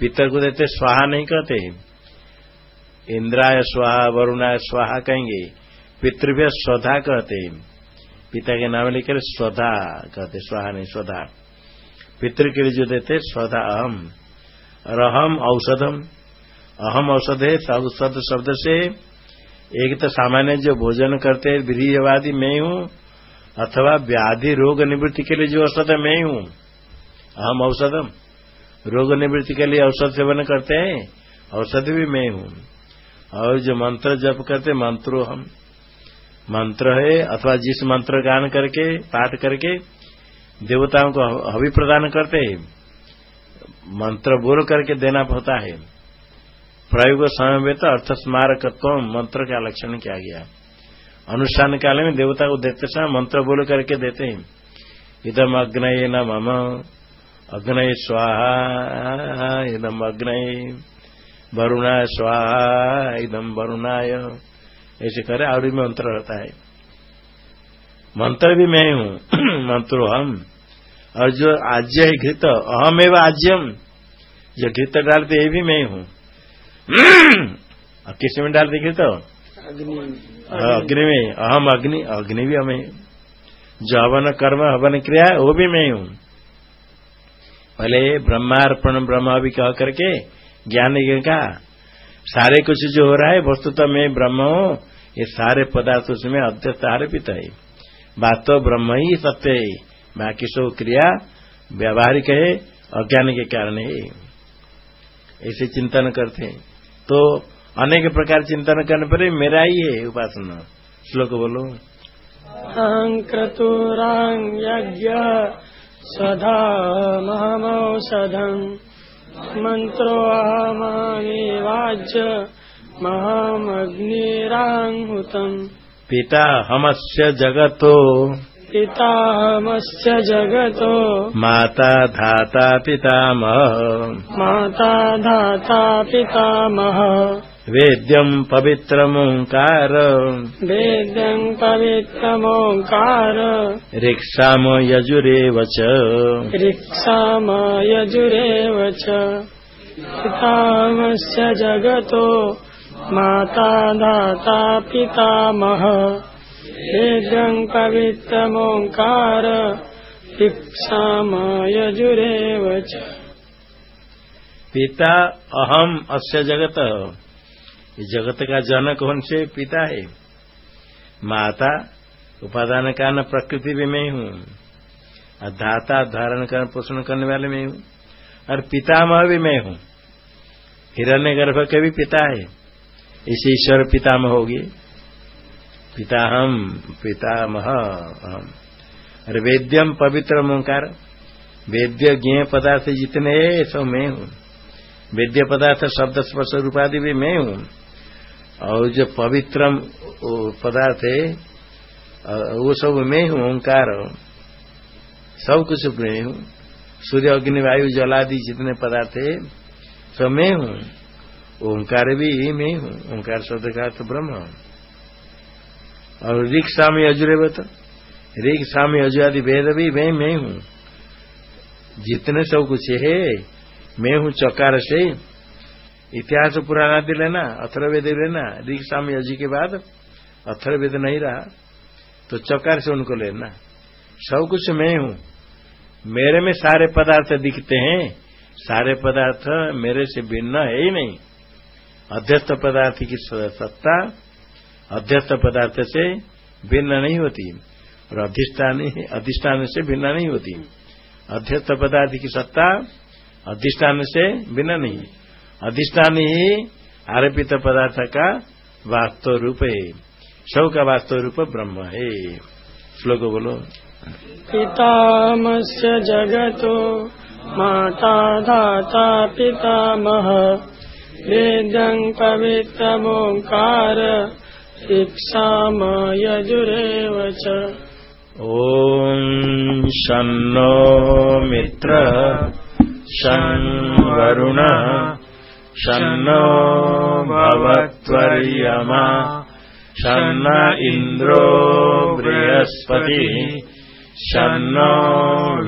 पितर को देते, स्वाहा नहीं कहते इंद्राय स्वाहा, वरुणाय स्वाहा कहेंगे, पितृभ्य स्वधा कहते पिता के नाम लेकर स्वधा कहते स्वाहा नहीं स्वधा। पितृ के लिए जो देते स्वधा अहम। और अहम औषधम। अहम औषध है औषध शब्द से एक तो सामान्य जो भोजन करते हैं विधिवादी मैं हूँ, अथवा व्याधि रोग निवृत्ति के लिए जो औषध है, मैं हूँ। अहम औषधम। रोग निवृत्ति के लिए औषध सेवन करते हैं, औषध भी मैं हूँ। और जो मंत्र जप करते मंत्रो हम मंत्र है, अथवा जिस मंत्र गान करके, पाठ करके देवताओं को हवि प्रदान करते हैं, मंत्र बोल करके देना होता है। प्रयोग समय में तो अर्थ स्मारकत्व मंत्र का लक्षण किया गया? अनुष्ठान काल में देवता को देते समय मंत्र बोल करके देते हैं। इदम अग्नय न मम अग्नय स्वाहा, इदम अग्नय वरुणा स्वाहा, इदम वरुणाय ऐसे करे आवड़ी में मंत्र रहता है। मंत्र भी मैं हूँ। मंत्रो हम। और जो आज्य है घृत अहम एवं आज्यम जो घृत डालते ये भी मैं हूँ। किसमें डालते घृत? अग्नि। में। अहम अग्नि अग्नि भी हमें। जो हवन कर्म हवन क्रिया है वो भी मैं हूँ। पहले ब्रह्मार्पण ब्रह्म भी कह करके ज्ञान का सारे कुछ जो हो रहा है वस्तुतः मैं ब्रह्म हूँ। ये सारे पदार्थ उसमें अध्यस्त आरोपित है। वास्तव ब्रह्म ही सत्य। है बाकी सब क्रिया व्यावहारिक है, अज्ञान के कारण है। ऐसे चिंतन करते हैं। तो अनेक प्रकार चिंतन करने पर मेरा ही है उपासना। श्लोक बोलो। यज्ञ सदा महमौषधम् मन्त्रोऽहमनिवाज्य महामग्निराङ्हुतम् पिताहमस्य जगतो। पिताहमस्य जगतो। माता धाता पितामह। माता धाता पितामह। वेद्यम् पवित्रमोङ्कार। वेद्यम् पवित्रमोङ्कार। रिक्साम यजुरेव च। रिक्साम यजुरेव च। पितामस्य जगतो माता दाता पितामह। वेद्यम् पवित्रमोङ्कार रिक्साम यजुरेव च। पिता अहम अस्य जगत। जगत का जनक कौन से पिता है। माता उपादान कारण प्रकृति भी मैं हूँ। और धाता धारण कारण पोषण करने वाले मैं हूँ। और पितामह भी मैं हूँ। हिरण्य गर्भ के भी पिता है। इसे ईश्वर पितामह होगी। पिता हम पितामह हम और वेद्यम पवित्र ओंकार वेद्य ज्ञ पदार्थ जितने सब मैं हूँ। वेद्य पदार्थ शब्द स्पर्श रूपादि भी मैं हूँ। और जो पवित्र पदार्थ है वो सब मैं हूँ, ओंकार सब कुछ मैं हूँ। सूर्य, अग्नि, वायु, जलादि जितने पदार्थ है, सब मैं हूँ। ओंकार भी मैं हूँ ओंकार शब्द का तो ब्रह्म और ऋख स्वामी अजुरे बता। ऋख स्वामी अजु आदि वेद भी मैं मैं हूँ। जितने सब कुछ है, मैं हूँ चकार से। इतिहास पुराना भी लेना अथर्वेद लेना, ऋग स्वामी अजी के बाद अथर्वेद नहीं रहा तो चकार से उनको लेना। सब कुछ मैं हूँ। मेरे में सारे पदार्थ दिखते हैं। सारे पदार्थ मेरे से भिन्न है ही नहीं। अध्यस्त पदार्थ की सत्ता अध्यस्त पदार्थ से भिन्न नहीं होती, और अधिष्ठान अधिष्ठान से भिन्न नहीं होती। अध्यस्त पदार्थ की सत्ता, अधिष्ठान से भिन्न नहीं। अधिष्ठान ही आरोपित पदार्थ का वास्तव रूप है। सब का वास्तव रूप ब्रह्म है। श्लोक बोलो। पितामस्य जगतो माता धाता पितामह। वेदं पवित्रमोङ्कार शिक्षाम यजुरेव च। ॐ शन्नो मित्र शन् शन्नो भवत्वर्यमा शन्न इन्द्रो बृहस्पतिः शन्नो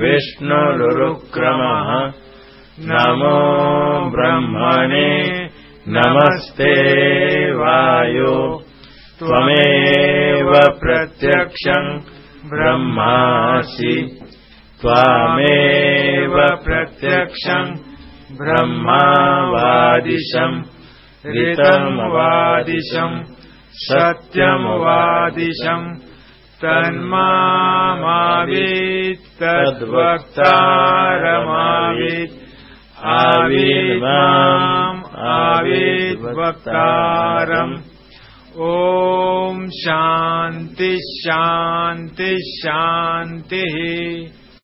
विष्णुरुक्रमः नमो ब्रह्मणे नमस्ते वायो। त्वमेव प्रत्यक्षम् ब्रह्मासि। त्वामेव प्रत्यक्षम् ब्रह्मावादिशम् ऋतमवादिशम् सत्यमवादिशम् तन्मामावीत् तद्वक्तारमावीत्। आवीर्माम् आवीद्वक्तारम् ॐ शान्ति शान्ति शान्तिः